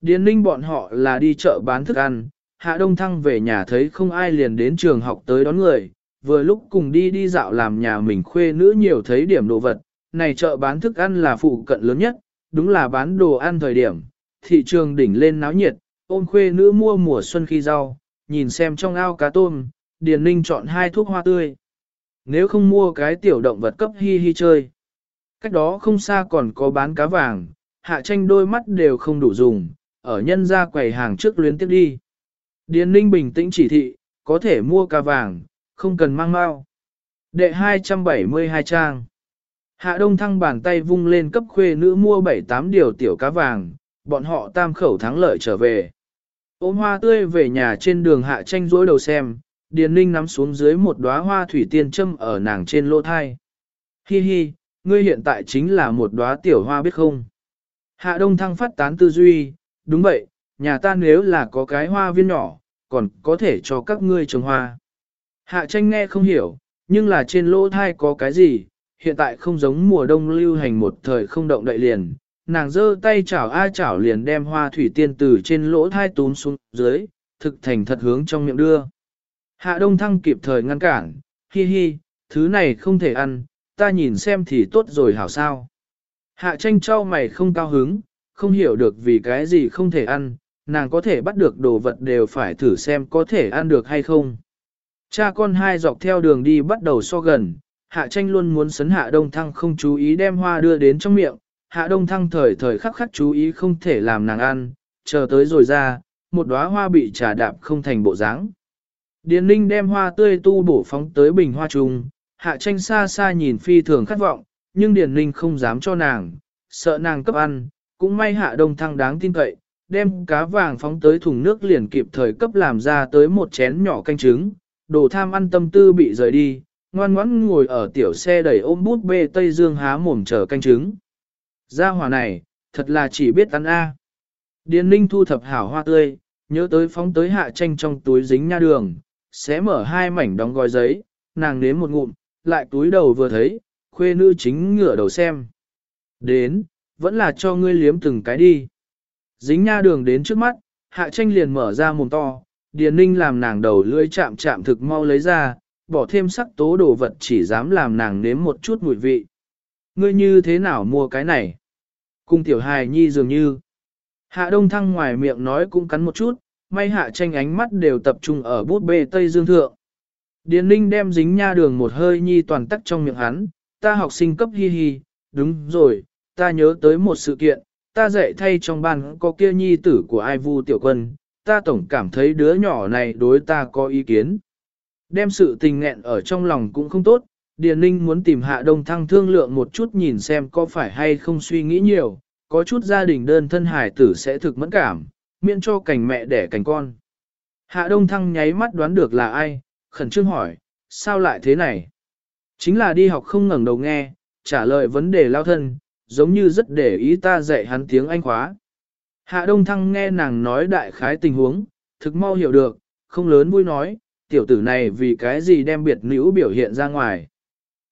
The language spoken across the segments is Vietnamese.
Điền ninh bọn họ là đi chợ bán thức ăn, Hạ Đông Thăng về nhà thấy không ai liền đến trường học tới đón người, vừa lúc cùng đi đi dạo làm nhà mình khuê nữ nhiều thấy điểm đồ vật, này chợ bán thức ăn là phụ cận lớn nhất, đúng là bán đồ ăn thời điểm, thị trường đỉnh lên náo nhiệt, ôm khuê nữ mua mùa xuân khi rau, nhìn xem trong ao cá tôm, Điền Ninh chọn hai thuốc hoa tươi. Nếu không mua cái tiểu động vật cấp hi hi chơi. Cách đó không xa còn có bán cá vàng, hạ tranh đôi mắt đều không đủ dùng, ở nhân ra quầy hàng trước luyến tiếp đi. Điền Ninh bình tĩnh chỉ thị, có thể mua cá vàng, không cần mang mau. Đệ 272 trang. Hạ Đông Thăng bàn tay vung lên cấp khuê nữ mua 7-8 điều tiểu cá vàng, bọn họ tam khẩu thắng lợi trở về. Ôm hoa tươi về nhà trên đường hạ tranh rối đầu xem, Điền Ninh nắm xuống dưới một đóa hoa thủy tiên châm ở nàng trên lỗ thai. Hi hi, ngươi hiện tại chính là một đóa tiểu hoa biết không? Hạ Đông Thăng phát tán tư duy, đúng vậy, nhà ta nếu là có cái hoa viên nhỏ, còn có thể cho các ngươi trồng hoa. Hạ tranh nghe không hiểu, nhưng là trên lỗ thai có cái gì, hiện tại không giống mùa đông lưu hành một thời không động đậy liền. Nàng giơ tay chảo a chảo liền đem hoa thủy tiên từ trên lỗ thai túm xuống dưới, thực thành thật hướng trong miệng đưa. Hạ đông thăng kịp thời ngăn cản, hi hi, thứ này không thể ăn, ta nhìn xem thì tốt rồi hảo sao. Hạ tranh trao mày không cao hứng, không hiểu được vì cái gì không thể ăn, nàng có thể bắt được đồ vật đều phải thử xem có thể ăn được hay không. Cha con hai dọc theo đường đi bắt đầu so gần, hạ tranh luôn muốn sấn hạ đông thăng không chú ý đem hoa đưa đến trong miệng, hạ đông thăng thời thời khắc khắc chú ý không thể làm nàng ăn, chờ tới rồi ra, một đóa hoa bị trà đạp không thành bộ dáng. Điền ninh đem hoa tươi tu bổ phóng tới bình hoa trùng, hạ tranh xa xa nhìn phi thường khát vọng, nhưng Điền ninh không dám cho nàng, sợ nàng cấp ăn, cũng may hạ đông thăng đáng tin cậy, đem cá vàng phóng tới thùng nước liền kịp thời cấp làm ra tới một chén nhỏ canh trứng, đồ tham ăn tâm tư bị rời đi, ngoan ngoãn ngồi ở tiểu xe đẩy ôm bút bê Tây Dương há mồm chờ canh trứng. Gia hỏa này, thật là chỉ biết ăn A. Điền ninh thu thập hảo hoa tươi, nhớ tới phóng tới hạ tranh trong túi dính nha đường, xé mở hai mảnh đóng gói giấy, nàng nếm một ngụm, lại túi đầu vừa thấy, khuê nữ chính ngửa đầu xem. Đến, vẫn là cho ngươi liếm từng cái đi. Dính nha đường đến trước mắt, hạ tranh liền mở ra mồm to, điền ninh làm nàng đầu lưỡi chạm chạm thực mau lấy ra, bỏ thêm sắc tố đồ vật chỉ dám làm nàng nếm một chút mùi vị. Ngươi như thế nào mua cái này? Cung tiểu hài nhi dường như. Hạ đông thăng ngoài miệng nói cũng cắn một chút, may hạ tranh ánh mắt đều tập trung ở bút bê Tây Dương Thượng. Điền ninh đem dính nha đường một hơi nhi toàn tắc trong miệng hắn, ta học sinh cấp hi hi, đúng rồi, ta nhớ tới một sự kiện, ta dạy thay trong ban có kia nhi tử của ai vu tiểu quân, ta tổng cảm thấy đứa nhỏ này đối ta có ý kiến. Đem sự tình nghẹn ở trong lòng cũng không tốt, Điền Ninh muốn tìm hạ đông thăng thương lượng một chút nhìn xem có phải hay không suy nghĩ nhiều, có chút gia đình đơn thân hải tử sẽ thực mẫn cảm, miễn cho cảnh mẹ đẻ cảnh con. Hạ đông thăng nháy mắt đoán được là ai, khẩn trương hỏi, sao lại thế này? Chính là đi học không ngẩng đầu nghe, trả lời vấn đề lao thân, giống như rất để ý ta dạy hắn tiếng Anh khóa. Hạ đông thăng nghe nàng nói đại khái tình huống, thực mau hiểu được, không lớn vui nói, tiểu tử này vì cái gì đem biệt nữ biểu hiện ra ngoài.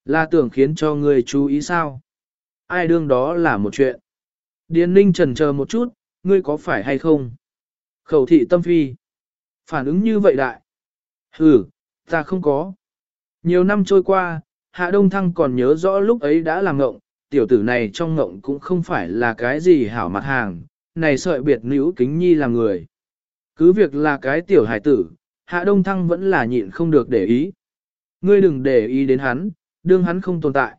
Là tưởng khiến cho người chú ý sao? Ai đương đó là một chuyện. Điền ninh trần chờ một chút, ngươi có phải hay không? Khẩu thị tâm phi. Phản ứng như vậy đại. Ừ, ta không có. Nhiều năm trôi qua, Hạ Đông Thăng còn nhớ rõ lúc ấy đã làm ngộng, tiểu tử này trong ngộng cũng không phải là cái gì hảo mặt hàng, này sợi biệt nữ kính nhi là người. Cứ việc là cái tiểu hải tử, Hạ Đông Thăng vẫn là nhịn không được để ý. Ngươi đừng để ý đến hắn, đương hắn không tồn tại.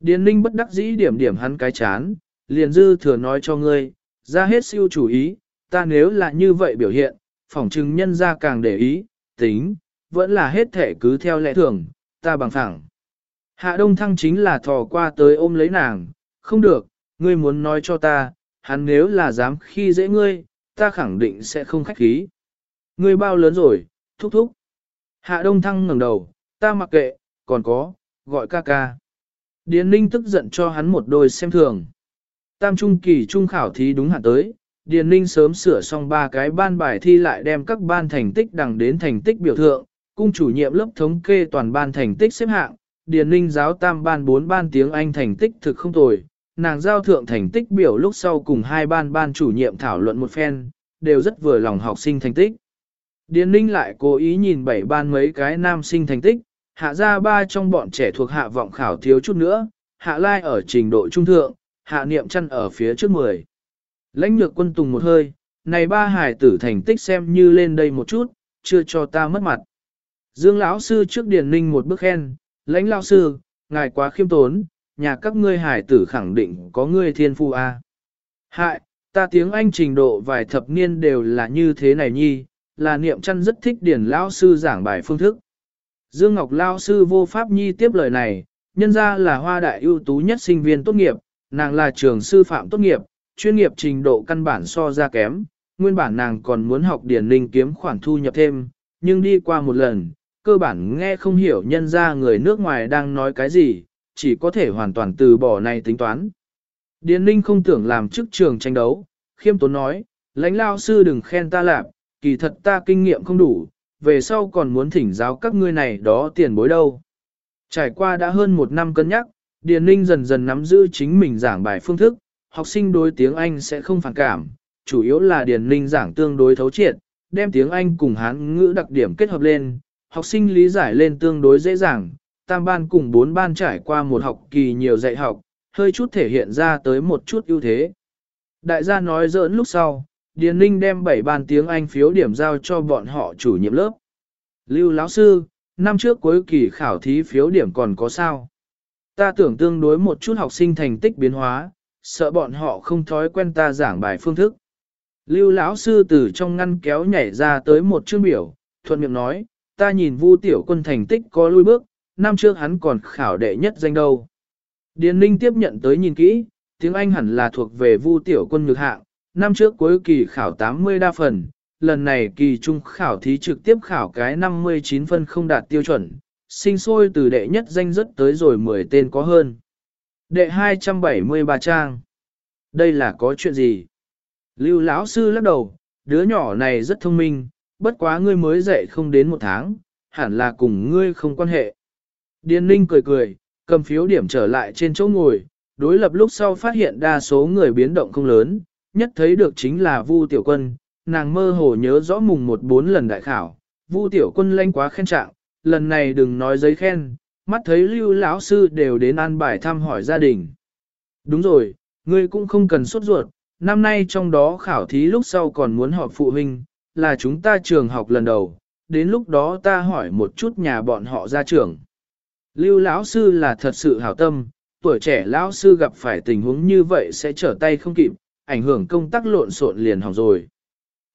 Điền Ninh bất đắc dĩ điểm điểm hắn cái chán, liền dư thừa nói cho ngươi, ra hết siêu chủ ý, ta nếu là như vậy biểu hiện, phỏng chừng nhân ra càng để ý, tính, vẫn là hết thể cứ theo lẽ thường, ta bằng phẳng. Hạ Đông Thăng chính là thò qua tới ôm lấy nàng, không được, ngươi muốn nói cho ta, hắn nếu là dám khi dễ ngươi, ta khẳng định sẽ không khách khí. Ngươi bao lớn rồi, thúc thúc. Hạ Đông Thăng ngẩng đầu, ta mặc kệ, còn có, gọi ca ca. Điền Ninh tức giận cho hắn một đôi xem thường. Tam trung kỳ trung khảo thí đúng hạn tới, Điền Ninh sớm sửa xong ba cái ban bài thi lại đem các ban thành tích đằng đến thành tích biểu thượng, cung chủ nhiệm lớp thống kê toàn ban thành tích xếp hạng, Điền Ninh giáo tam ban bốn ban tiếng Anh thành tích thực không tồi, nàng giao thượng thành tích biểu lúc sau cùng hai ban ban chủ nhiệm thảo luận một phen, đều rất vừa lòng học sinh thành tích. Điền Ninh lại cố ý nhìn bảy ban mấy cái nam sinh thành tích, hạ ra ba trong bọn trẻ thuộc hạ vọng khảo thiếu chút nữa, hạ lai ở trình độ trung thượng, hạ niệm chăn ở phía trước 10. Lãnh nhược quân tùng một hơi, này ba hải tử thành tích xem như lên đây một chút, chưa cho ta mất mặt. Dương lão sư trước Điền Ninh một bước khen, lãnh lão sư, ngài quá khiêm tốn, nhà các ngươi hải tử khẳng định có ngươi thiên phu a. À. Hại, ta tiếng Anh trình độ vài thập niên đều là như thế này nhi, là niệm chăn rất thích điển lão sư giảng bài phương thức. Dương Ngọc lão sư vô pháp nhi tiếp lời này, nhân ra là hoa đại ưu tú nhất sinh viên tốt nghiệp, nàng là trường sư phạm tốt nghiệp, chuyên nghiệp trình độ căn bản so ra kém, nguyên bản nàng còn muốn học điển linh kiếm khoản thu nhập thêm, nhưng đi qua một lần, cơ bản nghe không hiểu nhân ra người nước ngoài đang nói cái gì, chỉ có thể hoàn toàn từ bỏ này tính toán. Điền Ninh không tưởng làm chức trường tranh đấu, khiêm tốn nói, lãnh lao sư đừng khen ta làm, kỳ thật ta kinh nghiệm không đủ, về sau còn muốn thỉnh giáo các ngươi này đó tiền bối đâu. Trải qua đã hơn một năm cân nhắc, Điền Ninh dần dần nắm giữ chính mình giảng bài phương thức, học sinh đối tiếng Anh sẽ không phản cảm, chủ yếu là Điền Ninh giảng tương đối thấu triệt, đem tiếng Anh cùng Hán ngữ đặc điểm kết hợp lên, học sinh lý giải lên tương đối dễ dàng, tam ban cùng bốn ban trải qua một học kỳ nhiều dạy học, hơi chút thể hiện ra tới một chút ưu thế. Đại gia nói giỡn lúc sau, Điền Ninh đem 7 ban tiếng Anh phiếu điểm giao cho bọn họ chủ nhiệm lớp. Lưu lão sư, năm trước cuối kỳ khảo thí phiếu điểm còn có sao? Ta tưởng tương đối một chút học sinh thành tích biến hóa, sợ bọn họ không thói quen ta giảng bài phương thức. Lưu lão sư từ trong ngăn kéo nhảy ra tới một chương biểu, thuận miệng nói, ta nhìn Vu tiểu quân thành tích có lui bước, năm trước hắn còn khảo đệ nhất danh đâu. Điền Ninh tiếp nhận tới nhìn kỹ, tiếng Anh hẳn là thuộc về Vu tiểu quân nhược hạng, năm trước cuối kỳ khảo 80 đa phần, lần này kỳ trung khảo thí trực tiếp khảo cái 59 phân không đạt tiêu chuẩn, sinh sôi từ đệ nhất danh rất tới rồi 10 tên có hơn. Đệ 273 trang. Đây là có chuyện gì? Lưu lão sư lắc đầu, đứa nhỏ này rất thông minh, bất quá ngươi mới dạy không đến một tháng, hẳn là cùng ngươi không quan hệ. Điền Ninh cười cười, cầm phiếu điểm trở lại trên chỗ ngồi, đối lập lúc sau phát hiện đa số người biến động không lớn, nhất thấy được chính là Vu Tiểu Quân, nàng mơ hồ nhớ rõ mùng một bốn lần đại khảo, Vu Tiểu Quân lanh quá khen trạng, lần này đừng nói giấy khen, mắt thấy Lưu lão sư đều đến an bài thăm hỏi gia đình. Đúng rồi, ngươi cũng không cần sốt ruột, năm nay trong đó khảo thí lúc sau còn muốn họp phụ huynh, là chúng ta trường học lần đầu, đến lúc đó ta hỏi một chút nhà bọn họ ra trường. Lưu lão sư là thật sự hảo tâm, tuổi trẻ lão sư gặp phải tình huống như vậy sẽ trở tay không kịp, ảnh hưởng công tác lộn xộn liền hỏng rồi.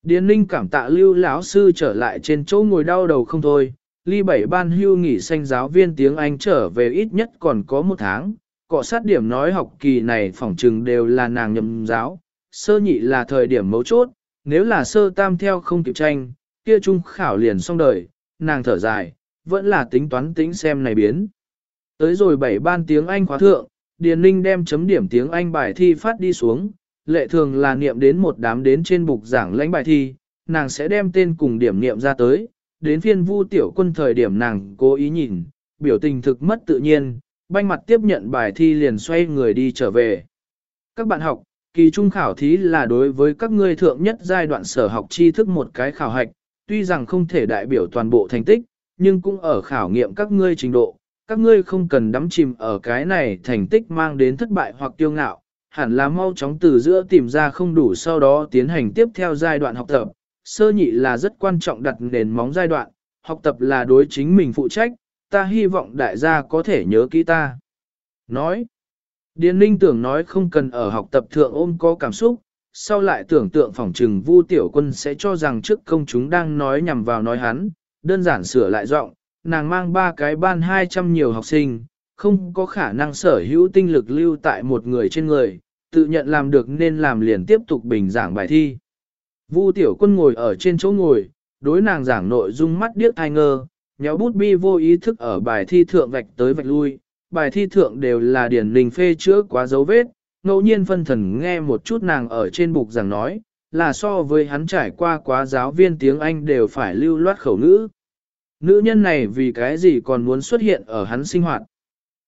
Điền Ninh cảm tạ Lưu lão sư trở lại trên chỗ ngồi đau đầu không thôi, ly bảy ban hưu nghỉ sanh giáo viên tiếng Anh trở về ít nhất còn có một tháng, cọ sát điểm nói học kỳ này phỏng trừng đều là nàng nhầm giáo, sơ nhị là thời điểm mấu chốt, nếu là sơ tam theo không kịp tranh, kia trung khảo liền xong đời, nàng thở dài, vẫn là tính toán tính xem này biến. Tới rồi bảy ban tiếng Anh khóa thượng, Điền Ninh đem chấm điểm tiếng Anh bài thi phát đi xuống, lệ thường là niệm đến một đám đến trên bục giảng lãnh bài thi, nàng sẽ đem tên cùng điểm niệm ra tới, đến phiên vu tiểu quân thời điểm nàng cố ý nhìn, biểu tình thực mất tự nhiên, banh mặt tiếp nhận bài thi liền xoay người đi trở về. Các bạn học, kỳ trung khảo thí là đối với các ngươi thượng nhất giai đoạn sở học tri thức một cái khảo hạch, tuy rằng không thể đại biểu toàn bộ thành tích, nhưng cũng ở khảo nghiệm các ngươi trình độ, các ngươi không cần đắm chìm ở cái này thành tích mang đến thất bại hoặc tiêu ngạo, hẳn là mau chóng từ giữa tìm ra không đủ sau đó tiến hành tiếp theo giai đoạn học tập. Sơ nhị là rất quan trọng đặt nền móng giai đoạn, học tập là đối chính mình phụ trách, ta hy vọng đại gia có thể nhớ kỹ ta. Nói, Điền Ninh tưởng nói không cần ở học tập thượng ôm có cảm xúc, sau lại tưởng tượng phỏng trừng Vu Tiểu Quân sẽ cho rằng trước công chúng đang nói nhằm vào nói hắn, đơn giản sửa lại giọng, nàng mang ba cái ban 200 nhiều học sinh, không có khả năng sở hữu tinh lực lưu tại một người trên người, tự nhận làm được nên làm liền tiếp tục bình giảng bài thi. Vu tiểu quân ngồi ở trên chỗ ngồi, đối nàng giảng nội dung mắt điếc ai ngơ, nhéo bút bi vô ý thức ở bài thi thượng vạch tới vạch lui, bài thi thượng đều là điển linh phê chữa quá dấu vết, ngẫu nhiên phân thần nghe một chút nàng ở trên bục giảng nói, là so với hắn trải qua quá giáo viên tiếng Anh đều phải lưu loát khẩu ngữ. Nữ nhân này vì cái gì còn muốn xuất hiện ở hắn sinh hoạt.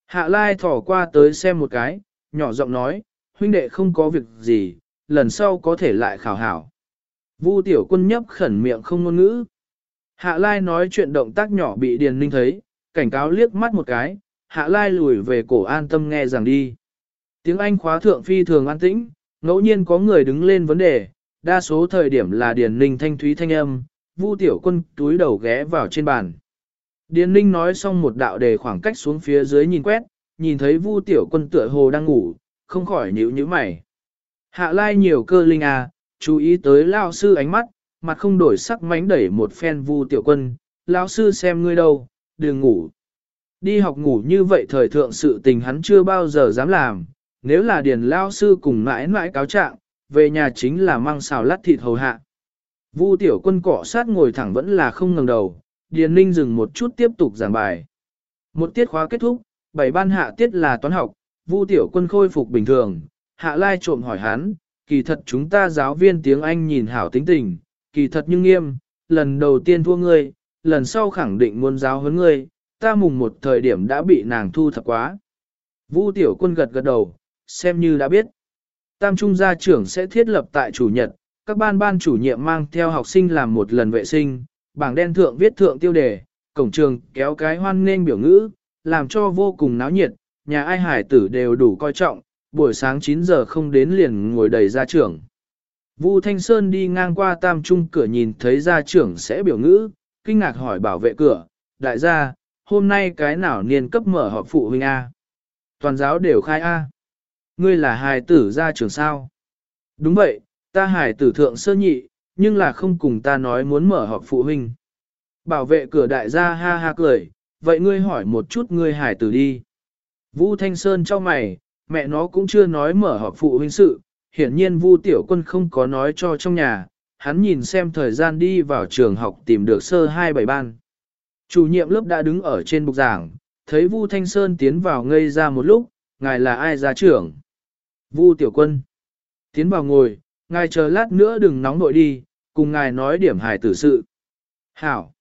Hạ Lai thỏ qua tới xem một cái, nhỏ giọng nói, huynh đệ không có việc gì, lần sau có thể lại khảo hảo. Vu tiểu quân nhấp khẩn miệng không ngôn ngữ. Hạ Lai nói chuyện động tác nhỏ bị Điền Ninh thấy, cảnh cáo liếc mắt một cái, Hạ Lai lùi về cổ an tâm nghe rằng đi. Tiếng Anh khóa thượng phi thường an tĩnh, ngẫu nhiên có người đứng lên vấn đề, đa số thời điểm là Điền Ninh thanh thúy thanh âm, Vu tiểu quân túi đầu ghé vào trên bàn. Điền Ninh nói xong một đạo đề khoảng cách xuống phía dưới nhìn quét, nhìn thấy Vu tiểu quân tựa hồ đang ngủ, không khỏi nhíu nhíu mày. Hạ lai nhiều cơ linh à, chú ý tới lao sư ánh mắt, mặt không đổi sắc mánh đẩy một phen Vu tiểu quân, lao sư xem ngươi đâu, đừng ngủ. Đi học ngủ như vậy thời thượng sự tình hắn chưa bao giờ dám làm, nếu là điền lao sư cùng mãi mãi cáo trạng, về nhà chính là mang xào lát thịt hầu hạ. Vu tiểu quân cọ sát ngồi thẳng vẫn là không ngẩng đầu, điền ninh dừng một chút tiếp tục giảng bài. Một tiết khóa kết thúc, bảy ban hạ tiết là toán học, Vu tiểu quân khôi phục bình thường, hạ lai trộm hỏi hắn, kỳ thật chúng ta giáo viên tiếng Anh nhìn hảo tính tình, kỳ thật nhưng nghiêm, lần đầu tiên thua ngươi, lần sau khẳng định muốn giáo huấn ngươi, ta mùng một thời điểm đã bị nàng thu thập quá. Vu tiểu quân gật gật đầu, xem như đã biết. Tam trung gia trưởng sẽ thiết lập tại chủ nhật, các ban ban chủ nhiệm mang theo học sinh làm một lần vệ sinh, bảng đen thượng viết thượng tiêu đề, cổng trường kéo cái hoan nên biểu ngữ, làm cho vô cùng náo nhiệt, nhà ai hải tử đều đủ coi trọng, buổi sáng 9 giờ không đến liền ngồi đầy gia trưởng. Vu Thanh Sơn đi ngang qua tam trung cửa nhìn thấy gia trưởng sẽ biểu ngữ, kinh ngạc hỏi bảo vệ cửa, đại gia, hôm nay cái nào niên cấp mở họp phụ huynh A? Toàn giáo đều khai A. Ngươi là hài tử gia trưởng sao? Đúng vậy, ta hài tử thượng sơ nhị, nhưng là không cùng ta nói muốn mở họp phụ huynh. Bảo vệ cửa đại gia ha ha cười, vậy ngươi hỏi một chút ngươi hài tử đi. Vũ Thanh Sơn cho mày, mẹ nó cũng chưa nói mở họp phụ huynh sự, hiển nhiên Vu Tiểu Quân không có nói cho trong nhà, hắn nhìn xem thời gian đi vào trường học tìm được sơ hai bảy ban. Chủ nhiệm lớp đã đứng ở trên bục giảng, thấy Vu Thanh Sơn tiến vào ngây ra một lúc, ngài là ai ra trưởng? Vu Tiểu Quân. Tiến vào ngồi, ngài chờ lát nữa đừng nóng nội đi, cùng ngài nói điểm hài tử sự. Hảo.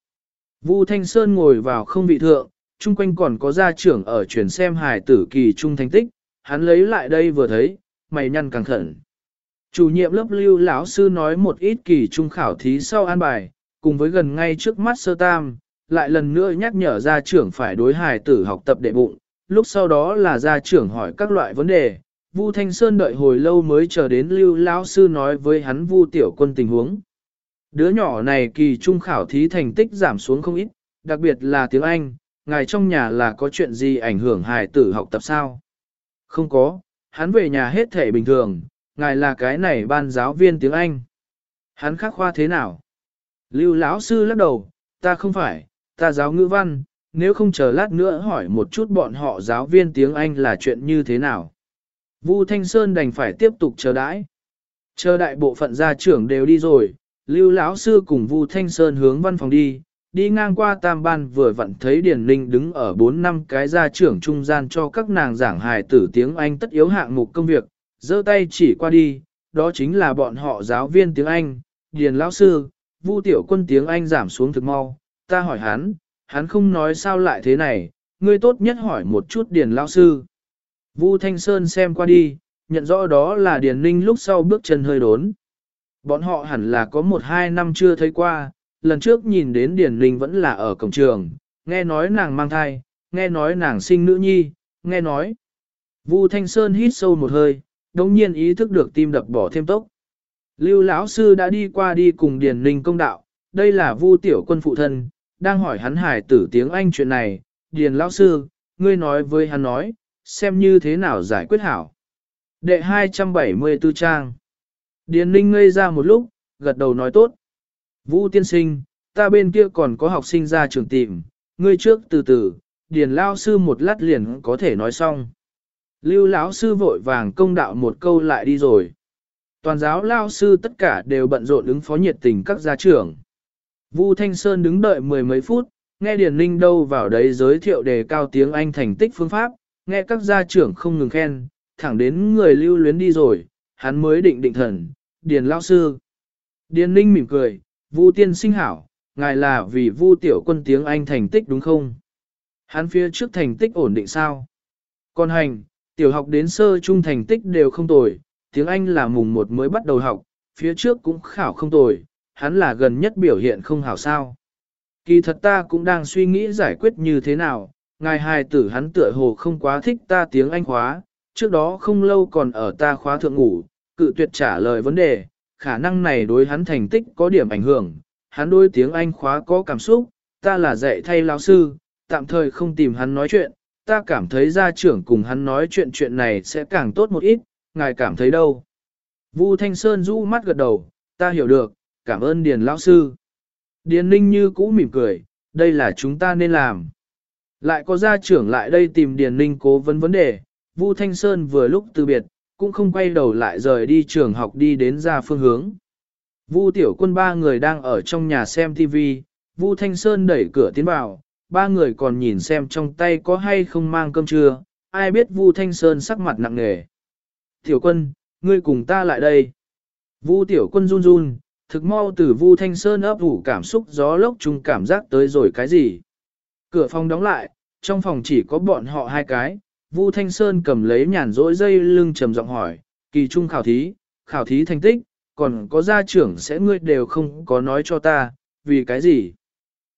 Vu Thanh Sơn ngồi vào không vị thượng, chung quanh còn có gia trưởng ở chuyển xem hài tử kỳ trung thành tích, hắn lấy lại đây vừa thấy, mày nhăn càng khẩn. Chủ nhiệm lớp lưu lão sư nói một ít kỳ trung khảo thí sau an bài, cùng với gần ngay trước mắt sơ tam, lại lần nữa nhắc nhở gia trưởng phải đối hài tử học tập đệ bụng, lúc sau đó là gia trưởng hỏi các loại vấn đề. Vu Thanh Sơn đợi hồi lâu mới chờ đến lưu lão sư nói với hắn Vu tiểu quân tình huống. Đứa nhỏ này kỳ trung khảo thí thành tích giảm xuống không ít, đặc biệt là tiếng Anh, ngài trong nhà là có chuyện gì ảnh hưởng hài tử học tập sao? Không có, hắn về nhà hết thể bình thường, ngài là cái này ban giáo viên tiếng Anh. Hắn khắc khoa thế nào? Lưu lão sư lắc đầu, ta không phải, ta giáo ngữ văn, nếu không chờ lát nữa hỏi một chút bọn họ giáo viên tiếng Anh là chuyện như thế nào. Vu Thanh Sơn đành phải tiếp tục chờ đãi. Chờ đại bộ phận gia trưởng đều đi rồi, Lưu lão sư cùng Vu Thanh Sơn hướng văn phòng đi, đi ngang qua tam ban vừa vặn thấy Điền Linh đứng ở 4 năm cái gia trưởng trung gian cho các nàng giảng hài tử tiếng Anh tất yếu hạng mục công việc, giơ tay chỉ qua đi, đó chính là bọn họ giáo viên tiếng Anh, Điền lão sư, Vu tiểu quân tiếng Anh giảm xuống thực mau, ta hỏi hắn, hắn không nói sao lại thế này, ngươi tốt nhất hỏi một chút Điền lão sư. Vu Thanh Sơn xem qua đi, nhận rõ đó là Điền Ninh lúc sau bước chân hơi đốn. Bọn họ hẳn là có một hai năm chưa thấy qua, lần trước nhìn đến Điền Linh vẫn là ở cổng trường, nghe nói nàng mang thai, nghe nói nàng sinh nữ nhi, nghe nói. Vu Thanh Sơn hít sâu một hơi, đồng nhiên ý thức được tim đập bỏ thêm tốc. Lưu lão sư đã đi qua đi cùng Điền Linh công đạo, đây là Vu tiểu quân phụ thân, đang hỏi hắn hải tử tiếng Anh chuyện này, Điền lão sư, ngươi nói với hắn nói, xem như thế nào giải quyết hảo. Đệ 274 trang Điền ninh ngây ra một lúc, gật đầu nói tốt. Vũ tiên sinh, ta bên kia còn có học sinh ra trường tìm, ngươi trước từ từ, điền lão sư một lát liền có thể nói xong. Lưu lão sư vội vàng công đạo một câu lại đi rồi. Toàn giáo lao sư tất cả đều bận rộn ứng phó nhiệt tình các gia trưởng. Vu Thanh Sơn đứng đợi mười mấy phút, nghe Điền Ninh đâu vào đấy giới thiệu đề cao tiếng Anh thành tích phương pháp, nghe các gia trưởng không ngừng khen, thẳng đến người lưu luyến đi rồi, hắn mới định định thần, Điền lao sư. Điền Ninh mỉm cười, Vu tiên sinh hảo, ngài là vì Vu tiểu quân tiếng Anh thành tích đúng không? Hắn phía trước thành tích ổn định sao? Còn hành, Tiểu học đến sơ trung thành tích đều không tồi, tiếng Anh là mùng một mới bắt đầu học, phía trước cũng khảo không tồi, hắn là gần nhất biểu hiện không hảo sao. Kỳ thật ta cũng đang suy nghĩ giải quyết như thế nào, ngài hài tử hắn tựa hồ không quá thích ta tiếng Anh khóa, trước đó không lâu còn ở ta khóa thượng ngủ, cự tuyệt trả lời vấn đề, khả năng này đối hắn thành tích có điểm ảnh hưởng, hắn đối tiếng Anh khóa có cảm xúc, ta là dạy thay lao sư, tạm thời không tìm hắn nói chuyện, ta cảm thấy gia trưởng cùng hắn nói chuyện chuyện này sẽ càng tốt một ít, ngài cảm thấy đâu. Vu Thanh Sơn rũ mắt gật đầu, ta hiểu được, cảm ơn Điền lão sư. Điền Ninh như cũ mỉm cười, đây là chúng ta nên làm. Lại có gia trưởng lại đây tìm Điền Ninh cố vấn vấn đề, Vu Thanh Sơn vừa lúc từ biệt, cũng không quay đầu lại rời đi trường học đi đến ra phương hướng. Vu Tiểu Quân ba người đang ở trong nhà xem TV, Vu Thanh Sơn đẩy cửa tiến vào, ba người còn nhìn xem trong tay có hay không mang cơm trưa, ai biết Vu Thanh Sơn sắc mặt nặng nề. Tiểu Quân, ngươi cùng ta lại đây. Vu Tiểu Quân run run, thực mau từ Vu Thanh Sơn ấp ủ cảm xúc gió lốc chung cảm giác tới rồi cái gì. Cửa phòng đóng lại, trong phòng chỉ có bọn họ hai cái, Vu Thanh Sơn cầm lấy nhàn rỗi dây lưng trầm giọng hỏi, kỳ trung khảo thí, khảo thí thành tích, còn có gia trưởng sẽ ngươi đều không có nói cho ta, vì cái gì?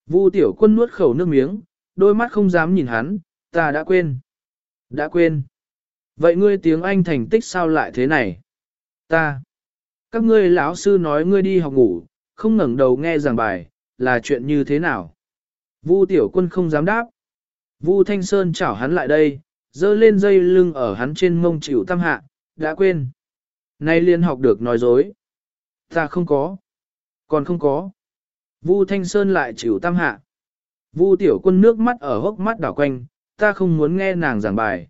Vu tiểu quân nuốt khẩu nước miếng, đôi mắt không dám nhìn hắn, ta đã quên. Đã quên. Vậy ngươi tiếng Anh thành tích sao lại thế này? Ta. Các ngươi lão sư nói ngươi đi học ngủ, không ngẩng đầu nghe giảng bài, là chuyện như thế nào? Vu tiểu quân không dám đáp. Vu Thanh Sơn chảo hắn lại đây, dơ lên dây lưng ở hắn trên mông chịu tam hạ, đã quên. Nay liên học được nói dối. Ta không có. Còn không có. Vu Thanh Sơn lại chịu tam hạ. Vu tiểu quân nước mắt ở hốc mắt đảo quanh, ta không muốn nghe nàng giảng bài.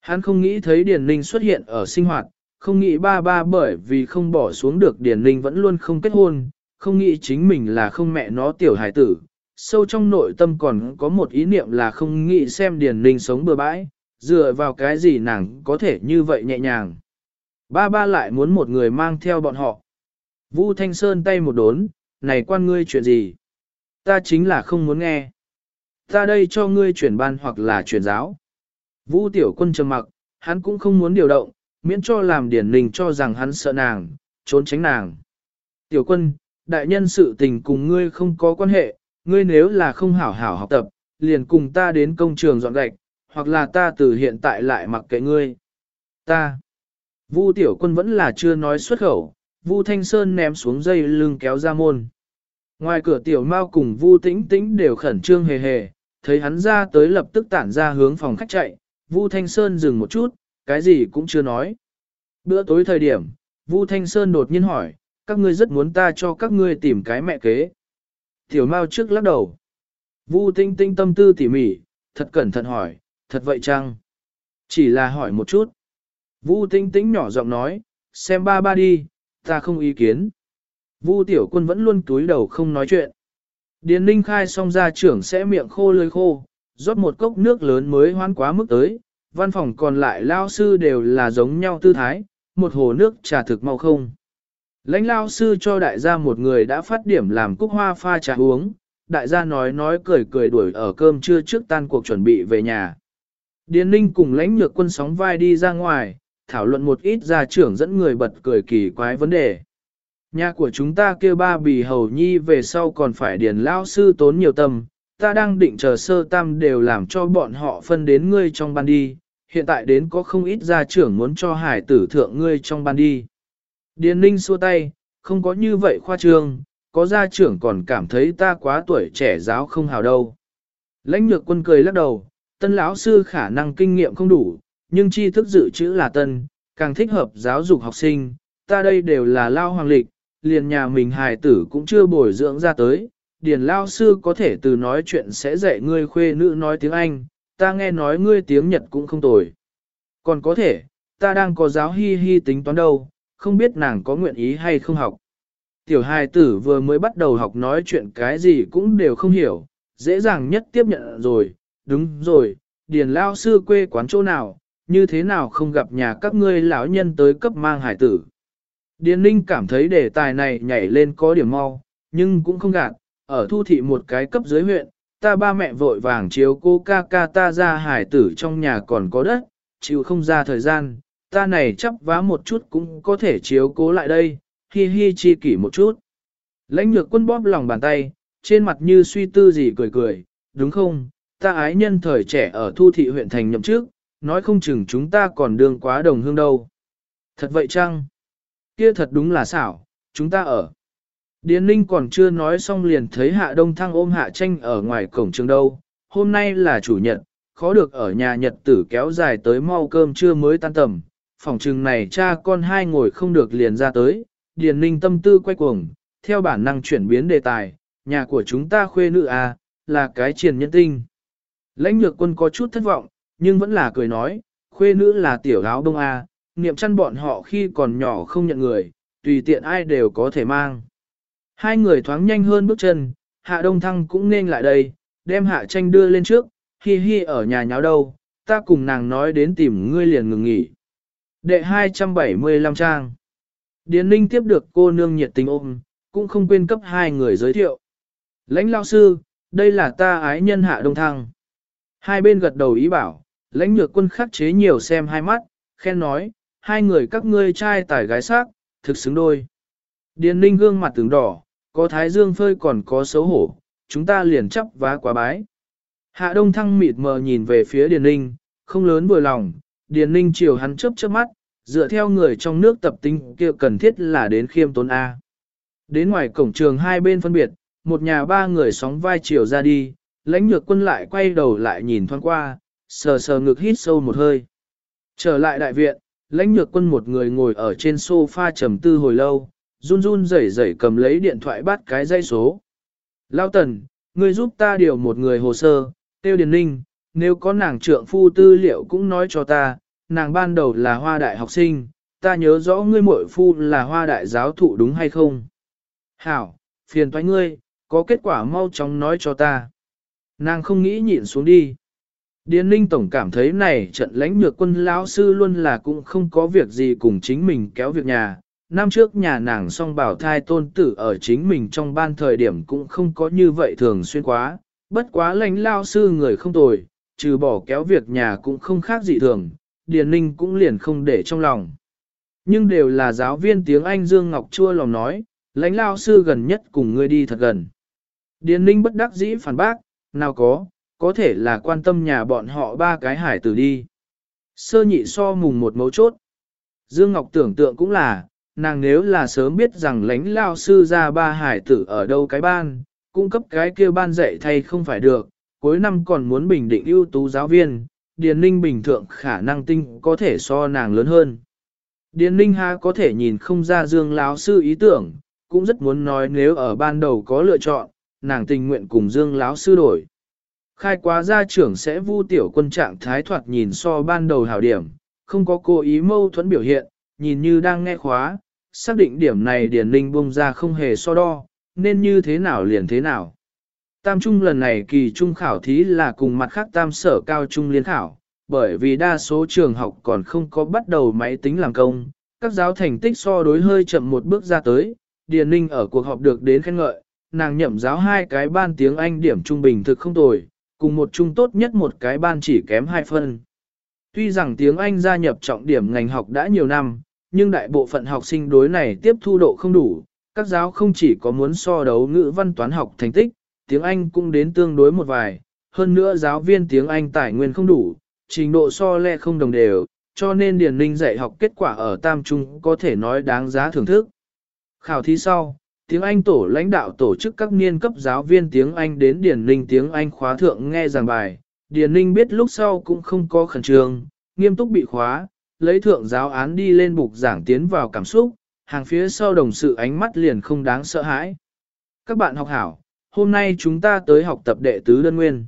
Hắn không nghĩ thấy Điền Ninh xuất hiện ở sinh hoạt, không nghĩ ba ba bởi vì không bỏ xuống được Điền Ninh vẫn luôn không kết hôn, không nghĩ chính mình là không mẹ nó tiểu hài tử. Sâu trong nội tâm còn có một ý niệm là không nghĩ xem Điền Ninh sống bừa bãi, dựa vào cái gì nàng có thể như vậy nhẹ nhàng. Ba ba lại muốn một người mang theo bọn họ. Vu Thanh Sơn tay một đốn, này quan ngươi chuyện gì? Ta chính là không muốn nghe. Ta đây cho ngươi chuyển ban hoặc là chuyển giáo. Vu Tiểu Quân trầm mặc, hắn cũng không muốn điều động, miễn cho làm điển ninh cho rằng hắn sợ nàng, trốn tránh nàng. Tiểu Quân, đại nhân sự tình cùng ngươi không có quan hệ, ngươi nếu là không hảo hảo học tập, liền cùng ta đến công trường dọn gạch, hoặc là ta từ hiện tại lại mặc kệ ngươi. Ta. Vu tiểu quân vẫn là chưa nói xuất khẩu, Vu Thanh Sơn ném xuống dây lưng kéo ra môn. Ngoài cửa tiểu mao cùng Vu Tĩnh Tĩnh đều khẩn trương hề hề, thấy hắn ra tới lập tức tản ra hướng phòng khách chạy, Vu Thanh Sơn dừng một chút, cái gì cũng chưa nói. Bữa tối thời điểm, Vu Thanh Sơn đột nhiên hỏi, các ngươi rất muốn ta cho các ngươi tìm cái mẹ kế. Tiểu Mao trước lắc đầu. Vu Tinh Tinh tâm tư tỉ mỉ, thật cẩn thận hỏi, thật vậy chăng? Chỉ là hỏi một chút. Vu Tinh Tinh nhỏ giọng nói, xem ba ba đi, ta không ý kiến. Vu Tiểu Quân vẫn luôn túi đầu không nói chuyện. Điền Ninh khai xong ra trưởng sẽ miệng khô lưỡi khô, rót một cốc nước lớn mới hoan quá mức tới, văn phòng còn lại lao sư đều là giống nhau tư thái, một hồ nước trà thực mau không. Lãnh lao sư cho đại gia một người đã phát điểm làm cúc hoa pha trà uống, đại gia nói nói cười cười đuổi ở cơm trưa trước tan cuộc chuẩn bị về nhà. Điền Ninh cùng lãnh nhược quân sóng vai đi ra ngoài, thảo luận một ít gia trưởng dẫn người bật cười kỳ quái vấn đề. Nhà của chúng ta kêu ba bì hầu nhi về sau còn phải điền lao sư tốn nhiều tâm, ta đang định chờ sơ tam đều làm cho bọn họ phân đến ngươi trong ban đi, hiện tại đến có không ít gia trưởng muốn cho hải tử thượng ngươi trong ban đi. Điền ninh xua tay, không có như vậy khoa trương, có gia trưởng còn cảm thấy ta quá tuổi trẻ giáo không hào đâu. Lãnh nhược quân cười lắc đầu, tân lão sư khả năng kinh nghiệm không đủ, nhưng tri thức dự trữ là tân, càng thích hợp giáo dục học sinh, ta đây đều là lao hoàng lịch, liền nhà mình hài tử cũng chưa bồi dưỡng ra tới, điền lao sư có thể từ nói chuyện sẽ dạy ngươi khuê nữ nói tiếng Anh, ta nghe nói ngươi tiếng Nhật cũng không tồi. Còn có thể, ta đang có giáo hi hi tính toán đâu, không biết nàng có nguyện ý hay không học. Tiểu hài tử vừa mới bắt đầu học nói chuyện cái gì cũng đều không hiểu, dễ dàng nhất tiếp nhận rồi, đúng rồi, điền lao sư quê quán chỗ nào, như thế nào không gặp nhà các ngươi lão nhân tới cấp mang hải tử. Điền ninh cảm thấy đề tài này nhảy lên có điểm mau, nhưng cũng không gạt, ở thu thị một cái cấp dưới huyện, ta ba mẹ vội vàng chiếu cô ca ca ta ra hải tử trong nhà còn có đất, chịu không ra thời gian, ta này chấp vá một chút cũng có thể chiếu cố lại đây, hi hi chi kỷ một chút. Lãnh nhược quân bóp lòng bàn tay, trên mặt như suy tư gì cười cười, đúng không, ta ái nhân thời trẻ ở thu thị huyện thành nhậm trước, nói không chừng chúng ta còn đương quá đồng hương đâu. Thật vậy chăng? Kia thật đúng là xảo, chúng ta ở. Điền Ninh còn chưa nói xong liền thấy Hạ Đông Thăng ôm Hạ Tranh ở ngoài cổng trường đâu. Hôm nay là chủ nhật, khó được ở nhà nhật tử kéo dài tới mau cơm trưa mới tan tầm. Phòng trường này cha con hai ngồi không được liền ra tới. Điền Ninh tâm tư quay cuồng, theo bản năng chuyển biến đề tài. Nhà của chúng ta khuê nữ à, là cái triền nhân tinh. Lãnh nhược quân có chút thất vọng, nhưng vẫn là cười nói, khuê nữ là tiểu áo đông à, niệm chăn bọn họ khi còn nhỏ không nhận người, tùy tiện ai đều có thể mang. Hai người thoáng nhanh hơn bước chân, hạ đông thăng cũng nên lại đây, đem hạ tranh đưa lên trước, hi hi ở nhà nháo đâu, ta cùng nàng nói đến tìm ngươi liền ngừng nghỉ. Đệ 275 trang Điền Ninh tiếp được cô nương nhiệt tình ôm, cũng không quên cấp hai người giới thiệu. Lãnh lao sư, đây là ta ái nhân hạ đông thăng. Hai bên gật đầu ý bảo, lãnh nhược quân khắc chế nhiều xem hai mắt, khen nói, hai người các ngươi trai tài gái sắc, thực xứng đôi. Điền ninh gương mặt tướng đỏ, có thái dương phơi còn có xấu hổ, chúng ta liền chấp vá quá bái. Hạ đông thăng mịt mờ nhìn về phía điền ninh, không lớn vừa lòng, điền ninh chiều hắn chớp chớp mắt, dựa theo người trong nước tập tính kia cần thiết là đến khiêm tốn A. Đến ngoài cổng trường hai bên phân biệt, một nhà ba người sóng vai chiều ra đi, lãnh nhược quân lại quay đầu lại nhìn thoáng qua, sờ sờ ngực hít sâu một hơi. Trở lại đại viện, lãnh nhược quân một người ngồi ở trên sofa trầm tư hồi lâu, run run rẩy rẩy cầm lấy điện thoại bắt cái dây số. Lao tần, ngươi giúp ta điều một người hồ sơ, tiêu điền ninh, nếu có nàng trượng phu tư liệu cũng nói cho ta, nàng ban đầu là hoa đại học sinh, ta nhớ rõ ngươi muội phu là hoa đại giáo thụ đúng hay không? Hảo, phiền toái ngươi, có kết quả mau chóng nói cho ta. Nàng không nghĩ nhịn xuống đi. Điền Ninh Tổng cảm thấy này trận lãnh nhược quân lão sư luôn là cũng không có việc gì cùng chính mình kéo việc nhà. Năm trước nhà nàng song bảo thai tôn tử ở chính mình trong ban thời điểm cũng không có như vậy thường xuyên quá. Bất quá lãnh lao sư người không tồi, trừ bỏ kéo việc nhà cũng không khác gì thường, Điền Ninh cũng liền không để trong lòng. Nhưng đều là giáo viên tiếng Anh Dương Ngọc Chua lòng nói, lãnh lao sư gần nhất cùng ngươi đi thật gần. Điền Ninh bất đắc dĩ phản bác, nào có, có thể là quan tâm nhà bọn họ ba cái hải tử đi. Sơ nhị so mùng một mấu chốt. Dương Ngọc tưởng tượng cũng là, nàng nếu là sớm biết rằng lãnh lao sư ra ba hải tử ở đâu cái ban, cung cấp cái kia ban dạy thay không phải được, cuối năm còn muốn bình định ưu tú giáo viên, Điền Ninh bình thường khả năng tinh có thể so nàng lớn hơn. Điền Ninh ha có thể nhìn không ra Dương lão sư ý tưởng, cũng rất muốn nói nếu ở ban đầu có lựa chọn, nàng tình nguyện cùng Dương lão sư đổi. Khai quá gia trưởng sẽ vu tiểu quân trạng thái thoạt nhìn so ban đầu hảo điểm, không có cố ý mâu thuẫn biểu hiện, nhìn như đang nghe khóa, xác định điểm này Điền Ninh bung ra không hề so đo, nên như thế nào liền thế nào. Tam trung lần này kỳ trung khảo thí là cùng mặt khác tam sở cao trung liên khảo, bởi vì đa số trường học còn không có bắt đầu máy tính làm công, các giáo thành tích so đối hơi chậm một bước ra tới, Điền Ninh ở cuộc họp được đến khen ngợi, nàng nhậm giáo hai cái ban tiếng Anh điểm trung bình thực không tồi, cùng một trung tốt nhất một cái ban chỉ kém hai phân. Tuy rằng tiếng Anh gia nhập trọng điểm ngành học đã nhiều năm, nhưng đại bộ phận học sinh đối này tiếp thu độ không đủ, các giáo không chỉ có muốn so đấu ngữ văn toán học thành tích, tiếng Anh cũng đến tương đối một vài, hơn nữa giáo viên tiếng Anh tài nguyên không đủ, trình độ so lẹ không đồng đều, cho nên Điền Ninh dạy học kết quả ở Tam Trung có thể nói đáng giá thưởng thức. Khảo thí sau, tiếng Anh tổ lãnh đạo tổ chức các niên cấp giáo viên tiếng Anh đến Điền Ninh tiếng Anh khóa thượng nghe giảng bài. Điền Ninh biết lúc sau cũng không có khẩn trương, nghiêm túc bị khóa, lấy thượng giáo án đi lên bục giảng tiến vào cảm xúc, hàng phía sau đồng sự ánh mắt liền không đáng sợ hãi. Các bạn học hảo, hôm nay chúng ta tới học tập đệ tứ đơn nguyên.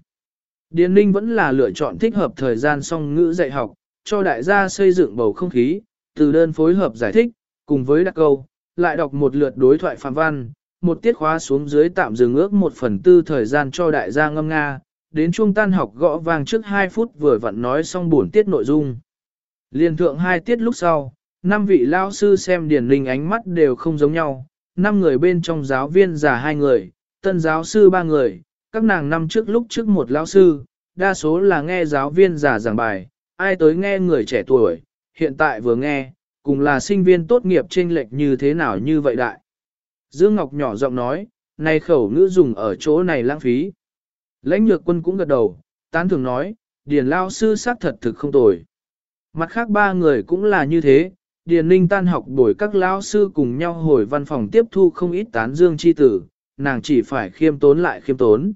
Điền Ninh vẫn là lựa chọn thích hợp thời gian song ngữ dạy học, cho đại gia xây dựng bầu không khí, từ đơn phối hợp giải thích, cùng với đặc câu, lại đọc một lượt đối thoại phạm văn, một tiết khóa xuống dưới tạm dừng ước một phần tư thời gian cho đại gia ngâm nga, đến trung tan học gõ vang trước 2 phút vừa vặn nói xong buồn tiết nội dung. Liên thượng hai tiết lúc sau, năm vị lao sư xem điển linh ánh mắt đều không giống nhau, năm người bên trong giáo viên già hai người, tân giáo sư ba người, các nàng năm trước lúc trước một lao sư, đa số là nghe giáo viên già giảng bài, ai tới nghe người trẻ tuổi, hiện tại vừa nghe, cùng là sinh viên tốt nghiệp trên lệch như thế nào như vậy đại. Dương Ngọc nhỏ giọng nói, này khẩu ngữ dùng ở chỗ này lãng phí. Lãnh nhược quân cũng gật đầu, tán thường nói, điển lao sư xác thật thực không tồi. Mặt khác ba người cũng là như thế, điền ninh tan học đổi các lão sư cùng nhau hồi văn phòng tiếp thu không ít tán dương chi tử, nàng chỉ phải khiêm tốn lại khiêm tốn.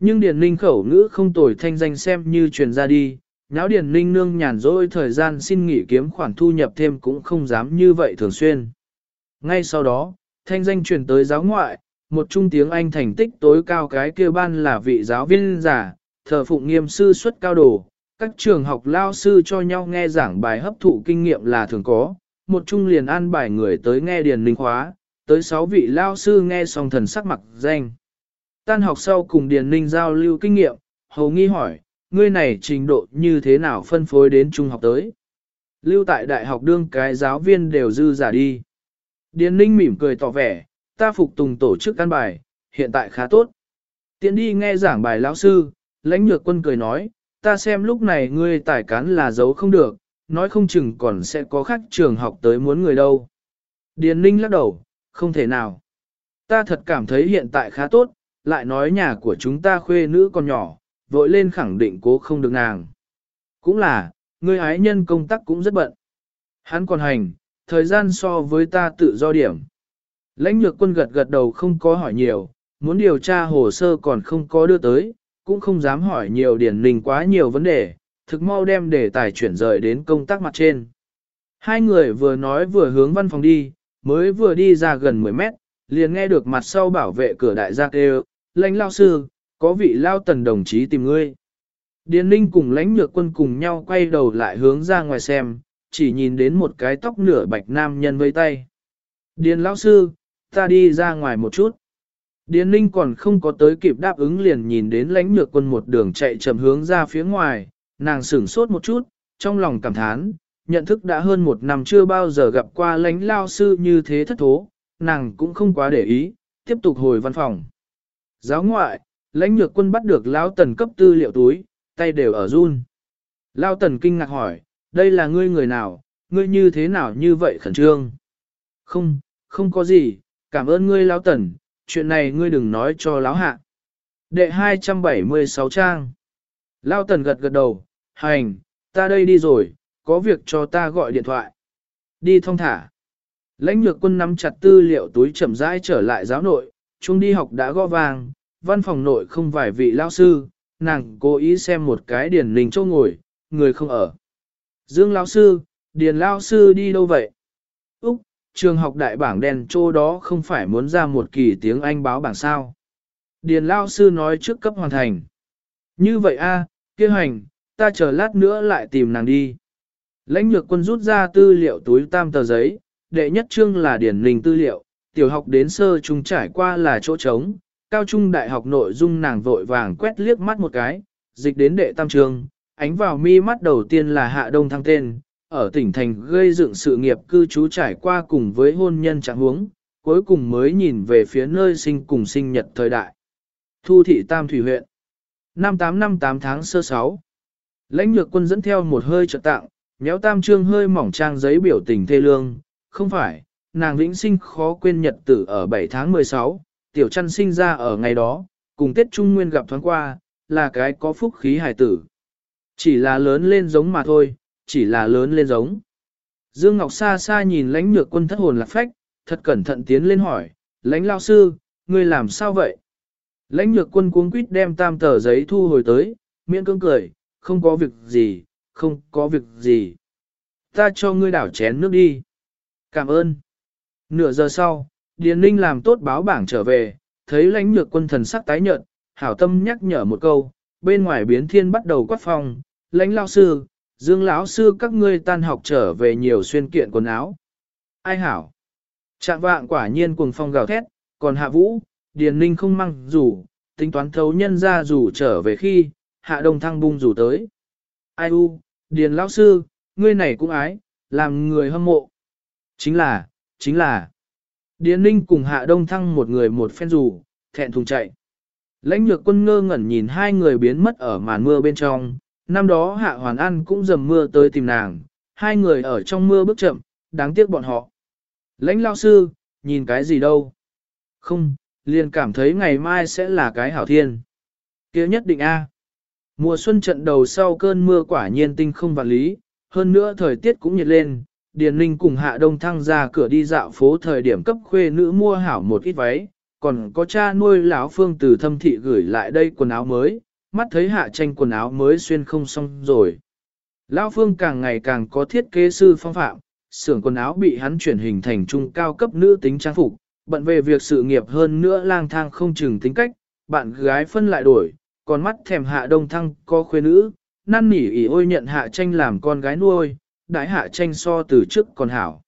Nhưng điền ninh khẩu ngữ không tồi thanh danh xem như truyền ra đi, nháo điền ninh nương nhàn rỗi thời gian xin nghỉ kiếm khoản thu nhập thêm cũng không dám như vậy thường xuyên. Ngay sau đó, thanh danh truyền tới giáo ngoại, một trung tiếng Anh thành tích tối cao cái kia ban là vị giáo viên giả, thờ phụng nghiêm sư xuất cao đồ, các trường học lao sư cho nhau nghe giảng bài hấp thụ kinh nghiệm là thường có, một trung liền an bài người tới nghe điền linh khóa, tới sáu vị lao sư nghe xong thần sắc mặt danh. Tan học sau cùng điền linh giao lưu kinh nghiệm, hầu nghi hỏi, ngươi này trình độ như thế nào phân phối đến trung học tới. Lưu tại đại học đương cái giáo viên đều dư giả đi. Điền linh mỉm cười tỏ vẻ, ta phục tùng tổ chức căn bài, hiện tại khá tốt. Tiến đi nghe giảng bài lão sư, lãnh nhược quân cười nói, ta xem lúc này ngươi tài cán là giấu không được, nói không chừng còn sẽ có khác trường học tới muốn người đâu. Điền Ninh lắc đầu, không thể nào. Ta thật cảm thấy hiện tại khá tốt, lại nói nhà của chúng ta khuê nữ còn nhỏ, vội lên khẳng định cố không được nàng. Cũng là, ngươi ái nhân công tác cũng rất bận. Hắn còn hành, thời gian so với ta tự do điểm. Lãnh nhược quân gật gật đầu không có hỏi nhiều, muốn điều tra hồ sơ còn không có đưa tới, cũng không dám hỏi nhiều điển Ninh quá nhiều vấn đề, thực mau đem đề tài chuyển rời đến công tác mặt trên. Hai người vừa nói vừa hướng văn phòng đi, mới vừa đi ra gần 10 mét, liền nghe được mặt sau bảo vệ cửa đại gia kêu, lãnh lao sư, có vị lao tần đồng chí tìm ngươi. Điền ninh cùng lãnh nhược quân cùng nhau quay đầu lại hướng ra ngoài xem, chỉ nhìn đến một cái tóc nửa bạch nam nhân vây tay. Điền lão sư, ta đi ra ngoài một chút. Điền ninh còn không có tới kịp đáp ứng liền nhìn đến lãnh nhược quân một đường chạy chậm hướng ra phía ngoài, nàng sửng sốt một chút, trong lòng cảm thán, nhận thức đã hơn một năm chưa bao giờ gặp qua lãnh lao sư như thế thất thố, nàng cũng không quá để ý, tiếp tục hồi văn phòng. Giáo ngoại, lãnh nhược quân bắt được lão tần cấp tư liệu túi, tay đều ở run. Lao tần kinh ngạc hỏi, đây là ngươi người nào, ngươi như thế nào như vậy khẩn trương? Không, không có gì, cảm ơn ngươi lão tần, chuyện này ngươi đừng nói cho lão hạ. Đệ 276 trang. Lão tần gật gật đầu, hành, ta đây đi rồi, có việc cho ta gọi điện thoại. Đi thông thả. Lãnh nhược quân nắm chặt tư liệu túi chậm rãi trở lại giáo nội, chúng đi học đã gõ vàng, văn phòng nội không vài vị lão sư, nàng cố ý xem một cái điển linh châu ngồi, người không ở. Dương lão sư, điền lão sư đi đâu vậy? Úc, trường học đại bảng đen chỗ đó không phải muốn ra một kỳ tiếng Anh báo bảng sao. Điền lao sư nói trước cấp hoàn thành. Như vậy a, à, kia hành, ta chờ lát nữa lại tìm nàng đi. Lãnh nhược quân rút ra tư liệu túi tam tờ giấy, đệ nhất chương là điển linh tư liệu, tiểu học đến sơ trung trải qua là chỗ trống, cao trung đại học nội dung nàng vội vàng quét liếc mắt một cái, dịch đến đệ tam chương, ánh vào mi mắt đầu tiên là hạ đông thăng tên, ở tỉnh thành gây dựng sự nghiệp cư trú trải qua cùng với hôn nhân trạng huống, cuối cùng mới nhìn về phía nơi sinh cùng sinh nhật thời đại. Thu thị Tam Thủy huyện. Năm 8 năm 8 tháng sơ 6. Lãnh nhược quân dẫn theo một hơi trợ tặng, méo tam trương hơi mỏng trang giấy biểu tình thê lương. Không phải, nàng vĩnh sinh khó quên nhật tử ở 7 tháng 16, tiểu chăn sinh ra ở ngày đó, cùng Tết Trung Nguyên gặp thoáng qua, là cái có phúc khí hài tử. Chỉ là lớn lên giống mà thôi, chỉ là lớn lên giống. Dương Ngọc xa xa nhìn lãnh nhược quân thất hồn lạc phách, thật cẩn thận tiến lên hỏi, lãnh lao sư, ngươi làm sao vậy? Lãnh nhược quân cuống quýt đem tam tờ giấy thu hồi tới, miễn cưỡng cười, không có việc gì, không có việc gì. Ta cho ngươi đảo chén nước đi. Cảm ơn. Nửa giờ sau, Điền Ninh làm tốt báo bảng trở về, thấy lãnh nhược quân thần sắc tái nhợt, hảo tâm nhắc nhở một câu, bên ngoài biến thiên bắt đầu quát phòng, lãnh lao sư, Dương lão sư các ngươi tan học trở về nhiều xuyên kiện quần áo. Ai hảo? Trạng vạng quả nhiên cuồng phong gào thét, còn hạ vũ, điền ninh không mang rủ, tính toán thấu nhân ra rủ trở về khi, hạ đông thăng bung rủ tới. Ai u, điền lão sư, ngươi này cũng ái, làm người hâm mộ. Chính là, chính là. Điền ninh cùng hạ đông thăng một người một phen rủ, thẹn thùng chạy. Lãnh nhược quân ngơ ngẩn nhìn hai người biến mất ở màn mưa bên trong, năm đó hạ hoàn An cũng dầm mưa tới tìm nàng, hai người ở trong mưa bước chậm, đáng tiếc bọn họ. Lãnh lao sư, nhìn cái gì đâu? Không, liền cảm thấy ngày mai sẽ là cái hảo thiên. kia nhất định A. Mùa xuân trận đầu sau cơn mưa quả nhiên tinh không vạn lý, hơn nữa thời tiết cũng nhiệt lên, Điền Ninh cùng Hạ Đông Thăng ra cửa đi dạo phố thời điểm cấp khuê nữ mua hảo một ít váy, còn có cha nuôi lão phương từ thâm thị gửi lại đây quần áo mới, mắt thấy Hạ tranh quần áo mới xuyên không xong rồi. Lão phương càng ngày càng có thiết kế sư phong phạm, xưởng quần áo bị hắn chuyển hình thành trung cao cấp nữ tính trang phục, bận về việc sự nghiệp hơn nữa lang thang không chừng tính cách, bạn gái phân lại đổi, còn mắt thèm Hạ Đông Thăng có khuê nữ, năn nỉ ỉ ôi nhận Hạ tranh làm con gái nuôi đãi hạ tranh so từ trước còn hảo.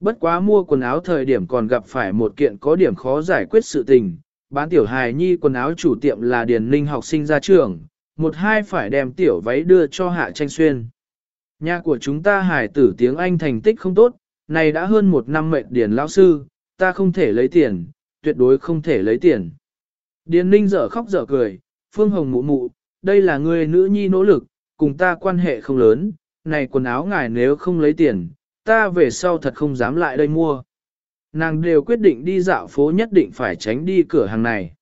Bất quá mua quần áo thời điểm còn gặp phải một kiện có điểm khó giải quyết sự tình, bán tiểu hài nhi quần áo chủ tiệm là Điền Ninh học sinh ra trường, một hai phải đem tiểu váy đưa cho hạ tranh xuyên. Nhà của chúng ta hài tử tiếng Anh thành tích không tốt, này đã hơn một năm mệnh Điền lão sư, ta không thể lấy tiền, tuyệt đối không thể lấy tiền. Điền Ninh dở khóc dở cười, Phương Hồng mụ mụ, đây là người nữ nhi nỗ lực, cùng ta quan hệ không lớn, này quần áo ngài nếu không lấy tiền, ta về sau thật không dám lại đây mua. Nàng đều quyết định đi dạo phố nhất định phải tránh đi cửa hàng này.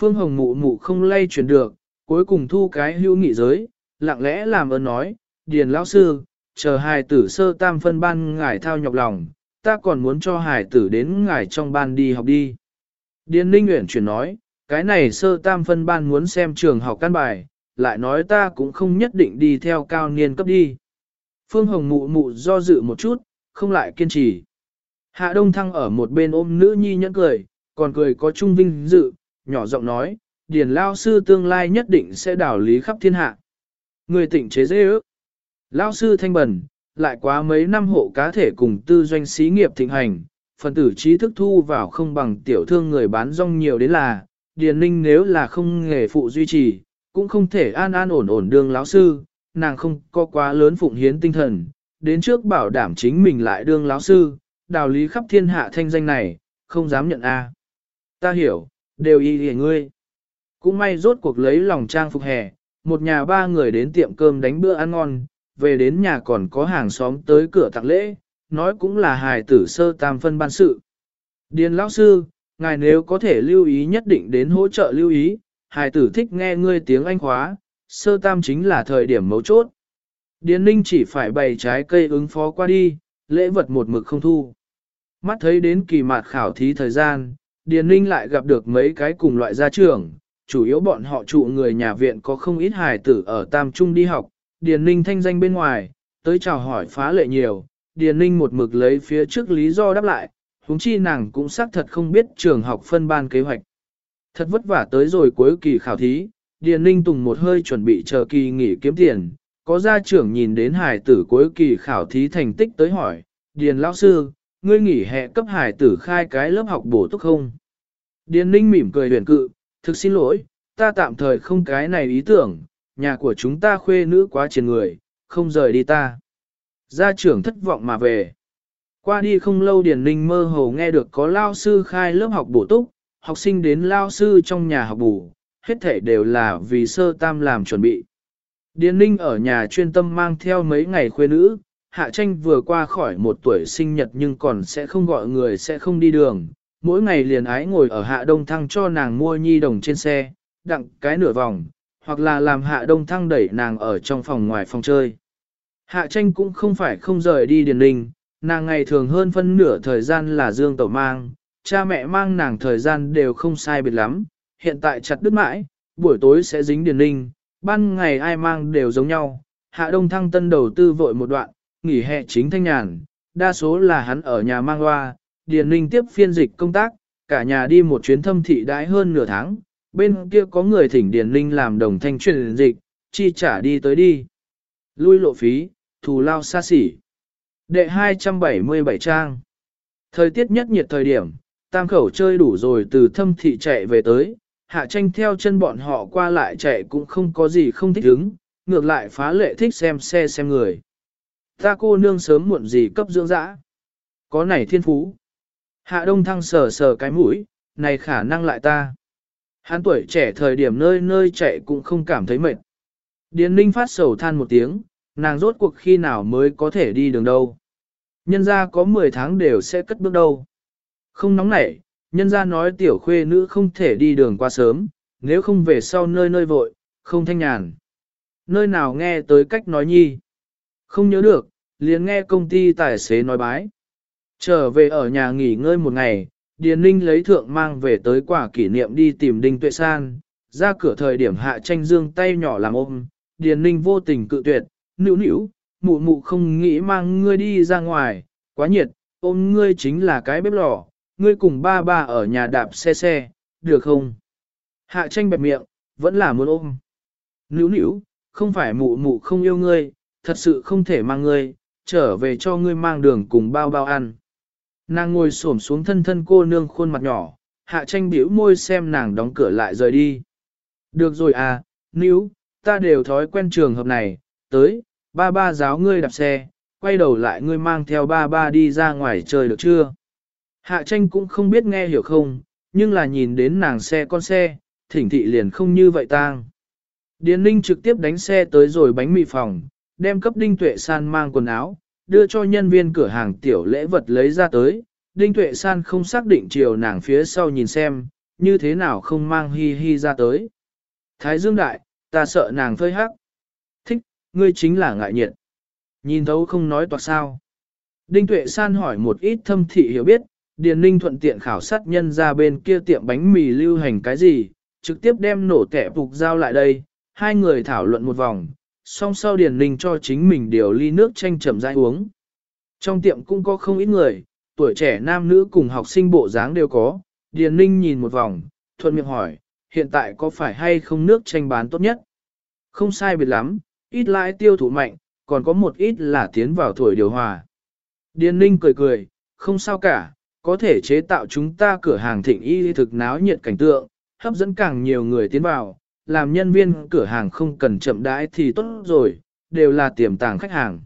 Phương Hồng mụ mụ không lay chuyển được, cuối cùng thu cái hưu nghị giới, lặng lẽ làm ơn nói, Điền lão sư, chờ hài tử sơ tam phân ban ngài thao nhọc lòng, ta còn muốn cho hài tử đến ngài trong ban đi học đi. Điền Ninh Nguyễn chuyển nói, cái này sơ tam phân ban muốn xem trường học căn bài, lại nói ta cũng không nhất định đi theo cao niên cấp đi. Phương Hồng mụ mụ do dự một chút, không lại kiên trì. Hạ Đông Thăng ở một bên ôm nữ nhi nhẫn cười, còn cười có trung vinh dự, nhỏ giọng nói, Điền Lao Sư tương lai nhất định sẽ đảo lý khắp thiên hạ. Người tỉnh chế dễ ước. Lao Sư thanh bẩn, lại quá mấy năm hộ cá thể cùng tư doanh xí nghiệp thịnh hành, phần tử trí thức thu vào không bằng tiểu thương người bán rong nhiều đến là, Điền Ninh nếu là không nghề phụ duy trì, cũng không thể an an ổn ổn đương lão sư, nàng không có quá lớn phụng hiến tinh thần, đến trước bảo đảm chính mình lại đương lão sư, đào lý khắp thiên hạ thanh danh này, không dám nhận a. Ta hiểu, đều y hề ngươi. Cũng may rốt cuộc lấy lòng trang phục hè, một nhà ba người đến tiệm cơm đánh bữa ăn ngon, về đến nhà còn có hàng xóm tới cửa tặng lễ, nói cũng là hài tử sơ tam phân ban sự. Điền lão sư, ngài nếu có thể lưu ý nhất định đến hỗ trợ lưu ý, hài tử thích nghe ngươi tiếng Anh khóa, sơ tam chính là thời điểm mấu chốt. Điền ninh chỉ phải bày trái cây ứng phó qua đi, lễ vật một mực không thu. Mắt thấy đến kỳ mạt khảo thí thời gian, Điền ninh lại gặp được mấy cái cùng loại gia trưởng, chủ yếu bọn họ trụ người nhà viện có không ít hài tử ở Tam Trung đi học, Điền ninh thanh danh bên ngoài, tới chào hỏi phá lệ nhiều, Điền ninh một mực lấy phía trước lý do đáp lại, huống chi nàng cũng xác thật không biết trường học phân ban kế hoạch. Thật vất vả tới rồi cuối kỳ khảo thí, Điền Ninh Tùng một hơi chuẩn bị chờ kỳ nghỉ kiếm tiền, có gia trưởng nhìn đến hải tử cuối kỳ khảo thí thành tích tới hỏi, Điền lão sư, ngươi nghỉ hè cấp hải tử khai cái lớp học bổ túc không? Điền Ninh mỉm cười huyền cự, thực xin lỗi, ta tạm thời không cái này ý tưởng, nhà của chúng ta khuê nữ quá triền người, không rời đi ta. Gia trưởng thất vọng mà về. Qua đi không lâu Điền Ninh mơ hồ nghe được có lao sư khai lớp học bổ túc, học sinh đến lao sư trong nhà học bổ, hết thể đều là vì sơ tam làm chuẩn bị. Điền Ninh ở nhà chuyên tâm mang theo mấy ngày khuê nữ, Hạ Tranh vừa qua khỏi một tuổi sinh nhật nhưng còn sẽ không gọi người sẽ không đi đường, mỗi ngày liền ái ngồi ở Hạ Đông Thăng cho nàng mua nhi đồng trên xe, đặng cái nửa vòng, hoặc là làm Hạ Đông Thăng đẩy nàng ở trong phòng ngoài phòng chơi. Hạ Tranh cũng không phải không rời đi Điền Ninh, nàng ngày thường hơn phân nửa thời gian là Dương Tẩu mang, cha mẹ mang nàng thời gian đều không sai biệt lắm, hiện tại chặt đứt mãi, buổi tối sẽ dính điền ninh, ban ngày ai mang đều giống nhau. Hạ Đông Thăng tân đầu tư vội một đoạn, nghỉ hè chính thanh nhàn, đa số là hắn ở nhà mang loa, điền ninh tiếp phiên dịch công tác, cả nhà đi một chuyến thâm thị đãi hơn nửa tháng, bên kia có người thỉnh điền ninh làm đồng thanh truyền dịch, chi trả đi tới đi. Lui lộ phí, thù lao xa xỉ. Đệ 277 trang. Thời tiết nhất nhiệt thời điểm, tam khẩu chơi đủ rồi từ thâm thị chạy về tới, hạ tranh theo chân bọn họ qua lại chạy cũng không có gì không thích hứng, ngược lại phá lệ thích xem xe xem người. Ta cô nương sớm muộn gì cấp dưỡng dã. Có này thiên phú. Hạ đông thăng sờ sờ cái mũi, này khả năng lại ta. Hắn tuổi trẻ thời điểm nơi nơi chạy cũng không cảm thấy mệt. Điền linh phát sầu than một tiếng, nàng rốt cuộc khi nào mới có thể đi đường đâu. Nhân ra có 10 tháng đều sẽ cất bước đâu. Không nóng nảy, nhân ra nói tiểu khuê nữ không thể đi đường qua sớm, nếu không về sau nơi nơi vội, không thanh nhàn. Nơi nào nghe tới cách nói nhi. Không nhớ được, liền nghe công ty tài xế nói bái. Trở về ở nhà nghỉ ngơi một ngày, Điền Ninh lấy thượng mang về tới quả kỷ niệm đi tìm Đinh Tuệ San, ra cửa thời điểm hạ tranh dương tay nhỏ làm ôm, Điền Ninh vô tình cự tuyệt, nữu nữu, mụ mụ không nghĩ mang ngươi đi ra ngoài, quá nhiệt, ôm ngươi chính là cái bếp lò, ngươi cùng ba ba ở nhà đạp xe xe, được không? Hạ tranh bẹp miệng, vẫn là muốn ôm. Nữu nữu, không phải mụ mụ không yêu ngươi, thật sự không thể mang ngươi, trở về cho ngươi mang đường cùng bao bao ăn. Nàng ngồi xổm xuống thân thân cô nương khuôn mặt nhỏ, hạ tranh biểu môi xem nàng đóng cửa lại rời đi. Được rồi à, níu, ta đều thói quen trường hợp này, tới, ba ba giáo ngươi đạp xe, quay đầu lại ngươi mang theo ba ba đi ra ngoài chơi được chưa? Hạ tranh cũng không biết nghe hiểu không, nhưng là nhìn đến nàng xe con xe, thỉnh thị liền không như vậy tang. Điền Ninh trực tiếp đánh xe tới rồi bánh mì phòng, đem cấp Đinh Tuệ San mang quần áo, đưa cho nhân viên cửa hàng tiểu lễ vật lấy ra tới. Đinh Tuệ San không xác định chiều nàng phía sau nhìn xem, như thế nào không mang hi hi ra tới. Thái Dương Đại, ta sợ nàng phơi hắc. Thích, ngươi chính là ngại nhiệt. Nhìn thấu không nói toạc sao. Đinh Tuệ San hỏi một ít thâm thị hiểu biết, Điền Ninh thuận tiện khảo sát nhân ra bên kia tiệm bánh mì lưu hành cái gì, trực tiếp đem nổ kẻ phục giao lại đây, hai người thảo luận một vòng, song sau Điền Ninh cho chính mình điều ly nước chanh chậm rãi uống. Trong tiệm cũng có không ít người, tuổi trẻ nam nữ cùng học sinh bộ dáng đều có, Điền Ninh nhìn một vòng, thuận miệng hỏi, hiện tại có phải hay không nước chanh bán tốt nhất? Không sai biệt lắm, ít lãi tiêu thụ mạnh, còn có một ít là tiến vào thổi điều hòa. Điền Ninh cười cười, không sao cả, có thể chế tạo chúng ta cửa hàng thịnh y thực náo nhiệt cảnh tượng, hấp dẫn càng nhiều người tiến vào, làm nhân viên cửa hàng không cần chậm đãi thì tốt rồi, đều là tiềm tàng khách hàng.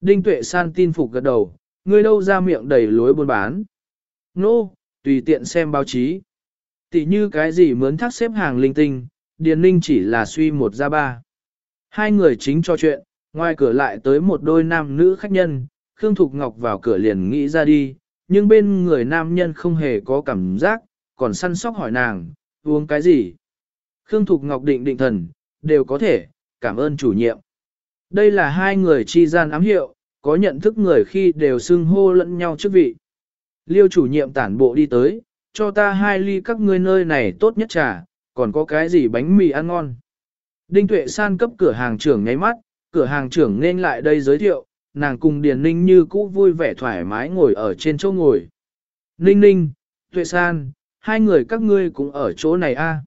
Đinh Tuệ San tin phục gật đầu, người đâu ra miệng đầy lối buôn bán. Nô, no, tùy tiện xem báo chí. Tỷ như cái gì mướn thác xếp hàng linh tinh, Điền Ninh chỉ là suy một ra ba. Hai người chính cho chuyện, ngoài cửa lại tới một đôi nam nữ khách nhân, Khương Thục Ngọc vào cửa liền nghĩ ra đi, nhưng bên người nam nhân không hề có cảm giác, còn săn sóc hỏi nàng, uống cái gì? Khương Thục Ngọc định định thần, đều có thể, cảm ơn chủ nhiệm. Đây là hai người chi gian ám hiệu, có nhận thức người khi đều xưng hô lẫn nhau chức vị. Liêu chủ nhiệm tản bộ đi tới, cho ta hai ly các ngươi nơi này tốt nhất trà, còn có cái gì bánh mì ăn ngon. Đinh Tuệ San cấp cửa hàng trưởng nháy mắt, cửa hàng trưởng nên lại đây giới thiệu, nàng cùng Điền Ninh như cũ vui vẻ thoải mái ngồi ở trên chỗ ngồi. Ninh Ninh, Tuệ San, hai người các ngươi cũng ở chỗ này a. À?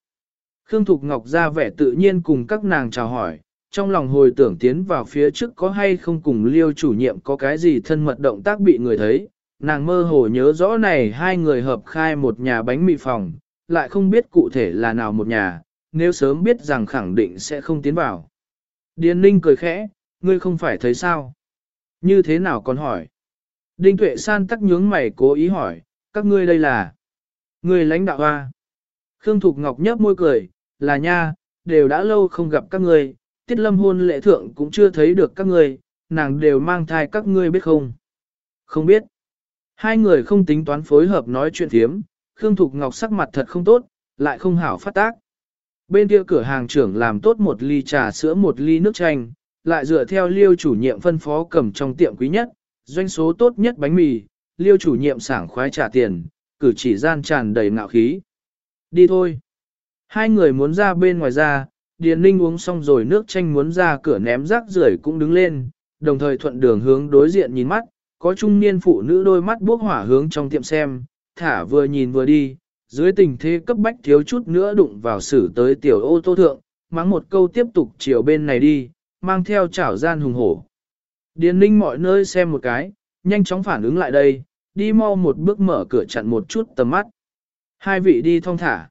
Khương Thục Ngọc ra vẻ tự nhiên cùng các nàng chào hỏi, trong lòng hồi tưởng tiến vào phía trước có hay không cùng liêu chủ nhiệm có cái gì thân mật động tác bị người thấy, nàng mơ hồ nhớ rõ này hai người hợp khai một nhà bánh mì phòng, lại không biết cụ thể là nào một nhà, nếu sớm biết rằng khẳng định sẽ không tiến vào. Điền Ninh cười khẽ, ngươi không phải thấy sao? Như thế nào còn hỏi? Đinh Tuệ San tắc nhướng mày cố ý hỏi, các ngươi đây là? Người lãnh đạo hoa. Khương Thục Ngọc nhấp môi cười, là nha, đều đã lâu không gặp các ngươi, tiết lâm hôn lễ thượng cũng chưa thấy được các ngươi, nàng đều mang thai các ngươi biết không? Không biết. Hai người không tính toán phối hợp nói chuyện thiếm, Khương Thục Ngọc sắc mặt thật không tốt, lại không hảo phát tác. Bên kia cửa hàng trưởng làm tốt một ly trà sữa một ly nước chanh, lại dựa theo liêu chủ nhiệm phân phó cầm trong tiệm quý nhất, doanh số tốt nhất bánh mì, liêu chủ nhiệm sảng khoái trả tiền, cử chỉ gian tràn đầy ngạo khí. Đi thôi. Hai người muốn ra bên ngoài ra, Điền Ninh uống xong rồi nước chanh muốn ra cửa ném rác rưởi cũng đứng lên, đồng thời thuận đường hướng đối diện nhìn mắt, có trung niên phụ nữ đôi mắt bốc hỏa hướng trong tiệm xem, thả vừa nhìn vừa đi, dưới tình thế cấp bách thiếu chút nữa đụng vào xử tới tiểu ô tô thượng, mắng một câu tiếp tục chiều bên này đi, mang theo chảo gian hùng hổ. Điền Ninh mọi nơi xem một cái, nhanh chóng phản ứng lại đây, đi mau một bước mở cửa chặn một chút tầm mắt. Hai vị đi thong thả.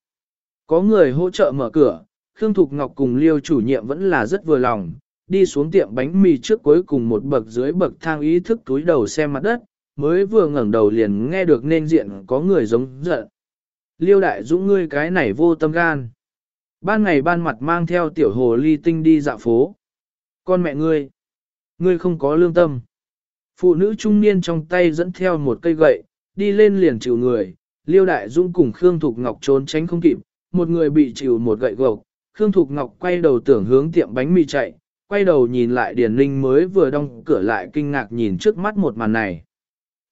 Có người hỗ trợ mở cửa, Khương Thục Ngọc cùng Liêu chủ nhiệm vẫn là rất vừa lòng, đi xuống tiệm bánh mì trước cuối cùng một bậc dưới bậc thang ý thức túi đầu xem mặt đất, mới vừa ngẩng đầu liền nghe được nên diện có người giống giận. Liêu đại dũng ngươi cái này vô tâm gan. Ban ngày ban mặt mang theo tiểu hồ ly tinh đi dạo phố. Con mẹ ngươi, ngươi không có lương tâm. Phụ nữ trung niên trong tay dẫn theo một cây gậy, đi lên liền chịu người, Liêu Đại Dung cùng Khương Thục Ngọc trốn tránh không kịp, một người bị chịu một gậy gộc, Khương Thục Ngọc quay đầu tưởng hướng tiệm bánh mì chạy, quay đầu nhìn lại Điền Linh mới vừa đóng cửa lại kinh ngạc nhìn trước mắt một màn này.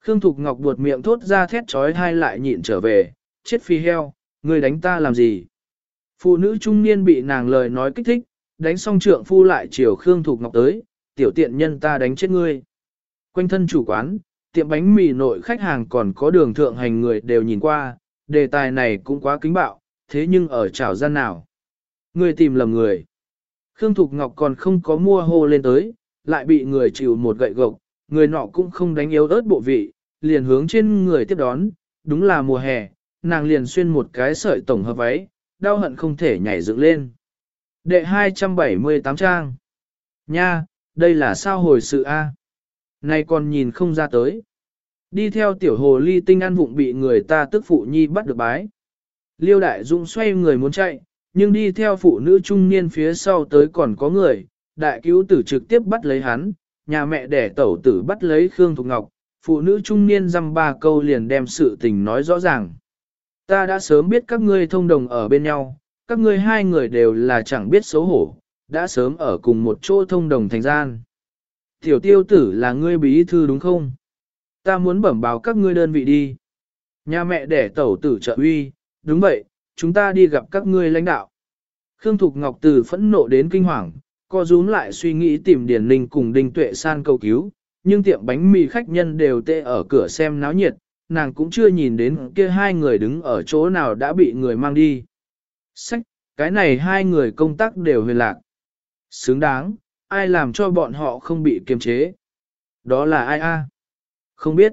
Khương Thục Ngọc buột miệng thốt ra thét trói hai lại nhịn trở về, chết phi heo, người đánh ta làm gì? Phụ nữ trung niên bị nàng lời nói kích thích, đánh xong trượng phu lại chiều Khương Thục Ngọc tới, tiểu tiện nhân ta đánh chết ngươi. Quanh thân chủ quán, tiệm bánh mì nội khách hàng còn có đường thượng hành người đều nhìn qua, đề tài này cũng quá kính bạo, thế nhưng ở trào gian nào? Người tìm lầm người. Khương Thục Ngọc còn không có mua hô lên tới, lại bị người chịu một gậy gộc, người nọ cũng không đánh yếu ớt bộ vị, liền hướng trên người tiếp đón, đúng là mùa hè, nàng liền xuyên một cái sợi tổng hợp váy, đau hận không thể nhảy dựng lên. Đệ 278 trang. Nha, đây là sao hồi sự A. Này còn nhìn không ra tới. Đi theo tiểu hồ ly tinh ăn vụng bị người ta tức phụ nhi bắt được bái. Liêu đại dung xoay người muốn chạy, nhưng đi theo phụ nữ trung niên phía sau tới còn có người, đại cứu tử trực tiếp bắt lấy hắn, nhà mẹ đẻ tẩu tử bắt lấy Khương Thục Ngọc, phụ nữ trung niên dăm ba câu liền đem sự tình nói rõ ràng. Ta đã sớm biết các ngươi thông đồng ở bên nhau, các ngươi hai người đều là chẳng biết xấu hổ, đã sớm ở cùng một chỗ thông đồng thành gian. Tiểu tiêu tử là ngươi bí thư đúng không? Ta muốn bẩm báo các ngươi đơn vị đi. Nhà mẹ đẻ tẩu tử trợ uy, đúng vậy, chúng ta đi gặp các ngươi lãnh đạo. Khương Thục Ngọc từ phẫn nộ đến kinh hoàng, co rúm lại suy nghĩ tìm Điền Ninh cùng Đinh Tuệ San cầu cứu, nhưng tiệm bánh mì khách nhân đều tê ở cửa xem náo nhiệt, nàng cũng chưa nhìn đến kia hai người đứng ở chỗ nào đã bị người mang đi. Sách, cái này hai người công tác đều huyền lạc. Xứng đáng, ai làm cho bọn họ không bị kiềm chế? Đó là ai a? Không biết.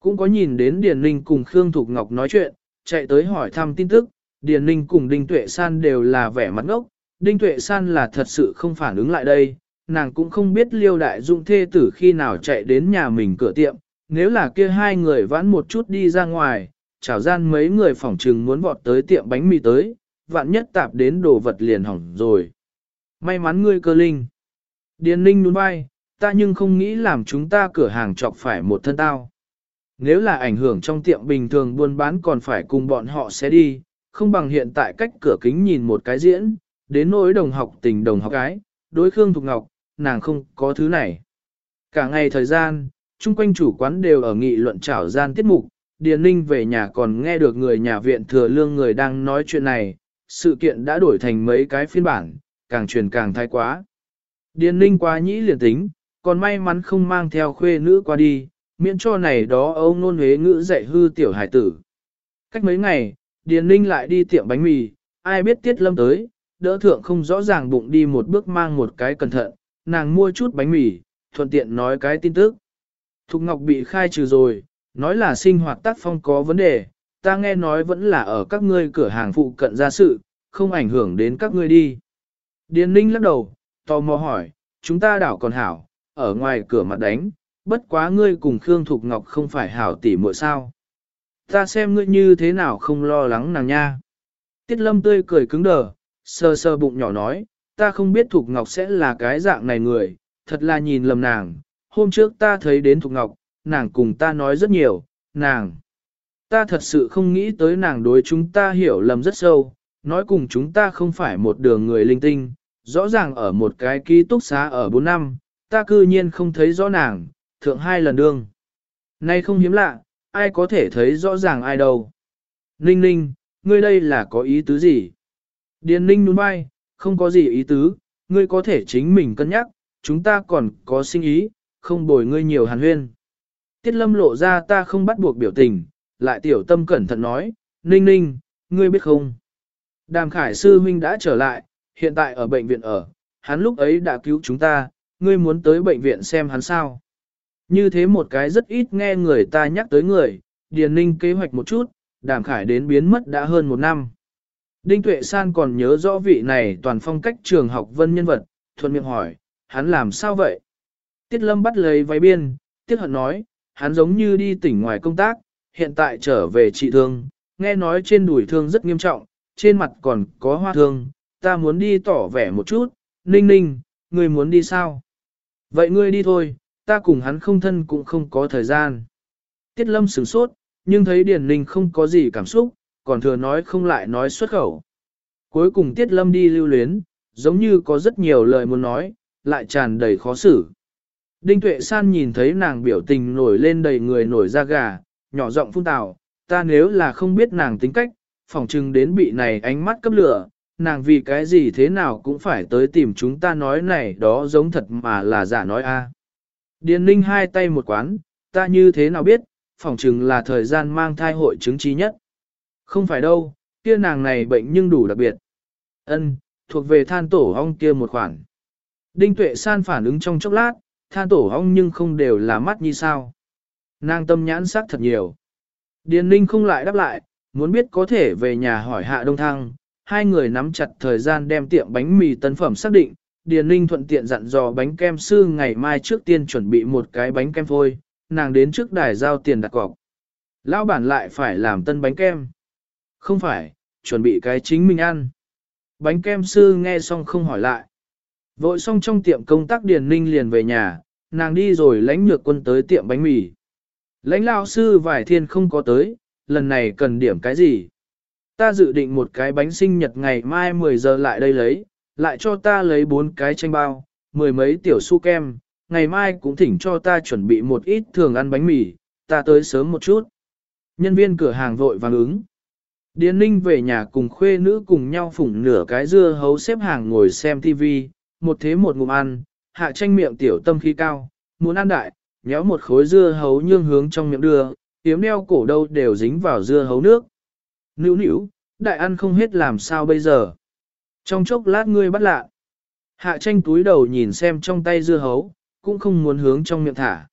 Cũng có nhìn đến Điền Ninh cùng Khương Thục Ngọc nói chuyện, chạy tới hỏi thăm tin tức, Điền Ninh cùng Đinh Tuệ San đều là vẻ mặt ngốc, Đinh Tuệ San là thật sự không phản ứng lại đây, nàng cũng không biết liêu đại dung thê tử khi nào chạy đến nhà mình cửa tiệm, nếu là kia hai người vãn một chút đi ra ngoài, chảo gian mấy người phỏng trừng muốn vọt tới tiệm bánh mì tới, vạn nhất tạp đến đồ vật liền hỏng rồi. May mắn ngươi cơ linh. Điền Ninh nhún vai, ta nhưng không nghĩ làm chúng ta cửa hàng chọc phải một thân tao. Nếu là ảnh hưởng trong tiệm bình thường buôn bán còn phải cùng bọn họ sẽ đi, không bằng hiện tại cách cửa kính nhìn một cái diễn, đến nỗi đồng học tình đồng học gái, đối Khương Thục Ngọc, nàng không có thứ này. Cả ngày thời gian, chung quanh chủ quán đều ở nghị luận trảo gian tiết mục, Điền Ninh về nhà còn nghe được người nhà viện thừa lương người đang nói chuyện này, sự kiện đã đổi thành mấy cái phiên bản, càng truyền càng thái quá. Điền Ninh quá nhĩ liền tính, còn may mắn không mang theo khuê nữ qua đi, miễn cho này đó ông nôn huế ngữ dạy hư tiểu hải tử. Cách mấy ngày, Điền Ninh lại đi tiệm bánh mì, ai biết Tiết Lâm tới, đỡ thượng không rõ ràng bụng đi một bước mang một cái cẩn thận, nàng mua chút bánh mì, thuận tiện nói cái tin tức. Thục Ngọc bị khai trừ rồi, nói là sinh hoạt tác phong có vấn đề, ta nghe nói vẫn là ở các ngươi cửa hàng phụ cận ra sự, không ảnh hưởng đến các ngươi đi. Điền Ninh lắc đầu, tò mò hỏi, chúng ta đảo còn hảo, ở ngoài cửa mặt đánh, bất quá ngươi cùng Khương Thục Ngọc không phải hảo tỉ muội sao. Ta xem ngươi như thế nào không lo lắng nàng nha. Tiết lâm tươi cười cứng đờ, sơ sơ bụng nhỏ nói, ta không biết Thục Ngọc sẽ là cái dạng này người, thật là nhìn lầm nàng. Hôm trước ta thấy đến Thục Ngọc, nàng cùng ta nói rất nhiều, nàng. Ta thật sự không nghĩ tới nàng đối chúng ta hiểu lầm rất sâu, nói cùng chúng ta không phải một đường người linh tinh, rõ ràng ở một cái ký túc xá ở 4 năm, ta cư nhiên không thấy rõ nàng, thượng hai lần đương. Nay không hiếm lạ, ai có thể thấy rõ ràng ai đâu. Ninh ninh, ngươi đây là có ý tứ gì? Điền ninh đúng vai, không có gì ý tứ, ngươi có thể chính mình cân nhắc, chúng ta còn có sinh ý, không bồi ngươi nhiều hàn huyên. Tiết lâm lộ ra ta không bắt buộc biểu tình, lại tiểu tâm cẩn thận nói, ninh ninh, ngươi biết không? Đàm khải sư huynh đã trở lại, hiện tại ở bệnh viện ở, hắn lúc ấy đã cứu chúng ta, ngươi muốn tới bệnh viện xem hắn sao. Như thế một cái rất ít nghe người ta nhắc tới người, Điền Ninh kế hoạch một chút, đàm khải đến biến mất đã hơn một năm. Đinh Tuệ San còn nhớ rõ vị này toàn phong cách trường học vân nhân vật, thuận miệng hỏi, hắn làm sao vậy? Tiết Lâm bắt lấy váy biên, Tiết Hận nói, hắn giống như đi tỉnh ngoài công tác, hiện tại trở về trị thương, nghe nói trên đùi thương rất nghiêm trọng, trên mặt còn có hoa thương, ta muốn đi tỏ vẻ một chút, ninh ninh, ngươi muốn đi sao? Vậy ngươi đi thôi, ta cùng hắn không thân cũng không có thời gian. Tiết lâm sửng sốt, nhưng thấy Điền Ninh không có gì cảm xúc, còn thừa nói không lại nói xuất khẩu. Cuối cùng Tiết lâm đi lưu luyến, giống như có rất nhiều lời muốn nói, lại tràn đầy khó xử. Đinh Tuệ San nhìn thấy nàng biểu tình nổi lên đầy người nổi da gà, nhỏ giọng phun tào, ta nếu là không biết nàng tính cách, phỏng chừng đến bị này ánh mắt cấp lửa, nàng vì cái gì thế nào cũng phải tới tìm chúng ta nói này đó giống thật mà là giả nói a. Điền Ninh hai tay một quán, ta như thế nào biết, phỏng chừng là thời gian mang thai hội chứng trí nhất. Không phải đâu, kia nàng này bệnh nhưng đủ đặc biệt. Ân, thuộc về than tổ ong kia một khoản. Đinh Tuệ San phản ứng trong chốc lát, than tổ ong nhưng không đều là mắt như sao. Nàng tâm nhãn sắc thật nhiều. Điền Ninh không lại đáp lại, muốn biết có thể về nhà hỏi hạ đông thăng. Hai người nắm chặt thời gian đem tiệm bánh mì tân phẩm xác định. Điền Ninh thuận tiện dặn dò bánh kem sư ngày mai trước tiên chuẩn bị một cái bánh kem phôi, nàng đến trước đài giao tiền đặt cọc. Lão bản lại phải làm tân bánh kem. Không phải, chuẩn bị cái chính mình ăn. Bánh kem sư nghe xong không hỏi lại. Vội xong trong tiệm công tác Điền Ninh liền về nhà, nàng đi rồi lãnh nhược quân tới tiệm bánh mì. Lãnh lao sư vải thiên không có tới, lần này cần điểm cái gì? Ta dự định một cái bánh sinh nhật ngày mai 10 giờ lại đây lấy, lại cho ta lấy bốn cái chanh bao, mười mấy tiểu su kem, ngày mai cũng thỉnh cho ta chuẩn bị một ít thường ăn bánh mì, ta tới sớm một chút. Nhân viên cửa hàng vội vàng ứng. Điền ninh về nhà cùng khuê nữ cùng nhau phủng nửa cái dưa hấu xếp hàng ngồi xem TV, một thế một ngụm ăn, hạ tranh miệng tiểu tâm khí cao, muốn ăn đại, nhéo một khối dưa hấu nhương hướng trong miệng đưa, tiếm đeo cổ đâu đều dính vào dưa hấu nước. Nữu nữu, đại ăn không hết làm sao bây giờ. Trong chốc lát ngươi bắt lạ. Hạ tranh túi đầu nhìn xem trong tay dưa hấu, cũng không muốn hướng trong miệng thả.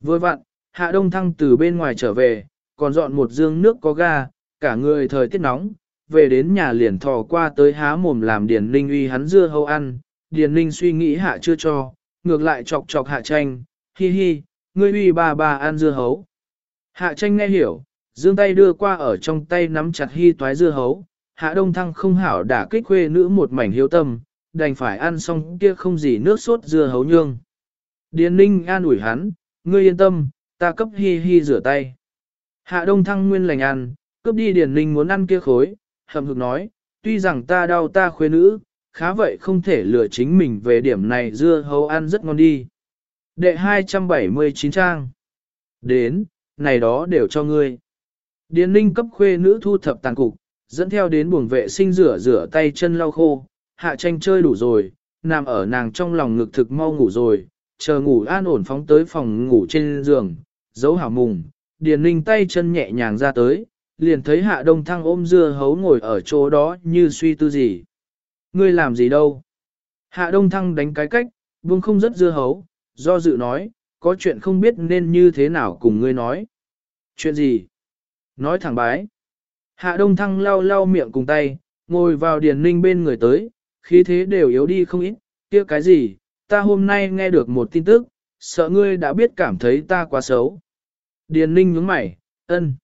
Vừa vặn, hạ đông thăng từ bên ngoài trở về, còn dọn một dương nước có ga, cả người thời tiết nóng, về đến nhà liền thò qua tới há mồm làm Điền Ninh uy hắn dưa hấu ăn, Điền Ninh suy nghĩ hạ chưa cho, ngược lại chọc chọc hạ tranh, hi hi, ngươi uy bà bà ăn dưa hấu. Hạ tranh nghe hiểu, dương tay đưa qua ở trong tay nắm chặt hi toái dưa hấu, hạ đông thăng không hảo đả kích khuê nữ một mảnh hiếu tâm, đành phải ăn xong kia không gì nước sốt dưa hấu nhương. Điền ninh an ủi hắn, ngươi yên tâm, ta cấp hi hi rửa tay. Hạ đông thăng nguyên lành ăn, cướp đi điền ninh muốn ăn kia khối, hầm hực nói, tuy rằng ta đau ta khuê nữ, khá vậy không thể lừa chính mình về điểm này dưa hấu ăn rất ngon đi. Đệ 279 trang. Đến, này đó đều cho ngươi. Điền ninh cấp khuê nữ thu thập tàn cục, dẫn theo đến buồng vệ sinh rửa rửa tay chân lau khô, hạ tranh chơi đủ rồi, nằm ở nàng trong lòng ngực thực mau ngủ rồi, chờ ngủ an ổn phóng tới phòng ngủ trên giường, giấu hảo mùng, điền ninh tay chân nhẹ nhàng ra tới, liền thấy hạ đông thăng ôm dưa hấu ngồi ở chỗ đó như suy tư gì. Ngươi làm gì đâu? Hạ đông thăng đánh cái cách, vương không rất dưa hấu, do dự nói, có chuyện không biết nên như thế nào cùng ngươi nói. Chuyện gì? Nói thẳng bái. Hạ đông thăng lau lau miệng cùng tay, ngồi vào điền ninh bên người tới, khí thế đều yếu đi không ít, kia cái gì, ta hôm nay nghe được một tin tức, sợ ngươi đã biết cảm thấy ta quá xấu. Điền ninh nhướng mày, ân.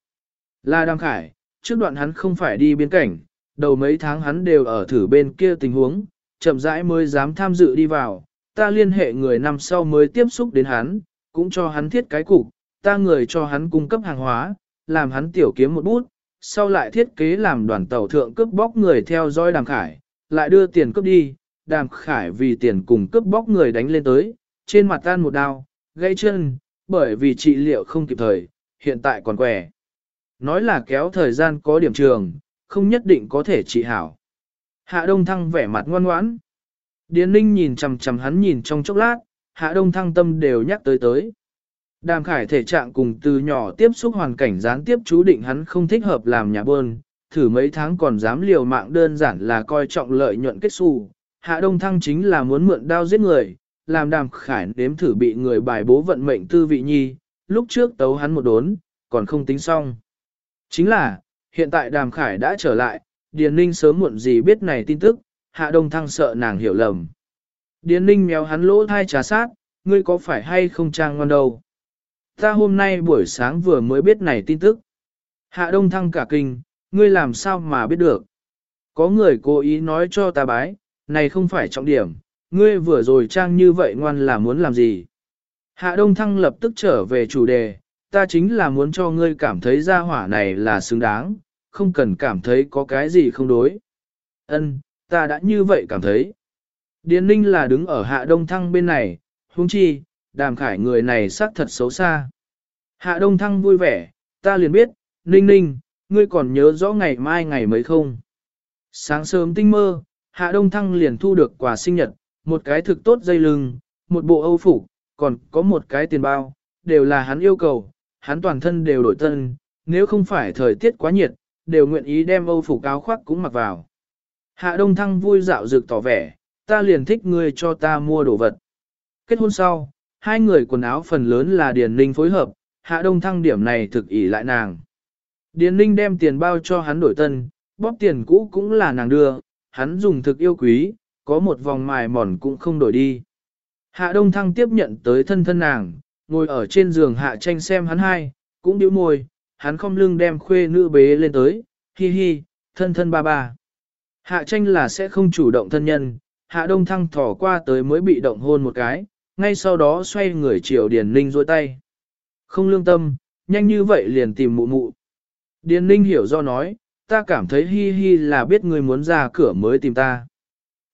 Là Đăng Khải, trước đoạn hắn không phải đi biên cảnh, đầu mấy tháng hắn đều ở thử bên kia tình huống, chậm rãi mới dám tham dự đi vào, ta liên hệ người năm sau mới tiếp xúc đến hắn, cũng cho hắn thiết cái cục, ta người cho hắn cung cấp hàng hóa, làm hắn tiểu kiếm một bút, sau lại thiết kế làm đoàn tàu thượng cướp bóc người theo dõi Đàm Khải, lại đưa tiền cướp đi, Đàm Khải vì tiền cùng cướp bóc người đánh lên tới, trên mặt tan một đao, gây chân, bởi vì trị liệu không kịp thời, hiện tại còn quẻ. Nói là kéo thời gian có điểm trường, không nhất định có thể trị hảo. Hạ Đông Thăng vẻ mặt ngoan ngoãn. Điền Ninh nhìn chằm chằm hắn nhìn trong chốc lát, Hạ Đông Thăng tâm đều nhắc tới tới. Đàm Khải thể trạng cùng từ nhỏ tiếp xúc hoàn cảnh gián tiếp chú định hắn không thích hợp làm nhà bơn, thử mấy tháng còn dám liều mạng đơn giản là coi trọng lợi nhuận kết xu. Hạ Đông Thăng chính là muốn mượn đao giết người, làm Đàm Khải nếm thử bị người bài bố vận mệnh tư vị nhi, lúc trước tấu hắn một đốn, còn không tính xong. Chính là, hiện tại Đàm Khải đã trở lại, Điền Ninh sớm muộn gì biết này tin tức, Hạ Đông Thăng sợ nàng hiểu lầm. Điền Ninh méo hắn lỗ thai trà sát, ngươi có phải hay không trang ngon đâu. Ta hôm nay buổi sáng vừa mới biết này tin tức. Hạ Đông Thăng cả kinh, ngươi làm sao mà biết được. Có người cố ý nói cho ta bái, này không phải trọng điểm, ngươi vừa rồi trang như vậy ngoan là muốn làm gì. Hạ Đông Thăng lập tức trở về chủ đề, ta chính là muốn cho ngươi cảm thấy gia hỏa này là xứng đáng, không cần cảm thấy có cái gì không đối. Ân, ta đã như vậy cảm thấy. Điền Ninh là đứng ở Hạ Đông Thăng bên này, huống chi, đàm khải người này xác thật xấu xa. Hạ Đông Thăng vui vẻ, ta liền biết, Ninh Ninh, ngươi còn nhớ rõ ngày mai ngày mấy không? Sáng sớm tinh mơ, Hạ Đông Thăng liền thu được quà sinh nhật, một cái thực tốt dây lưng, một bộ âu phục, còn có một cái tiền bao, đều là hắn yêu cầu, hắn toàn thân đều đổi tân, nếu không phải thời tiết quá nhiệt, đều nguyện ý đem âu phục áo khoác cũng mặc vào. Hạ Đông Thăng vui dạo dược tỏ vẻ, ta liền thích ngươi cho ta mua đồ vật. Kết hôn sau, hai người quần áo phần lớn là Điền Ninh phối hợp, Hạ Đông Thăng điểm này thực ỷ lại nàng. Điền Ninh đem tiền bao cho hắn đổi tân, bóp tiền cũ cũng là nàng đưa, hắn dùng thực yêu quý, có một vòng mài mòn cũng không đổi đi. Hạ Đông Thăng tiếp nhận tới thân thân nàng, ngồi ở trên giường hạ tranh xem hắn hai, cũng điếu môi, hắn không lưng đem khuê nữ bế lên tới, hi hi, thân thân ba ba. Hạ tranh là sẽ không chủ động thân nhân, hạ đông thăng thỏ qua tới mới bị động hôn một cái, ngay sau đó xoay người chiều Điền Ninh dôi tay. Không lương tâm, nhanh như vậy liền tìm mụ mụ. Điền Ninh hiểu do nói, ta cảm thấy hi hi là biết người muốn ra cửa mới tìm ta.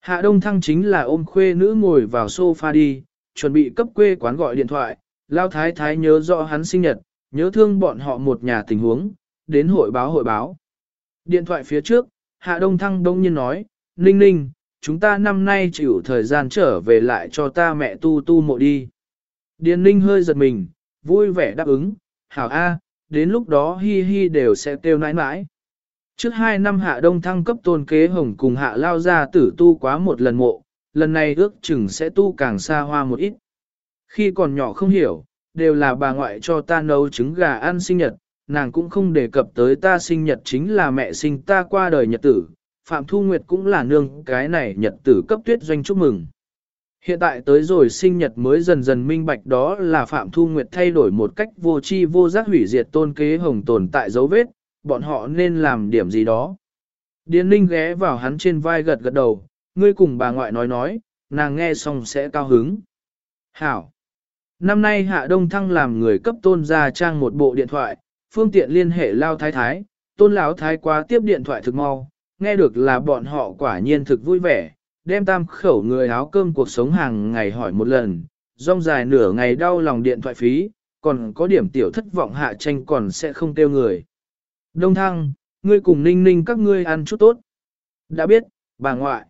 Hạ Đông Thăng chính là ôm khuê nữ ngồi vào sofa đi, chuẩn bị cấp quê quán gọi điện thoại, Lao Thái Thái nhớ rõ hắn sinh nhật, nhớ thương bọn họ một nhà tình huống, đến hội báo hội báo. Điện thoại phía trước, Hạ Đông Thăng đông nhiên nói, Ninh Ninh, chúng ta năm nay chịu thời gian trở về lại cho ta mẹ tu tu mộ đi. Điền Ninh hơi giật mình, vui vẻ đáp ứng, hảo A, đến lúc đó hi hi đều sẽ kêu nãi nãi. Trước hai năm hạ đông thăng cấp tôn kế hồng cùng hạ lao ra tử tu quá một lần mộ, lần này ước chừng sẽ tu càng xa hoa một ít. Khi còn nhỏ không hiểu, đều là bà ngoại cho ta nấu trứng gà ăn sinh nhật, nàng cũng không đề cập tới ta sinh nhật chính là mẹ sinh ta qua đời nhật tử, Phạm Thu Nguyệt cũng là nương cái này nhật tử cấp tuyết doanh chúc mừng. Hiện tại tới rồi sinh nhật mới dần dần minh bạch đó là Phạm Thu Nguyệt thay đổi một cách vô tri vô giác hủy diệt tôn kế hồng tồn tại dấu vết, bọn họ nên làm điểm gì đó. Điền Linh ghé vào hắn trên vai gật gật đầu, ngươi cùng bà ngoại nói nói, nàng nghe xong sẽ cao hứng. Hảo! Năm nay Hạ Đông Thăng làm người cấp tôn ra trang một bộ điện thoại, phương tiện liên hệ lao thái thái, tôn lão thái quá tiếp điện thoại thực mau, nghe được là bọn họ quả nhiên thực vui vẻ, đem tam khẩu người áo cơm cuộc sống hàng ngày hỏi một lần, rong dài nửa ngày đau lòng điện thoại phí, còn có điểm tiểu thất vọng hạ tranh còn sẽ không tiêu người. Đông thăng, ngươi cùng ninh ninh các ngươi ăn chút tốt. Đã biết, bà ngoại.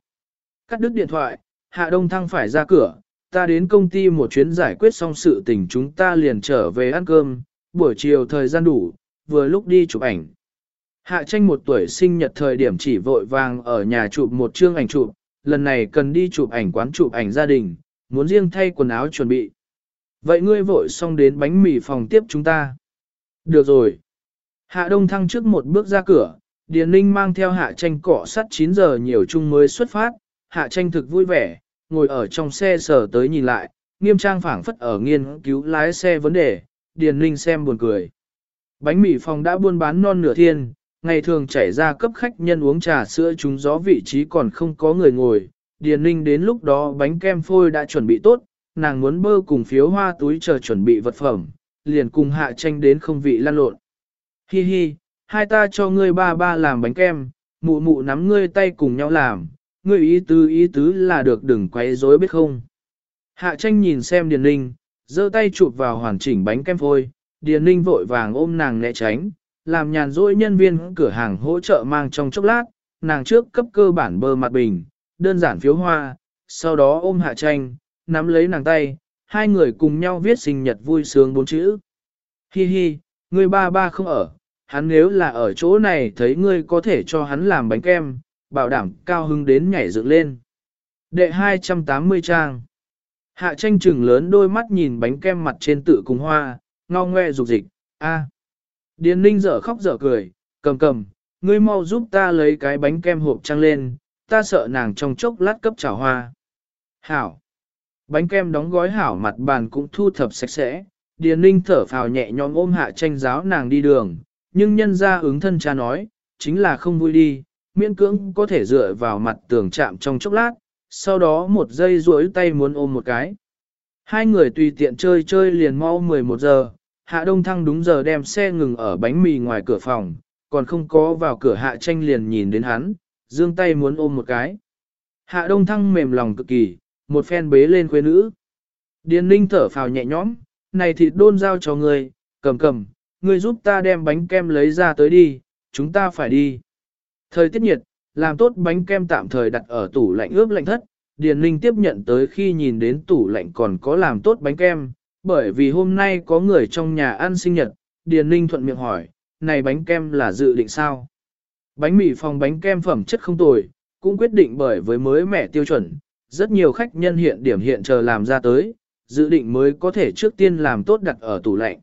Cắt đứt điện thoại, hạ đông thăng phải ra cửa, ta đến công ty một chuyến giải quyết xong sự tình chúng ta liền trở về ăn cơm, buổi chiều thời gian đủ, vừa lúc đi chụp ảnh. Hạ tranh một tuổi sinh nhật thời điểm chỉ vội vàng ở nhà chụp một chương ảnh chụp, lần này cần đi chụp ảnh quán chụp ảnh gia đình, muốn riêng thay quần áo chuẩn bị. Vậy ngươi vội xong đến bánh mì phòng tiếp chúng ta. Được rồi. Hạ Đông Thăng trước một bước ra cửa, Điền Ninh mang theo Hạ Tranh cỏ sắt 9 giờ nhiều chung mới xuất phát, Hạ Tranh thực vui vẻ, ngồi ở trong xe sở tới nhìn lại, nghiêm trang phảng phất ở nghiên cứu lái xe vấn đề, Điền Ninh xem buồn cười. Bánh mì phòng đã buôn bán non nửa thiên, ngày thường chảy ra cấp khách nhân uống trà sữa chúng gió vị trí còn không có người ngồi. Điền Ninh đến lúc đó bánh kem phôi đã chuẩn bị tốt, nàng muốn bơ cùng phiếu hoa túi chờ chuẩn bị vật phẩm, liền cùng hạ tranh đến không vị lan lộn. Hi hi, hai ta cho ngươi ba ba làm bánh kem, mụ mụ nắm ngươi tay cùng nhau làm, ngươi ý tứ ý tứ là được đừng quấy rối biết không. Hạ tranh nhìn xem Điền Ninh, giơ tay chụp vào hoàn chỉnh bánh kem phôi, Điền Ninh vội vàng ôm nàng né tránh, làm nhàn rỗi nhân viên cửa hàng hỗ trợ mang trong chốc lát, nàng trước cấp cơ bản bơ mặt bình, đơn giản phiếu hoa, sau đó ôm hạ tranh, nắm lấy nàng tay, hai người cùng nhau viết sinh nhật vui sướng bốn chữ. Hi hi, ngươi ba ba không ở, hắn nếu là ở chỗ này thấy ngươi có thể cho hắn làm bánh kem, bảo đảm cao hứng đến nhảy dựng lên. Đệ 280 trang Hạ tranh trừng lớn đôi mắt nhìn bánh kem mặt trên tự cùng hoa, ngao ngoe rục dịch, a. Điền ninh dở khóc dở cười, cầm cầm, ngươi mau giúp ta lấy cái bánh kem hộp trăng lên, ta sợ nàng trong chốc lát cấp chảo hoa. Hảo. Bánh kem đóng gói hảo mặt bàn cũng thu thập sạch sẽ, Điền ninh thở phào nhẹ nhõm ôm hạ tranh giáo nàng đi đường, nhưng nhân ra ứng thân cha nói, chính là không vui đi, miễn cưỡng có thể dựa vào mặt tường chạm trong chốc lát, sau đó một giây duỗi tay muốn ôm một cái. Hai người tùy tiện chơi chơi liền mau 11 giờ, Hạ Đông Thăng đúng giờ đem xe ngừng ở bánh mì ngoài cửa phòng, còn không có vào cửa Hạ Tranh liền nhìn đến hắn, dương tay muốn ôm một cái. Hạ Đông Thăng mềm lòng cực kỳ, một phen bế lên khuê nữ. Điền Ninh thở phào nhẹ nhõm, này thịt đôn giao cho ngươi, cầm cầm, ngươi giúp ta đem bánh kem lấy ra tới đi, chúng ta phải đi. Thời tiết nhiệt, làm tốt bánh kem tạm thời đặt ở tủ lạnh ướp lạnh thất, Điền Ninh tiếp nhận tới khi nhìn đến tủ lạnh còn có làm tốt bánh kem, bởi vì hôm nay có người trong nhà ăn sinh nhật, Điền Ninh thuận miệng hỏi, này bánh kem là dự định sao? Bánh mì phòng bánh kem phẩm chất không tồi, cũng quyết định bởi với mới mẻ tiêu chuẩn, rất nhiều khách nhân hiện điểm hiện chờ làm ra tới, dự định mới có thể trước tiên làm tốt đặt ở tủ lạnh.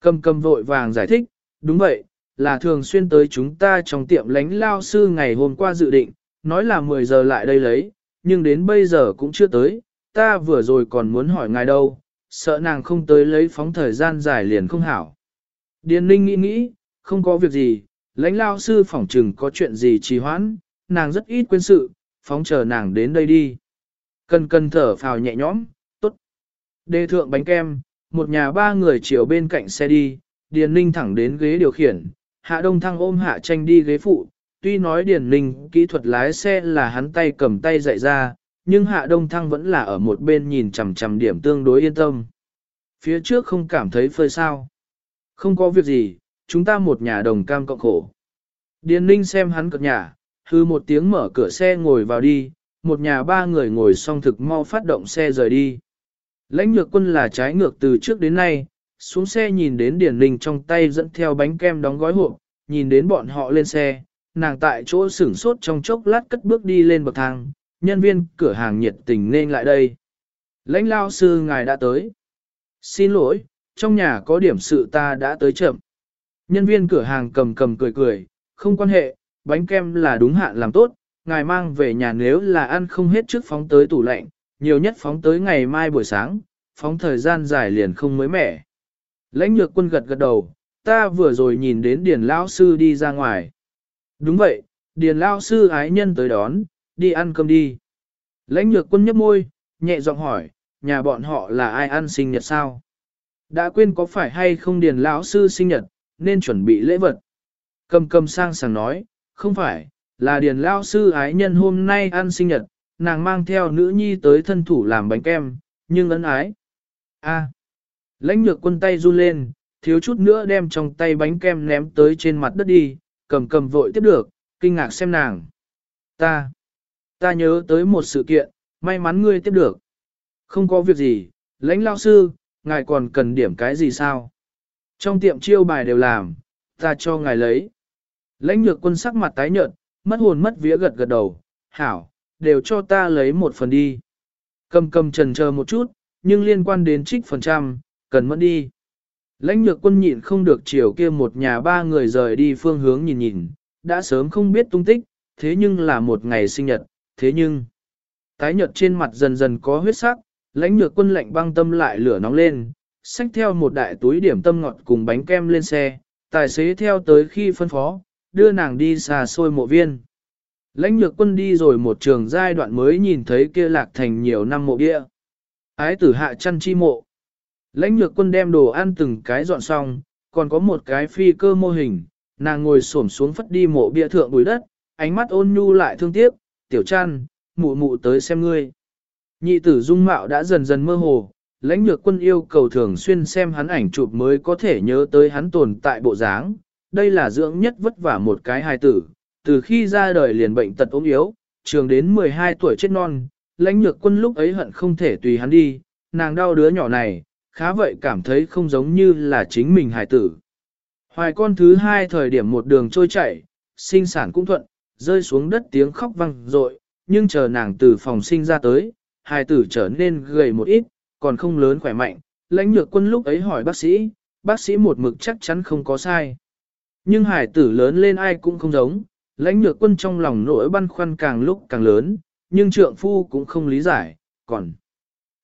Cầm cầm vội vàng giải thích, đúng vậy, là thường xuyên tới chúng ta trong tiệm lánh lao sư ngày hôm qua dự định, nói là 10 giờ lại đây lấy, nhưng đến bây giờ cũng chưa tới, ta vừa rồi còn muốn hỏi ngài đâu, sợ nàng không tới lấy phóng thời gian dài liền không hảo. Điền Ninh nghĩ nghĩ, không có việc gì, lãnh lao sư phỏng trừng có chuyện gì trì hoãn, nàng rất ít quên sự, phóng chờ nàng đến đây đi. Cần cần thở phào nhẹ nhõm, tốt. Đề thượng bánh kem, một nhà ba người chiều bên cạnh xe đi, Điền Ninh thẳng đến ghế điều khiển, Hạ Đông Thăng ôm Hạ Tranh đi ghế phụ, tuy nói Điền Ninh kỹ thuật lái xe là hắn tay cầm tay dạy ra, nhưng Hạ Đông Thăng vẫn là ở một bên nhìn chằm chằm điểm tương đối yên tâm. Phía trước không cảm thấy phơi sao. Không có việc gì, chúng ta một nhà đồng cam cộng khổ. Điền Ninh xem hắn cật nhà, hư một tiếng mở cửa xe ngồi vào đi, một nhà ba người ngồi xong thực mau phát động xe rời đi. Lãnh nhược quân là trái ngược từ trước đến nay, xuống xe nhìn đến Điền Ninh trong tay dẫn theo bánh kem đóng gói hộp, nhìn đến bọn họ lên xe, nàng tại chỗ sửng sốt trong chốc lát cất bước đi lên bậc thang, nhân viên cửa hàng nhiệt tình nên lại đây. Lãnh lao sư ngài đã tới. Xin lỗi, trong nhà có điểm sự ta đã tới chậm. Nhân viên cửa hàng cầm cầm cười cười, không quan hệ, bánh kem là đúng hạn làm tốt, ngài mang về nhà nếu là ăn không hết trước phóng tới tủ lạnh, nhiều nhất phóng tới ngày mai buổi sáng, phóng thời gian dài liền không mới mẻ. Lãnh nhược quân gật gật đầu, ta vừa rồi nhìn đến Điền Lao Sư đi ra ngoài. Đúng vậy, Điền Lao Sư ái nhân tới đón, đi ăn cơm đi. Lãnh nhược quân nhấp môi, nhẹ giọng hỏi, nhà bọn họ là ai ăn sinh nhật sao? Đã quên có phải hay không Điền Lão Sư sinh nhật, nên chuẩn bị lễ vật. Cầm cầm sang sàng nói, không phải, là Điền lão Sư ái nhân hôm nay ăn sinh nhật, nàng mang theo nữ nhi tới thân thủ làm bánh kem, nhưng ấn ái. A. Lãnh nhược quân tay run lên, thiếu chút nữa đem trong tay bánh kem ném tới trên mặt đất đi, cầm cầm vội tiếp được, kinh ngạc xem nàng. Ta, ta nhớ tới một sự kiện, may mắn ngươi tiếp được. Không có việc gì, lãnh lao sư, ngài còn cần điểm cái gì sao? Trong tiệm chiêu bài đều làm, ta cho ngài lấy. Lãnh nhược quân sắc mặt tái nhợt, mất hồn mất vía gật gật đầu, hảo, đều cho ta lấy một phần đi. Cầm cầm trần chờ một chút, nhưng liên quan đến trích phần trăm, cần mất đi. Lãnh nhược quân nhịn không được chiều kia một nhà ba người rời đi phương hướng nhìn nhìn, đã sớm không biết tung tích, thế nhưng là một ngày sinh nhật, thế nhưng... Tái nhợt trên mặt dần dần có huyết sắc, lãnh nhược quân lạnh băng tâm lại lửa nóng lên, xách theo một đại túi điểm tâm ngọt cùng bánh kem lên xe, tài xế theo tới khi phân phó, đưa nàng đi xà xôi mộ viên. Lãnh nhược quân đi rồi một trường giai đoạn mới nhìn thấy kia lạc thành nhiều năm mộ địa. Ái tử hạ chăn chi mộ. Lãnh nhược quân đem đồ ăn từng cái dọn xong, còn có một cái phi cơ mô hình, nàng ngồi xổm xuống phất đi mộ bia thượng bùi đất, ánh mắt ôn nhu lại thương tiếc, tiểu chăn, mụ mụ tới xem ngươi. Nhị tử dung mạo đã dần dần mơ hồ, lãnh nhược quân yêu cầu thường xuyên xem hắn ảnh chụp mới có thể nhớ tới hắn tồn tại bộ dáng. Đây là dưỡng nhất vất vả một cái hài tử, từ khi ra đời liền bệnh tật ốm yếu, trường đến 12 tuổi chết non, lãnh nhược quân lúc ấy hận không thể tùy hắn đi, nàng đau đứa nhỏ này, khá vậy cảm thấy không giống như là chính mình hài tử. Hoài con thứ hai thời điểm một đường trôi chảy, sinh sản cũng thuận, rơi xuống đất tiếng khóc vang rội, nhưng chờ nàng từ phòng sinh ra tới, hài tử trở nên gầy một ít, còn không lớn khỏe mạnh, lãnh nhược quân lúc ấy hỏi bác sĩ, bác sĩ một mực chắc chắn không có sai. Nhưng hải tử lớn lên ai cũng không giống, lãnh nhược quân trong lòng nỗi băn khoăn càng lúc càng lớn, nhưng trượng phu cũng không lý giải, còn.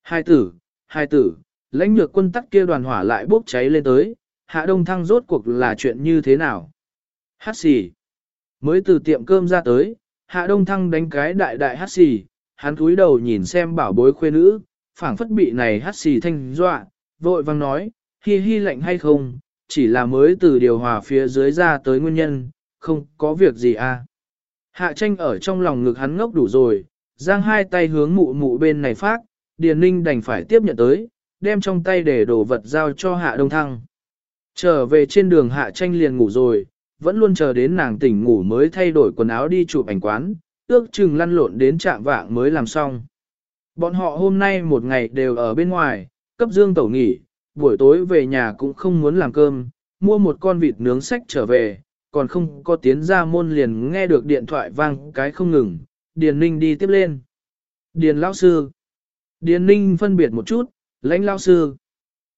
Hai tử, hai tử, lãnh nhược quân tắt kia đoàn hỏa lại bốc cháy lên tới, hạ đông thăng rốt cuộc là chuyện như thế nào? Hát xì. Mới từ tiệm cơm ra tới, hạ đông thăng đánh cái đại đại hát xì, hắn cúi đầu nhìn xem bảo bối khuê nữ, phảng phất bị này hát xì thanh dọa, vội vang nói, hi hi lạnh hay không, chỉ là mới từ điều hòa phía dưới ra tới nguyên nhân, không có việc gì à. Hạ tranh ở trong lòng ngực hắn ngốc đủ rồi, giang hai tay hướng mụ mụ bên này phát, Điền Ninh đành phải tiếp nhận tới, đem trong tay để đồ vật giao cho Hạ Đông Thăng. Trở về trên đường Hạ tranh liền ngủ rồi, vẫn luôn chờ đến nàng tỉnh ngủ mới thay đổi quần áo đi chụp ảnh quán, ước chừng lăn lộn đến trạng vạng mới làm xong. Bọn họ hôm nay một ngày đều ở bên ngoài, cấp dương tẩu nghỉ, buổi tối về nhà cũng không muốn làm cơm, mua một con vịt nướng sách trở về, còn không có tiến ra môn liền nghe được điện thoại vang cái không ngừng, Điền Ninh đi tiếp lên. Điền lão sư. Điền Ninh phân biệt một chút, lãnh lão sư.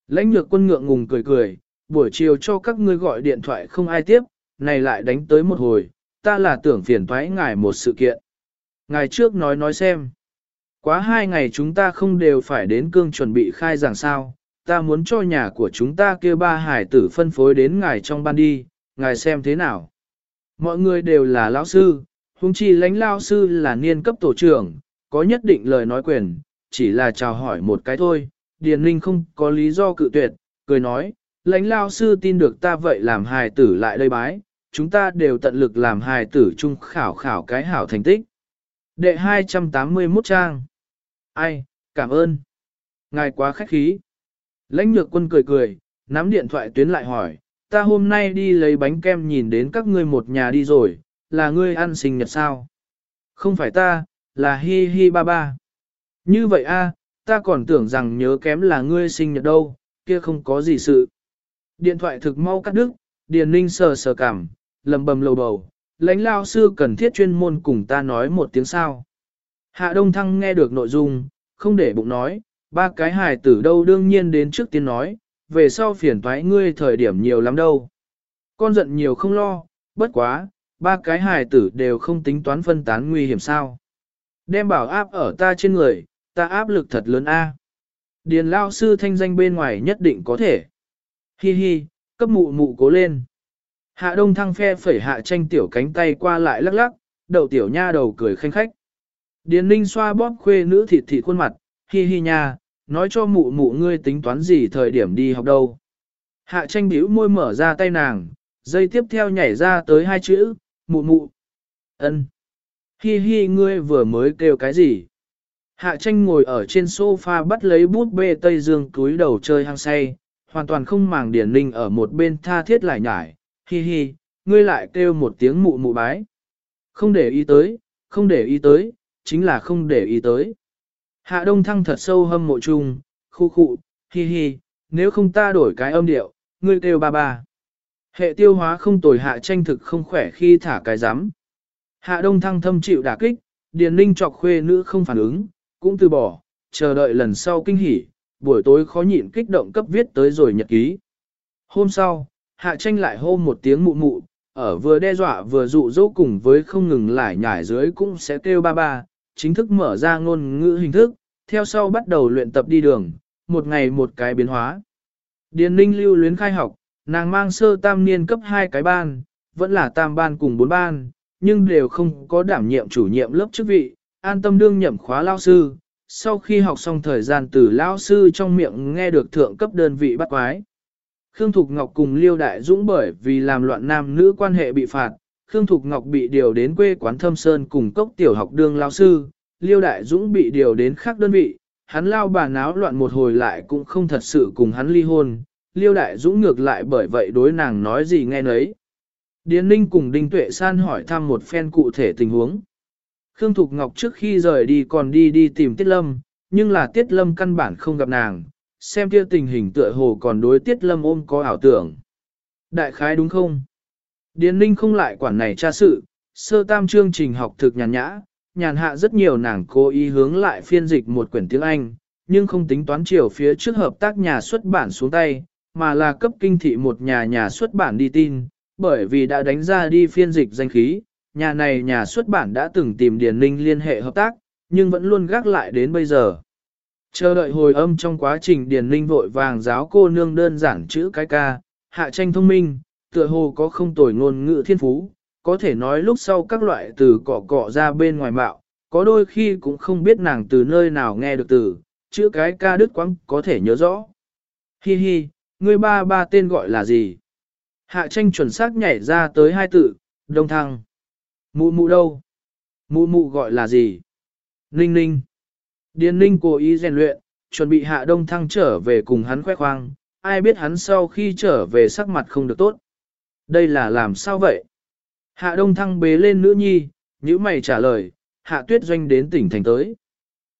Lãnh nhược quân ngượng ngùng cười cười, buổi chiều cho các ngươi gọi điện thoại không ai tiếp, này lại đánh tới một hồi, ta là tưởng phiền thoái ngài một sự kiện. Ngài trước nói nói xem. Quá hai ngày chúng ta không đều phải đến cương chuẩn bị khai giảng sao, ta muốn cho nhà của chúng ta kia ba hải tử phân phối đến ngài trong ban đi, ngài xem thế nào. Mọi người đều là lão sư, huống chi lãnh lão sư là niên cấp tổ trưởng, có nhất định lời nói quyền, chỉ là chào hỏi một cái thôi. Điền Ninh không có lý do cự tuyệt, cười nói, lãnh lão sư tin được ta vậy làm hài tử lại đây bái, chúng ta đều tận lực làm hài tử chung khảo khảo cái hảo thành tích. Đệ 281 trang. Ai, cảm ơn. Ngài quá khách khí. Lãnh nhược quân cười cười, nắm điện thoại tuyến lại hỏi, ta hôm nay đi lấy bánh kem nhìn đến các ngươi một nhà đi rồi, là ngươi ăn sinh nhật sao? Không phải ta, là hi hi ba ba. Như vậy a, ta còn tưởng rằng nhớ kém là ngươi sinh nhật đâu, kia không có gì sự. Điện thoại thực mau cắt đứt, Điền Ninh sờ sờ cảm, lầm bầm lầu bầu, lãnh lao sư cần thiết chuyên môn cùng ta nói một tiếng sao. Hạ Đông Thăng nghe được nội dung, không để bụng nói, ba cái hài tử đâu đương nhiên đến trước tiên nói, về sau phiền toái ngươi thời điểm nhiều lắm đâu. Con giận nhiều không lo, bất quá, ba cái hài tử đều không tính toán phân tán nguy hiểm sao. Đem bảo áp ở ta trên người, ta áp lực thật lớn a. Điền lao sư thanh danh bên ngoài nhất định có thể. Hi hi, cấp mụ mụ cố lên. Hạ đông thăng phe phẩy hạ tranh tiểu cánh tay qua lại lắc lắc, đầu tiểu nha đầu cười khanh khách. Điền ninh xoa bóp khuê nữ thịt thịt khuôn mặt, hi hi nha, nói cho mụ mụ ngươi tính toán gì thời điểm đi học đâu. Hạ tranh bĩu môi mở ra tay nàng, dây tiếp theo nhảy ra tới hai chữ, mụ mụ. ân. Hi hi ngươi vừa mới kêu cái gì? Hạ tranh ngồi ở trên sofa bắt lấy bút bê Tây Dương túi đầu chơi hăng say, hoàn toàn không màng điển ninh ở một bên tha thiết lại nhải, hi hi, ngươi lại kêu một tiếng mụ mụ bái. Không để ý tới, không để ý tới, chính là không để ý tới. Hạ đông thăng thật sâu hâm mộ chung, khu khụ, hi hi, nếu không ta đổi cái âm điệu, ngươi kêu ba ba. Hệ tiêu hóa không tồi hạ tranh thực không khỏe khi thả cái rắm Hạ đông thăng thâm chịu đả kích, điền ninh chọc khuê nữ không phản ứng, cũng từ bỏ, chờ đợi lần sau kinh hỉ, buổi tối khó nhịn kích động cấp viết tới rồi nhật ký. Hôm sau, hạ tranh lại hô một tiếng mụ mụ, ở vừa đe dọa vừa dụ dỗ cùng với không ngừng lại nhảy dưới cũng sẽ kêu ba ba, chính thức mở ra ngôn ngữ hình thức, theo sau bắt đầu luyện tập đi đường, một ngày một cái biến hóa. Điền ninh lưu luyến khai học, nàng mang sơ tam niên cấp hai cái ban, vẫn là tam ban cùng bốn ban, nhưng đều không có đảm nhiệm chủ nhiệm lớp chức vị, an tâm đương nhậm khóa lao sư. Sau khi học xong thời gian từ lao sư trong miệng nghe được thượng cấp đơn vị bắt quái. Khương Thục Ngọc cùng Liêu Đại Dũng bởi vì làm loạn nam nữ quan hệ bị phạt, Khương Thục Ngọc bị điều đến quê quán Thâm Sơn cùng cốc tiểu học đương lao sư, Liêu Đại Dũng bị điều đến khác đơn vị, hắn lao bà náo loạn một hồi lại cũng không thật sự cùng hắn ly hôn, Liêu Đại Dũng ngược lại bởi vậy đối nàng nói gì nghe nấy. Điền Ninh cùng Đinh Tuệ San hỏi thăm một phen cụ thể tình huống. Khương Thục Ngọc trước khi rời đi còn đi đi tìm Tiết Lâm, nhưng là Tiết Lâm căn bản không gặp nàng, xem kia tình hình tựa hồ còn đối Tiết Lâm ôm có ảo tưởng. Đại khái đúng không? Điền Ninh không lại quản này tra sự, sơ tam chương trình học thực nhàn nhã, nhàn hạ rất nhiều nàng cố ý hướng lại phiên dịch một quyển tiếng Anh, nhưng không tính toán chiều phía trước hợp tác nhà xuất bản xuống tay, mà là cấp kinh thị một nhà nhà xuất bản đi tin, bởi vì đã đánh ra đi phiên dịch danh khí, nhà này nhà xuất bản đã từng tìm Điền Ninh liên hệ hợp tác, nhưng vẫn luôn gác lại đến bây giờ. Chờ đợi hồi âm trong quá trình Điền linh vội vàng giáo cô nương đơn giản chữ cái ca, hạ tranh thông minh, tựa hồ có không tồi ngôn ngữ thiên phú, có thể nói lúc sau các loại từ cọ cọ ra bên ngoài bạo, có đôi khi cũng không biết nàng từ nơi nào nghe được từ, chữ cái ca đứt quãng có thể nhớ rõ. Hi hi, ngươi ba ba tên gọi là gì? Hạ tranh chuẩn xác nhảy ra tới hai tự, đông thăng. Mụ mụ đâu? Mụ mụ gọi là gì? Ninh ninh. Điền ninh cố ý rèn luyện, chuẩn bị hạ đông thăng trở về cùng hắn khoe khoang, ai biết hắn sau khi trở về sắc mặt không được tốt. Đây là làm sao vậy? Hạ đông thăng bế lên nữ nhi, nữ mày trả lời, hạ tuyết doanh đến tỉnh thành tới.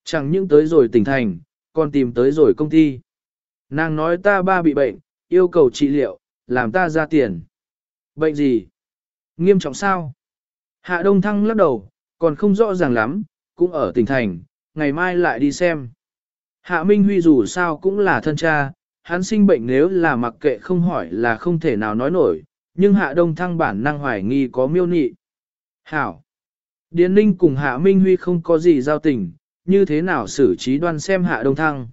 Chẳng những tới rồi tỉnh thành, còn tìm tới rồi công ty. Nàng nói ta ba bị bệnh, yêu cầu trị liệu, làm ta ra tiền. Bệnh gì? Nghiêm trọng sao? Hạ Đông Thăng lắc đầu, còn không rõ ràng lắm, cũng ở tỉnh thành, ngày mai lại đi xem. Hạ Minh Huy dù sao cũng là thân cha, hắn sinh bệnh nếu là mặc kệ không hỏi là không thể nào nói nổi, nhưng Hạ Đông Thăng bản năng hoài nghi có miêu nị. Hảo! Điền Ninh cùng Hạ Minh Huy không có gì giao tình, như thế nào xử trí đoan xem Hạ Đông Thăng.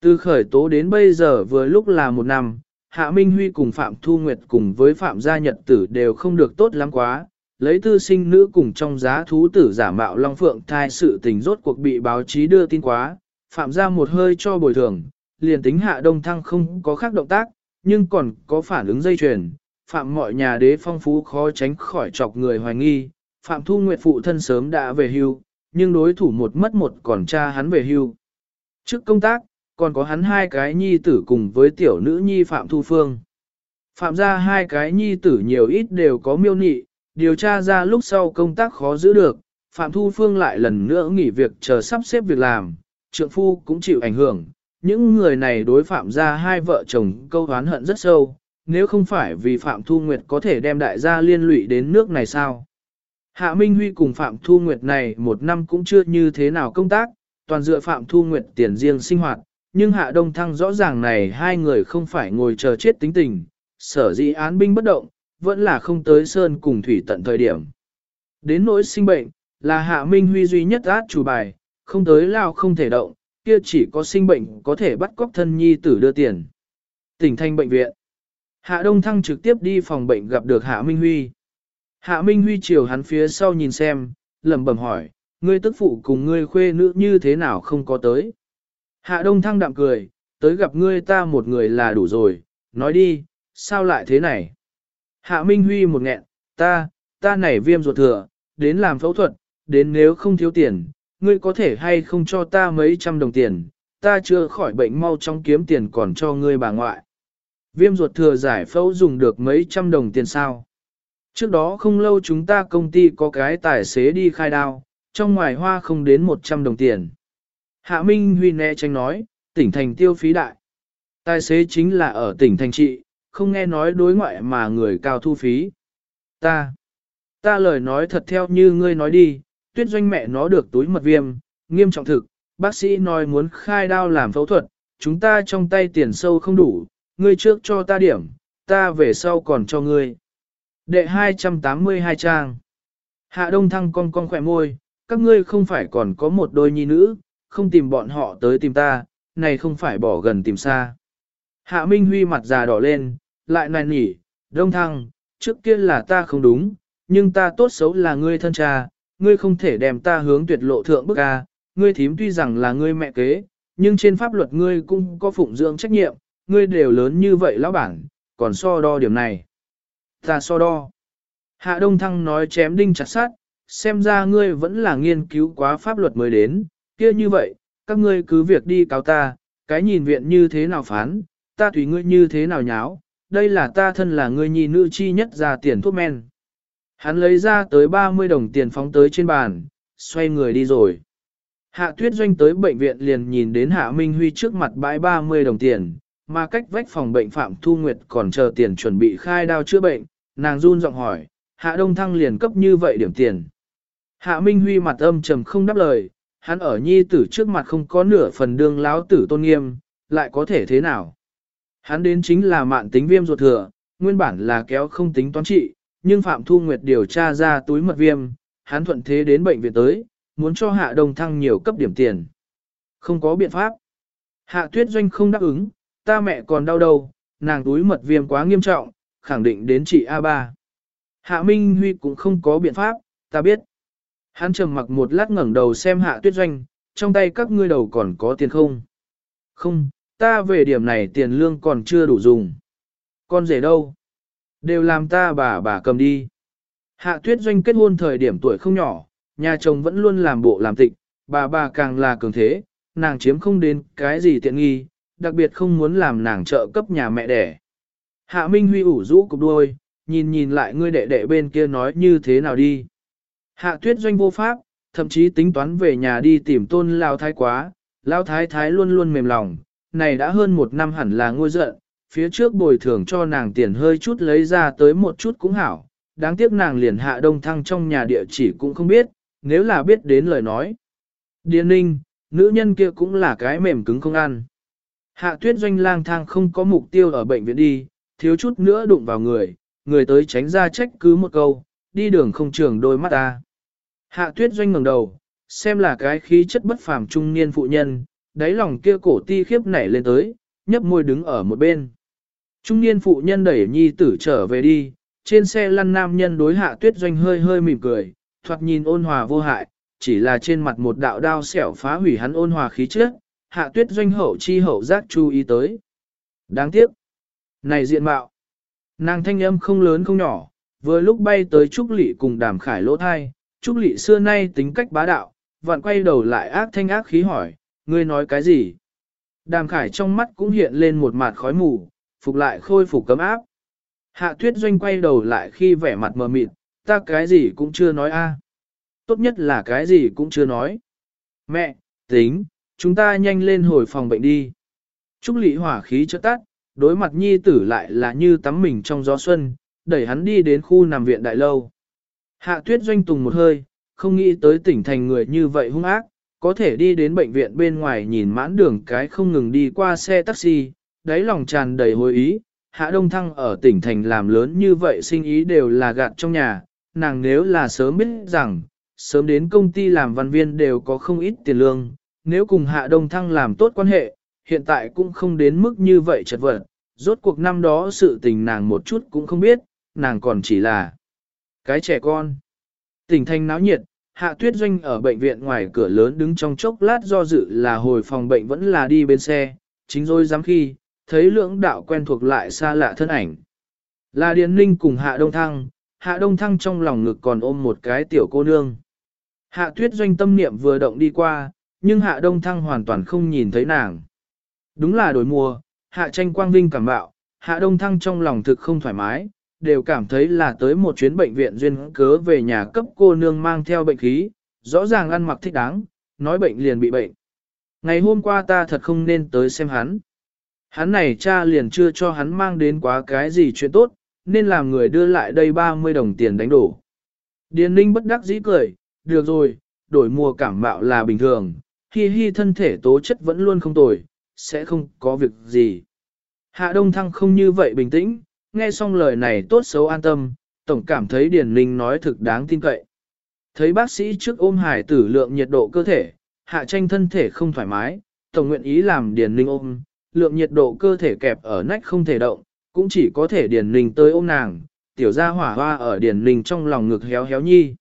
Từ khởi tố đến bây giờ vừa lúc là một năm, Hạ Minh Huy cùng Phạm Thu Nguyệt cùng với Phạm Gia Nhật Tử đều không được tốt lắm quá, lấy tư sinh nữ cùng trong giá thú tử giả mạo Long Phượng thai sự tình rốt cuộc bị báo chí đưa tin quá, Phạm Gia một hơi cho bồi thường, liền tính Hạ Đông Thăng không có khác động tác, nhưng còn có phản ứng dây chuyền, Phạm mọi nhà đế phong phú khó tránh khỏi chọc người hoài nghi, Phạm Thu Nguyệt phụ thân sớm đã về hưu, nhưng đối thủ một mất một còn cha hắn về hưu. Trước công tác, còn có hắn hai cái nhi tử cùng với tiểu nữ nhi Phạm Thu Phương. Phạm ra hai cái nhi tử nhiều ít đều có miêu nị, điều tra ra lúc sau công tác khó giữ được, Phạm Thu Phương lại lần nữa nghỉ việc chờ sắp xếp việc làm, trượng phu cũng chịu ảnh hưởng. Những người này đối phạm ra hai vợ chồng câu oán hận rất sâu, nếu không phải vì Phạm Thu Nguyệt có thể đem đại gia liên lụy đến nước này sao? Hạ Minh Huy cùng Phạm Thu Nguyệt này một năm cũng chưa như thế nào công tác, toàn dựa Phạm Thu Nguyệt tiền riêng sinh hoạt, nhưng Hạ Đông Thăng rõ ràng này hai người không phải ngồi chờ chết tính tình, sở dĩ án binh bất động, vẫn là không tới sơn cùng thủy tận thời điểm. Đến nỗi sinh bệnh, là Hạ Minh Huy duy nhất át chủ bài, không tới lao không thể động, kia chỉ có sinh bệnh có thể bắt cóc thân nhi tử đưa tiền. Tỉnh thanh bệnh viện. Hạ Đông Thăng trực tiếp đi phòng bệnh gặp được Hạ Minh Huy. Hạ Minh Huy chiều hắn phía sau nhìn xem, lẩm bẩm hỏi, ngươi tức phụ cùng ngươi khuê nữ như thế nào không có tới. Hạ Đông Thăng đạm cười, tới gặp ngươi ta một người là đủ rồi, nói đi, sao lại thế này? Hạ Minh Huy một nghẹn, ta, ta nảy viêm ruột thừa, đến làm phẫu thuật, đến nếu không thiếu tiền, ngươi có thể hay không cho ta mấy trăm đồng tiền, ta chưa khỏi bệnh mau trong kiếm tiền còn cho ngươi bà ngoại. Viêm ruột thừa giải phẫu dùng được mấy trăm đồng tiền sao? Trước đó không lâu chúng ta công ty có cái tài xế đi khai đao, trong ngoài hoa không đến 100 đồng tiền. Hạ Minh Huy né tránh nói, tỉnh thành tiêu phí đại. Tài xế chính là ở tỉnh thành trị, không nghe nói đối ngoại mà người cao thu phí. Ta, ta lời nói thật theo như ngươi nói đi, tuyết doanh mẹ nó được túi mật viêm, nghiêm trọng thực, bác sĩ nói muốn khai đao làm phẫu thuật, chúng ta trong tay tiền sâu không đủ, ngươi trước cho ta điểm, ta về sau còn cho ngươi. Đệ 282 trang. Hạ Đông Thăng con con khỏe môi, các ngươi không phải còn có một đôi nhi nữ, không tìm bọn họ tới tìm ta, này không phải bỏ gần tìm xa. Hạ Minh Huy mặt già đỏ lên, lại nài nỉ, Đông Thăng, trước kia là ta không đúng, nhưng ta tốt xấu là ngươi thân cha, ngươi không thể đem ta hướng tuyệt lộ thượng bức ca, ngươi thím tuy rằng là ngươi mẹ kế, nhưng trên pháp luật ngươi cũng có phụng dưỡng trách nhiệm, ngươi đều lớn như vậy lão bản, còn so đo điểm này. Ta so đo. Hạ Đông Thăng nói chém đinh chặt sát, xem ra ngươi vẫn là nghiên cứu quá pháp luật mới đến, kia như vậy, các ngươi cứ việc đi cáo ta, cái nhìn viện như thế nào phán, ta tùy ngươi như thế nào nháo, đây là ta thân là người nhi nữ chi nhất ra tiền thuốc men. Hắn lấy ra tới 30 đồng tiền phóng tới trên bàn, xoay người đi rồi. Hạ tuyết doanh tới bệnh viện liền nhìn đến Hạ Minh Huy trước mặt bãi 30 đồng tiền, mà cách vách phòng bệnh Phạm Thu Nguyệt còn chờ tiền chuẩn bị khai đao chữa bệnh, nàng run giọng hỏi, Hạ Đông Thăng liền cấp như vậy điểm tiền. Hạ Minh Huy mặt âm trầm không đáp lời, hắn ở nhi tử trước mặt không có nửa phần đương láo tử tôn nghiêm, lại có thể thế nào. Hắn đến chính là mạn tính viêm ruột thừa, nguyên bản là kéo không tính toán trị, nhưng Phạm Thu Nguyệt điều tra ra túi mật viêm, hắn thuận thế đến bệnh viện tới, muốn cho Hạ Đông Thăng nhiều cấp điểm tiền. Không có biện pháp. Hạ Tuyết Doanh không đáp ứng, ta mẹ còn đau đầu, nàng túi mật viêm quá nghiêm trọng, khẳng định đến chị A3. Hạ Minh Huy cũng không có biện pháp, ta biết. Hắn trầm mặc một lát ngẩng đầu xem hạ tuyết doanh, trong tay các ngươi đầu còn có tiền không? Không, ta về điểm này tiền lương còn chưa đủ dùng. Con rể đâu? Đều làm ta bà bà cầm đi. Hạ tuyết doanh kết hôn thời điểm tuổi không nhỏ, nhà chồng vẫn luôn làm bộ làm tịch, bà bà càng là cường thế, nàng chiếm không đến cái gì tiện nghi, đặc biệt không muốn làm nàng trợ cấp nhà mẹ đẻ. Hạ Minh Huy ủ rũ cục đuôi, nhìn nhìn lại ngươi đệ đệ bên kia nói như thế nào đi. Hạ tuyết doanh vô pháp, thậm chí tính toán về nhà đi tìm tôn lao thái quá, lao thái thái luôn luôn mềm lòng, này đã hơn một năm hẳn là ngôi giận, phía trước bồi thường cho nàng tiền hơi chút lấy ra tới một chút cũng hảo, đáng tiếc nàng liền hạ đông thăng trong nhà địa chỉ cũng không biết, nếu là biết đến lời nói. Điền ninh, nữ nhân kia cũng là cái mềm cứng không ăn. Hạ tuyết doanh lang thang không có mục tiêu ở bệnh viện đi, thiếu chút nữa đụng vào người, người tới tránh ra trách cứ một câu, đi đường không trường đôi mắt ta. Hạ tuyết doanh ngẩng đầu, xem là cái khí chất bất phàm trung niên phụ nhân, đáy lòng kia cổ ti khiếp nảy lên tới, nhấp môi đứng ở một bên. Trung niên phụ nhân đẩy nhi tử trở về đi, trên xe lăn nam nhân đối hạ tuyết doanh hơi hơi mỉm cười, thoạt nhìn ôn hòa vô hại, chỉ là trên mặt một đạo đao xẻo phá hủy hắn ôn hòa khí chất, hạ tuyết doanh hậu chi hậu giác chú ý tới. Đáng tiếc. Này diện mạo. Nàng thanh âm không lớn không nhỏ, vừa lúc bay tới Trúc Lị cùng đàm khải lỗ thai, Trúc Lị xưa nay tính cách bá đạo, vặn quay đầu lại ác thanh ác khí hỏi, ngươi nói cái gì? Đàm khải trong mắt cũng hiện lên một mặt khói mù, phục lại khôi phục cấm áp. Hạ tuyết doanh quay đầu lại khi vẻ mặt mờ mịt, ta cái gì cũng chưa nói a. Tốt nhất là cái gì cũng chưa nói. Mẹ, tính, chúng ta nhanh lên hồi phòng bệnh đi. Trúc Lị hỏa khí chợt tắt, đối mặt nhi tử lại là như tắm mình trong gió xuân, đẩy hắn đi đến khu nằm viện đại lâu. Hạ tuyết doanh tùng một hơi, không nghĩ tới tỉnh thành người như vậy hung ác, có thể đi đến bệnh viện bên ngoài nhìn mãn đường cái không ngừng đi qua xe taxi, đáy lòng tràn đầy hồi ý, Hạ Đông Thăng ở tỉnh thành làm lớn như vậy sinh ý đều là gạt trong nhà, nàng nếu là sớm biết rằng, sớm đến công ty làm văn viên đều có không ít tiền lương, nếu cùng Hạ Đông Thăng làm tốt quan hệ, hiện tại cũng không đến mức như vậy chật vật, rốt cuộc năm đó sự tình nàng một chút cũng không biết, nàng còn chỉ là cái trẻ con. Tỉnh thành náo nhiệt, Hạ Tuyết Doanh ở bệnh viện ngoài cửa lớn đứng trong chốc lát do dự là hồi phòng bệnh vẫn là đi bên xe, chính rồi dám khi, thấy lưỡng đạo quen thuộc lại xa lạ thân ảnh. Là Điền Ninh cùng Hạ Đông Thăng, Hạ Đông Thăng trong lòng ngực còn ôm một cái tiểu cô nương. Hạ Tuyết Doanh tâm niệm vừa động đi qua, nhưng Hạ Đông Thăng hoàn toàn không nhìn thấy nàng. Đúng là đổi mùa, Hạ tranh quang vinh cảm bạo, Hạ Đông Thăng trong lòng thực không thoải mái, đều cảm thấy là tới một chuyến bệnh viện duyên cớ về nhà cấp cô nương mang theo bệnh khí, rõ ràng ăn mặc thích đáng, nói bệnh liền bị bệnh. Ngày hôm qua ta thật không nên tới xem hắn. Hắn này cha liền chưa cho hắn mang đến quá cái gì chuyện tốt, nên làm người đưa lại đây 30 đồng tiền đánh đổ. Điền ninh bất đắc dĩ cười, được rồi, đổi mùa cảm mạo là bình thường, hi hi thân thể tố chất vẫn luôn không tồi, sẽ không có việc gì. Hạ Đông Thăng không như vậy bình tĩnh, nghe xong lời này tốt xấu an tâm, tổng cảm thấy Điền Ninh nói thực đáng tin cậy. Thấy bác sĩ trước ôm hải tử lượng nhiệt độ cơ thể, hạ tranh thân thể không thoải mái, tổng nguyện ý làm Điền Ninh ôm, lượng nhiệt độ cơ thể kẹp ở nách không thể động, cũng chỉ có thể Điền Ninh tới ôm nàng, tiểu gia hỏa hoa ở Điền Ninh trong lòng ngực héo héo nhi.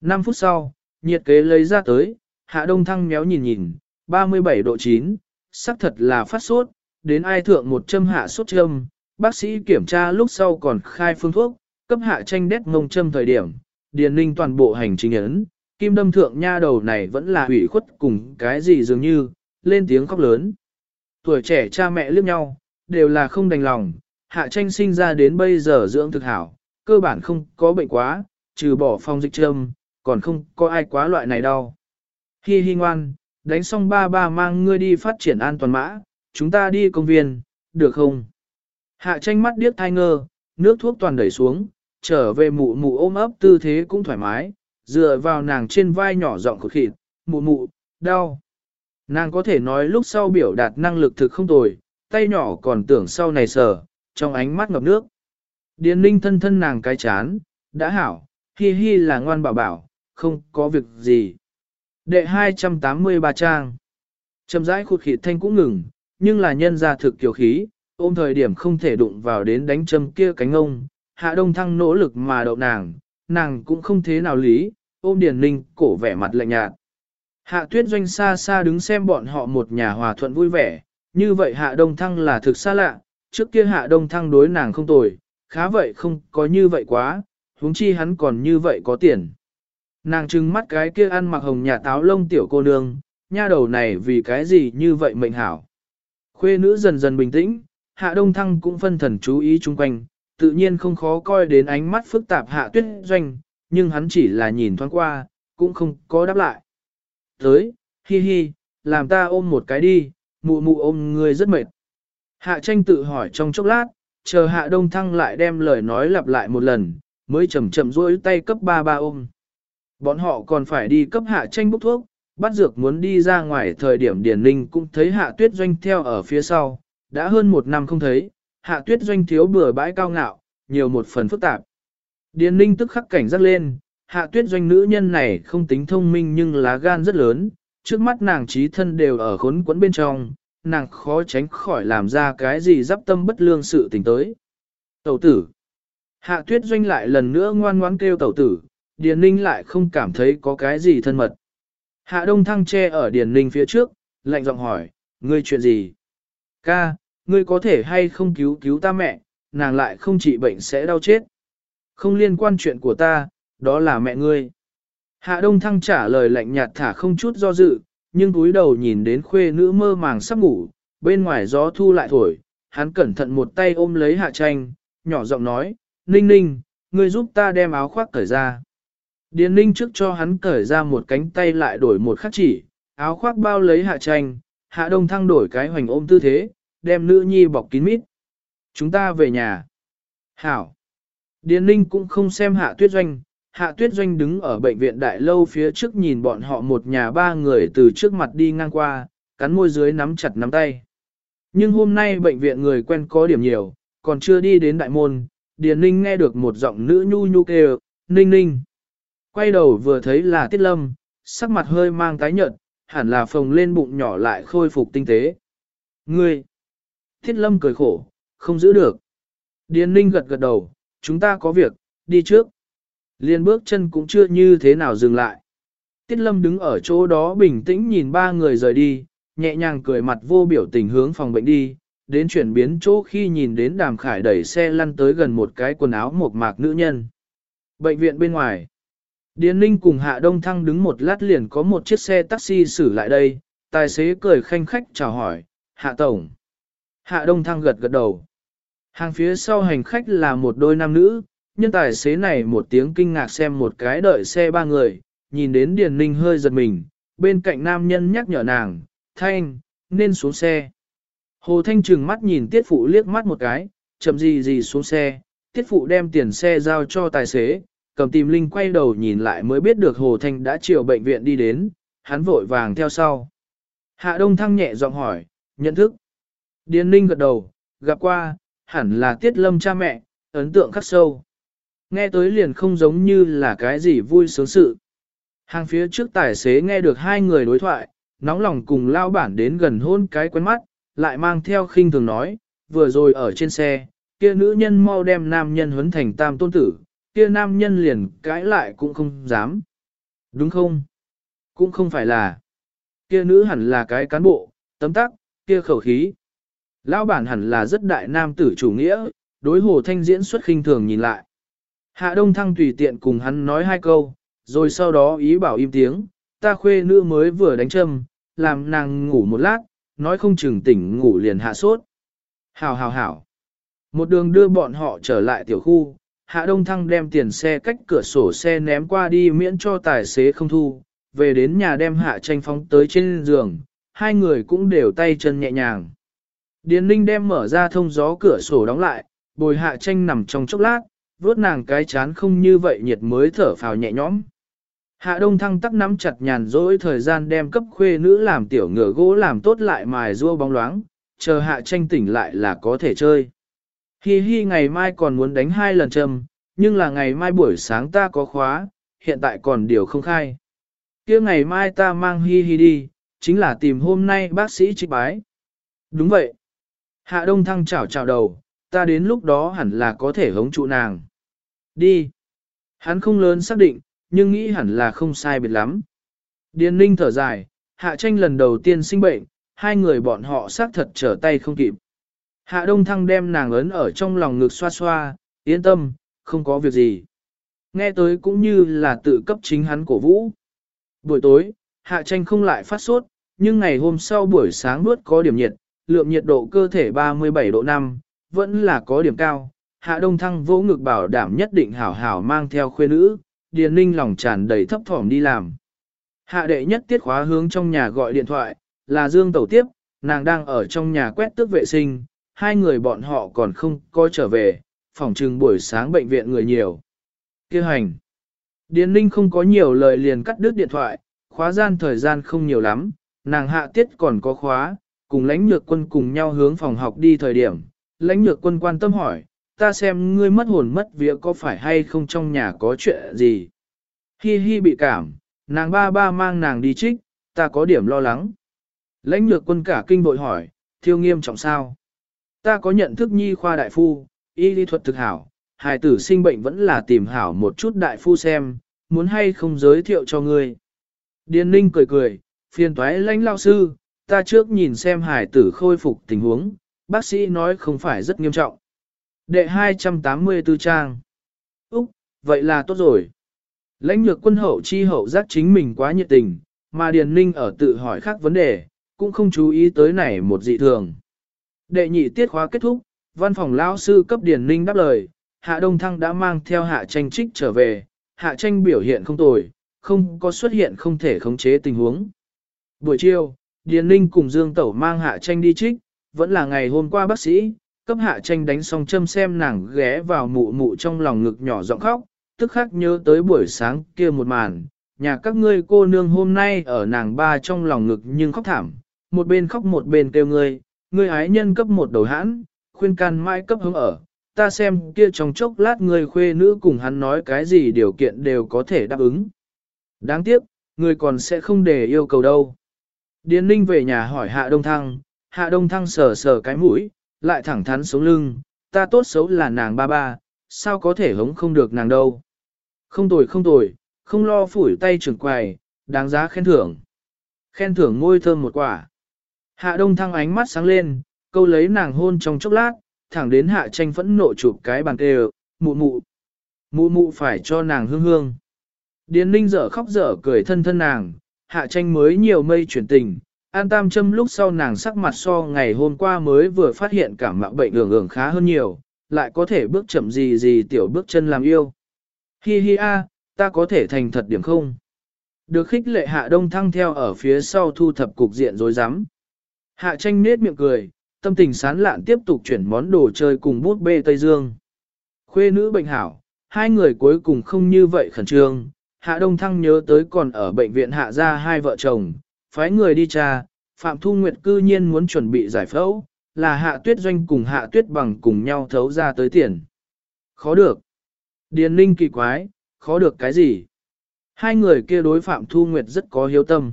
5 phút sau, nhiệt kế lấy ra tới, hạ đông thăng méo nhìn nhìn, 37 độ 9, xác thật là phát sốt, đến ai thượng một châm hạ sốt châm, bác sĩ kiểm tra lúc sau còn khai phương thuốc, cấp hạ tranh đét ngông châm thời điểm, điền ninh toàn bộ hành trình ấn, kim đâm thượng nha đầu này vẫn là hủy khuất cùng cái gì dường như, lên tiếng khóc lớn. Tuổi trẻ cha mẹ liếc nhau, đều là không đành lòng, hạ tranh sinh ra đến bây giờ dưỡng thực hảo, cơ bản không có bệnh quá, trừ bỏ phong dịch châm, còn không có ai quá loại này đâu. Hi hi ngoan, đánh xong ba ba mang ngươi đi phát triển an toàn mã, chúng ta đi công viên, được không? Hạ tranh mắt điếc thai ngơ, nước thuốc toàn đẩy xuống, trở về mụ mụ ôm ấp tư thế cũng thoải mái, dựa vào nàng trên vai nhỏ giọng khụt khịt, mụ mụ, đau. Nàng có thể nói lúc sau biểu đạt năng lực thực không tồi, tay nhỏ còn tưởng sau này sờ, trong ánh mắt ngập nước. Điền ninh thân thân nàng cái chán, đã hảo, hi hi là ngoan bảo bảo, không có việc gì. Đệ 283 trang. Chầm rãi khụt khịt thanh cũng ngừng, nhưng là nhân ra thực kiều khí, ôm thời điểm không thể đụng vào đến đánh châm kia cánh ông, hạ đông thăng nỗ lực mà đậu nàng, nàng cũng không thế nào lý, ôm Điền Ninh cổ vẻ mặt lạnh nhạt. Hạ tuyết doanh xa xa đứng xem bọn họ một nhà hòa thuận vui vẻ, như vậy hạ đông thăng là thực xa lạ, trước kia hạ đông thăng đối nàng không tồi, khá vậy không có như vậy quá, huống chi hắn còn như vậy có tiền. Nàng trừng mắt cái kia ăn mặc hồng nhà táo lông tiểu cô nương, nha đầu này vì cái gì như vậy mệnh hảo. Khuê nữ dần dần bình tĩnh, hạ đông thăng cũng phân thần chú ý chung quanh, tự nhiên không khó coi đến ánh mắt phức tạp hạ tuyết doanh, nhưng hắn chỉ là nhìn thoáng qua, cũng không có đáp lại. Tới, hi hi, làm ta ôm một cái đi, mụ mụ ôm người rất mệt. Hạ tranh tự hỏi trong chốc lát, chờ hạ đông thăng lại đem lời nói lặp lại một lần, mới chậm chậm duỗi tay cấp ba ba ôm. Bọn họ còn phải đi cấp hạ tranh bốc thuốc, bắt dược muốn đi ra ngoài thời điểm điển Ninh cũng thấy hạ tuyết doanh theo ở phía sau, đã hơn một năm không thấy, hạ tuyết doanh thiếu bừa bãi cao ngạo, nhiều một phần phức tạp. Điền ninh tức khắc cảnh giác lên, hạ tuyết doanh nữ nhân này không tính thông minh nhưng lá gan rất lớn, trước mắt nàng trí thân đều ở khốn quẫn bên trong, nàng khó tránh khỏi làm ra cái gì dắp tâm bất lương sự tình tới. Tẩu tử. Hạ tuyết doanh lại lần nữa ngoan ngoãn kêu tẩu tử, Điền Ninh lại không cảm thấy có cái gì thân mật. Hạ Đông Thăng che ở Điền Ninh phía trước, lạnh giọng hỏi, ngươi chuyện gì? Ca, ngươi có thể hay không cứu cứu ta mẹ, nàng lại không trị bệnh sẽ đau chết. Không liên quan chuyện của ta, đó là mẹ ngươi. Hạ Đông Thăng trả lời lạnh nhạt thả không chút do dự, nhưng túi đầu nhìn đến khuê nữ mơ màng sắp ngủ, bên ngoài gió thu lại thổi, hắn cẩn thận một tay ôm lấy Hạ Tranh, nhỏ giọng nói, Ninh Ninh, ngươi giúp ta đem áo khoác cởi ra. Điền Ninh trước cho hắn cởi ra một cánh tay lại đổi một khắc chỉ, áo khoác bao lấy Hạ Tranh, Hạ Đông Thăng đổi cái hoành ôm tư thế, đem nữ nhi bọc kín mít. Chúng ta về nhà. Hảo. Điền Ninh cũng không xem Hạ Tuyết Doanh, Hạ Tuyết Doanh đứng ở bệnh viện đại lâu phía trước nhìn bọn họ một nhà ba người từ trước mặt đi ngang qua, cắn môi dưới nắm chặt nắm tay. Nhưng hôm nay bệnh viện người quen có điểm nhiều, còn chưa đi đến đại môn, Điền Ninh nghe được một giọng nữ nhu nhu kêu, Ninh Ninh. Quay đầu vừa thấy là Tiết Lâm, sắc mặt hơi mang tái nhợt, hẳn là phồng lên bụng nhỏ lại khôi phục tinh tế. Ngươi! Tiết Lâm cười khổ, không giữ được. Điền Ninh gật gật đầu, chúng ta có việc, đi trước. Liên bước chân cũng chưa như thế nào dừng lại. Tiết Lâm đứng ở chỗ đó bình tĩnh nhìn ba người rời đi, nhẹ nhàng cười mặt vô biểu tình hướng phòng bệnh đi, đến chuyển biến chỗ khi nhìn đến đàm khải đẩy xe lăn tới gần một cái quần áo mộc mạc nữ nhân. Bệnh viện bên ngoài. Điền Ninh cùng Hạ Đông Thăng đứng một lát liền có một chiếc xe taxi xử lại đây, tài xế cười khanh khách chào hỏi, Hạ Tổng. Hạ Đông Thăng gật gật đầu. Hàng phía sau hành khách là một đôi nam nữ, nhân tài xế này một tiếng kinh ngạc xem một cái đợi xe ba người, nhìn đến Điền Ninh hơi giật mình, bên cạnh nam nhân nhắc nhở nàng, Thanh, nên xuống xe. Hồ Thanh trừng mắt nhìn tiết phụ liếc mắt một cái, chậm gì gì xuống xe, tiết phụ đem tiền xe giao cho tài xế, cầm tìm linh quay đầu nhìn lại mới biết được Hồ Thanh đã chiều bệnh viện đi đến, hắn vội vàng theo sau. Hạ Đông Thăng nhẹ giọng hỏi, nhận thức. Điền Ninh gật đầu, gặp qua, hẳn là tiết lâm cha mẹ, ấn tượng khắc sâu. Nghe tới liền không giống như là cái gì vui sướng sự. Hàng phía trước tài xế nghe được hai người đối thoại, nóng lòng cùng lao bản đến gần hôn cái quen mắt, lại mang theo khinh thường nói, vừa rồi ở trên xe, kia nữ nhân mau đem nam nhân huấn thành tam tôn tử, kia nam nhân liền cãi lại cũng không dám. Đúng không? Cũng không phải là. Kia nữ hẳn là cái cán bộ, tấm tắc, kia khẩu khí. Lão bản hẳn là rất đại nam tử chủ nghĩa, đối hồ thanh diễn xuất khinh thường nhìn lại. Hạ Đông Thăng tùy tiện cùng hắn nói hai câu, rồi sau đó ý bảo im tiếng, ta khuê nữ mới vừa đánh châm, làm nàng ngủ một lát, nói không chừng tỉnh ngủ liền hạ sốt. Hảo hảo hảo. Một đường đưa bọn họ trở lại tiểu khu, Hạ Đông Thăng đem tiền xe cách cửa sổ xe ném qua đi miễn cho tài xế không thu, về đến nhà đem Hạ tranh phóng tới trên giường, hai người cũng đều tay chân nhẹ nhàng. Điền Ninh đem mở ra thông gió cửa sổ đóng lại, bồi Hạ tranh nằm trong chốc lát, vốt nàng cái chán không như vậy nhiệt mới thở phào nhẹ nhõm. Hạ Đông Thăng tắc nắm chặt nhàn rỗi thời gian đem cấp khuê nữ làm tiểu ngựa gỗ làm tốt lại mài rua bóng loáng, chờ Hạ tranh tỉnh lại là có thể chơi. Hi hi ngày mai còn muốn đánh hai lần châm, nhưng là ngày mai buổi sáng ta có khóa, hiện tại còn điều không khai. kia ngày mai ta mang hi hi đi, chính là tìm hôm nay bác sĩ trích bái. Đúng vậy. Hạ Đông Thăng chảo chảo đầu, ta đến lúc đó hẳn là có thể hống trụ nàng. Đi. Hắn không lớn xác định, nhưng nghĩ hẳn là không sai biệt lắm. Điền ninh thở dài, hạ tranh lần đầu tiên sinh bệnh, hai người bọn họ xác thật trở tay không kịp. Hạ đông thăng đem nàng ấn ở trong lòng ngực xoa xoa, yên tâm, không có việc gì. Nghe tới cũng như là tự cấp chính hắn cổ vũ. Buổi tối, hạ tranh không lại phát sốt, nhưng ngày hôm sau buổi sáng bước có điểm nhiệt, lượng nhiệt độ cơ thể 37 độ 5, vẫn là có điểm cao. Hạ Đông Thăng vỗ ngực bảo đảm nhất định hảo hảo mang theo khuê nữ, Điền Ninh lòng tràn đầy thấp thỏm đi làm. Hạ đệ nhất tiết khóa hướng trong nhà gọi điện thoại, là Dương Tẩu tiếp, nàng đang ở trong nhà quét tước vệ sinh, hai người bọn họ còn không có trở về, phòng trừng buổi sáng bệnh viện người nhiều. Kêu hành. Điền Ninh không có nhiều lời liền cắt đứt điện thoại, khóa gian thời gian không nhiều lắm, nàng hạ tiết còn có khóa, cùng lãnh nhược quân cùng nhau hướng phòng học đi thời điểm. Lãnh nhược quân quan tâm hỏi, ta xem ngươi mất hồn mất vía có phải hay không trong nhà có chuyện gì. Hi hi bị cảm, nàng ba ba mang nàng đi trích, ta có điểm lo lắng. Lãnh nhược quân cả kinh bội hỏi, thiêu nghiêm trọng sao? Ta có nhận thức nhi khoa đại phu, y lý thuật thực hảo, hài tử sinh bệnh vẫn là tìm hảo một chút đại phu xem, muốn hay không giới thiệu cho ngươi. Điền ninh cười cười, phiền toái lãnh lao sư, ta trước nhìn xem Hải tử khôi phục tình huống, bác sĩ nói không phải rất nghiêm trọng. Đệ 284 trang. Úc, vậy là tốt rồi. Lãnh nhược quân hậu chi hậu giác chính mình quá nhiệt tình, mà Điền Ninh ở tự hỏi khác vấn đề, cũng không chú ý tới này một dị thường. Đệ nhị tiết khóa kết thúc, văn phòng lao sư cấp Điền Ninh đáp lời, Hạ Đông Thăng đã mang theo Hạ Tranh Trích trở về, Hạ Tranh biểu hiện không tồi, không có xuất hiện không thể khống chế tình huống. Buổi chiều, Điền Ninh cùng Dương Tẩu mang Hạ Tranh đi trích, vẫn là ngày hôm qua bác sĩ, cấp Hạ Tranh đánh xong châm xem nàng ghé vào mụ mụ trong lòng ngực nhỏ giọng khóc, tức khắc nhớ tới buổi sáng kia một màn, nhà các ngươi cô nương hôm nay ở nàng ba trong lòng ngực nhưng khóc thảm, một bên khóc một bên kêu ngươi, ngươi ái nhân cấp một đầu hãn, khuyên can mãi cấp hướng ở, ta xem kia trong chốc lát ngươi khuê nữ cùng hắn nói cái gì điều kiện đều có thể đáp ứng. Đáng tiếc, ngươi còn sẽ không để yêu cầu đâu. Điền Ninh về nhà hỏi Hạ Đông Thăng, Hạ Đông Thăng sờ sờ cái mũi, lại thẳng thắn sống lưng, ta tốt xấu là nàng ba ba, sao có thể hống không được nàng đâu. Không tồi không tồi, không lo phủi tay trưởng quài, đáng giá khen thưởng. Khen thưởng ngôi thơm một quả. Hạ Đông Thăng ánh mắt sáng lên, câu lấy nàng hôn trong chốc lát, thẳng đến Hạ Tranh phẫn nộ chụp cái bàn kề, mụ mụ. Mụ mụ phải cho nàng hương hương. Điền ninh dở khóc dở cười thân thân nàng, hạ tranh mới nhiều mây chuyển tình. An tam châm lúc sau nàng sắc mặt so ngày hôm qua mới vừa phát hiện cảm mạo bệnh ưởng ưởng khá hơn nhiều, lại có thể bước chậm gì gì tiểu bước chân làm yêu. Hi hi a, ta có thể thành thật điểm không? Được khích lệ hạ đông thăng theo ở phía sau thu thập cục diện rối rắm. Hạ tranh nết miệng cười, tâm tình sán lạn tiếp tục chuyển món đồ chơi cùng bút bê Tây Dương. Khuê nữ bệnh hảo, hai người cuối cùng không như vậy khẩn trương, Hạ Đông Thăng nhớ tới còn ở bệnh viện hạ ra hai vợ chồng, phái người đi tra, Phạm Thu Nguyệt cư nhiên muốn chuẩn bị giải phẫu, là Hạ Tuyết Doanh cùng Hạ Tuyết Bằng cùng nhau thấu ra tới tiền. Khó được. Điền Ninh kỳ quái, khó được cái gì? Hai người kia đối Phạm Thu Nguyệt rất có hiếu tâm.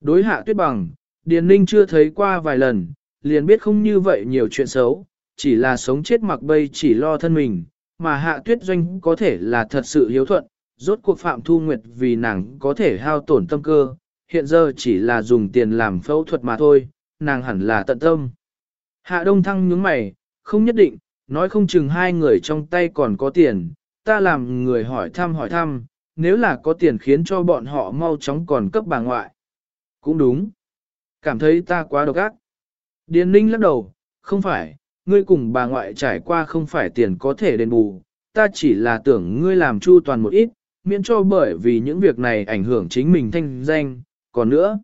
Đối Hạ Tuyết Bằng, Điền Ninh chưa thấy qua vài lần, liền biết không như vậy nhiều chuyện xấu, chỉ là sống chết mặc bay chỉ lo thân mình, mà Hạ Tuyết Doanh có thể là thật sự hiếu thuận, rốt cuộc Phạm Thu Nguyệt vì nàng có thể hao tổn tâm cơ, hiện giờ chỉ là dùng tiền làm phẫu thuật mà thôi, nàng hẳn là tận tâm. Hạ Đông Thăng nhướng mày, không nhất định, nói không chừng hai người trong tay còn có tiền, ta làm người hỏi thăm hỏi thăm, nếu là có tiền khiến cho bọn họ mau chóng còn cấp bà ngoại. Cũng đúng. Cảm thấy ta quá độc ác. Điền Ninh lắc đầu, không phải, ngươi cùng bà ngoại trải qua không phải tiền có thể đền bù, ta chỉ là tưởng ngươi làm chu toàn một ít, miễn cho bởi vì những việc này ảnh hưởng chính mình thanh danh, còn nữa.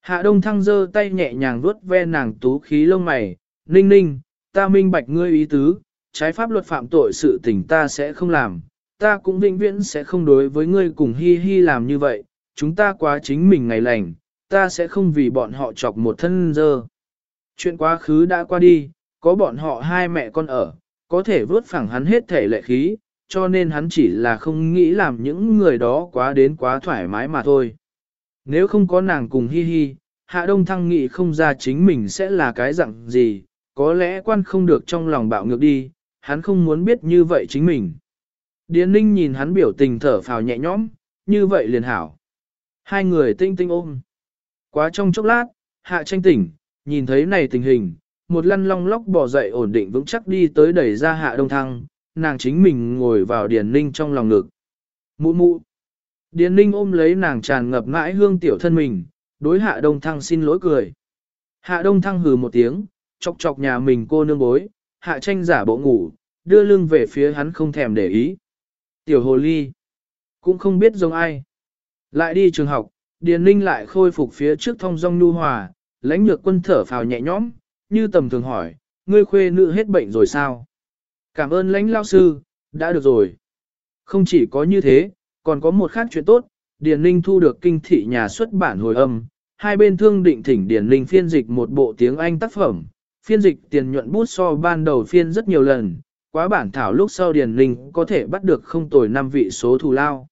Hạ Đông Thăng giơ tay nhẹ nhàng vuốt ve nàng tú khí lông mày, ninh ninh, ta minh bạch ngươi ý tứ, trái pháp luật phạm tội sự tình ta sẽ không làm, ta cũng vĩnh viễn sẽ không đối với ngươi cùng hi hi làm như vậy, chúng ta quá chính mình ngày lành, ta sẽ không vì bọn họ chọc một thân dơ. Chuyện quá khứ đã qua đi, có bọn họ hai mẹ con ở, có thể vớt phẳng hắn hết thể lệ khí, cho nên hắn chỉ là không nghĩ làm những người đó quá đến quá thoải mái mà thôi. Nếu không có nàng cùng hi hi, Hạ Đông Thăng nghĩ không ra chính mình sẽ là cái dạng gì, có lẽ quan không được trong lòng bạo ngược đi, hắn không muốn biết như vậy chính mình. Điền ninh nhìn hắn biểu tình thở phào nhẹ nhõm, như vậy liền hảo. Hai người tinh tinh ôm. Quá trong chốc lát, hạ tranh tỉnh, nhìn thấy này tình hình, một lăn long lóc bò dậy ổn định vững chắc đi tới đẩy ra hạ đông thăng, nàng chính mình ngồi vào điền ninh trong lòng ngực. Mụ mụ. Điền ninh ôm lấy nàng tràn ngập ngãi hương tiểu thân mình, đối hạ đông thăng xin lỗi cười. Hạ đông thăng hừ một tiếng, chọc chọc nhà mình cô nương bối, hạ tranh giả bộ ngủ, đưa lưng về phía hắn không thèm để ý. Tiểu hồ ly, cũng không biết giống ai. Lại đi trường học, Điền Ninh lại khôi phục phía trước thông dong nhu hòa, lãnh nhược quân thở phào nhẹ nhõm, như tầm thường hỏi, ngươi khuê nữ hết bệnh rồi sao? Cảm ơn lãnh lao sư, đã được rồi. Không chỉ có như thế, còn có một khác chuyện tốt, Điền linh thu được kinh thị nhà xuất bản hồi âm, hai bên thương định thỉnh Điền linh phiên dịch một bộ tiếng Anh tác phẩm, phiên dịch tiền nhuận bút so ban đầu phiên rất nhiều lần, quá bản thảo lúc sau Điền linh có thể bắt được không tồi năm vị số thù lao.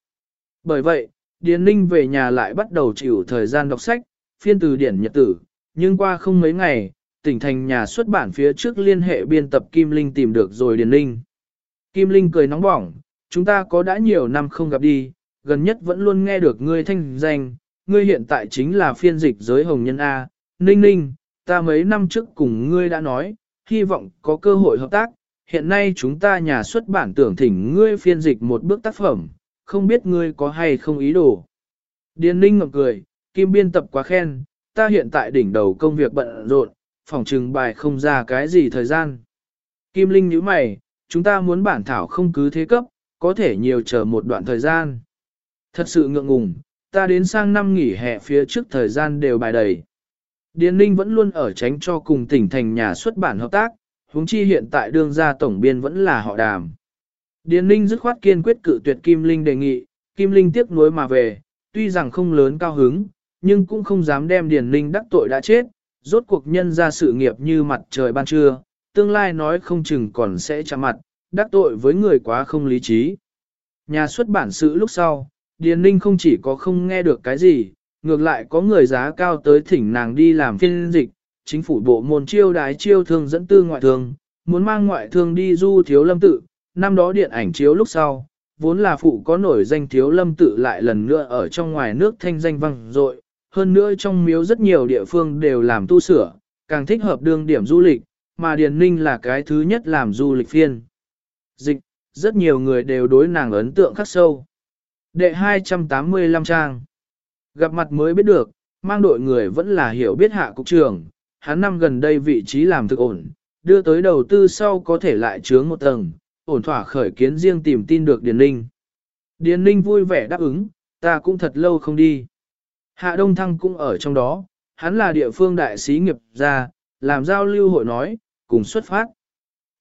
Bởi vậy, Điền linh về nhà lại bắt đầu chịu thời gian đọc sách, phiên từ điển nhật tử, nhưng qua không mấy ngày, tỉnh thành nhà xuất bản phía trước liên hệ biên tập Kim Linh tìm được rồi Điền Linh. Kim Linh cười nóng bỏng, chúng ta có đã nhiều năm không gặp đi, gần nhất vẫn luôn nghe được ngươi thanh danh, ngươi hiện tại chính là phiên dịch giới hồng nhân A, Ninh Ninh, ta mấy năm trước cùng ngươi đã nói, hy vọng có cơ hội hợp tác, hiện nay chúng ta nhà xuất bản tưởng thỉnh ngươi phiên dịch một bước tác phẩm, không biết ngươi có hay không ý đồ. Điền Ninh ngậm cười, Kim biên tập quá khen, ta hiện tại đỉnh đầu công việc bận rộn, phòng trừng bài không ra cái gì thời gian. Kim Linh nhíu mày, chúng ta muốn bản thảo không cứ thế cấp, có thể nhiều chờ một đoạn thời gian. Thật sự ngượng ngùng, ta đến sang năm nghỉ hè phía trước thời gian đều bài đầy. Điền Linh vẫn luôn ở tránh cho cùng tỉnh thành nhà xuất bản hợp tác, huống chi hiện tại đương gia tổng biên vẫn là họ đàm. Điền Linh dứt khoát kiên quyết cự tuyệt Kim Linh đề nghị, Kim Linh tiếc nuối mà về, tuy rằng không lớn cao hứng, nhưng cũng không dám đem Điền Linh đắc tội đã chết, rốt cuộc nhân ra sự nghiệp như mặt trời ban trưa, tương lai nói không chừng còn sẽ chạm mặt, đắc tội với người quá không lý trí. Nhà xuất bản sự lúc sau, Điền Ninh không chỉ có không nghe được cái gì, ngược lại có người giá cao tới thỉnh nàng đi làm phiên dịch, chính phủ bộ môn chiêu đái chiêu thương dẫn tư ngoại thương, muốn mang ngoại thương đi du thiếu lâm tự, năm đó điện ảnh chiếu lúc sau, vốn là phụ có nổi danh thiếu lâm tự lại lần nữa ở trong ngoài nước thanh danh vang dội, hơn nữa trong miếu rất nhiều địa phương đều làm tu sửa, càng thích hợp đương điểm du lịch, mà Điền Ninh là cái thứ nhất làm du lịch phiên. Dịch, rất nhiều người đều đối nàng ấn tượng khắc sâu. Đệ 285 trang. Gặp mặt mới biết được, mang đội người vẫn là hiểu biết hạ cục trưởng, hắn năm gần đây vị trí làm thực ổn, đưa tới đầu tư sau có thể lại chướng một tầng, ổn thỏa khởi kiến riêng tìm tin được Điền Ninh. Điền Ninh vui vẻ đáp ứng, ta cũng thật lâu không đi. Hạ Đông Thăng cũng ở trong đó, hắn là địa phương đại sĩ nghiệp gia, làm giao lưu hội nói, cùng xuất phát.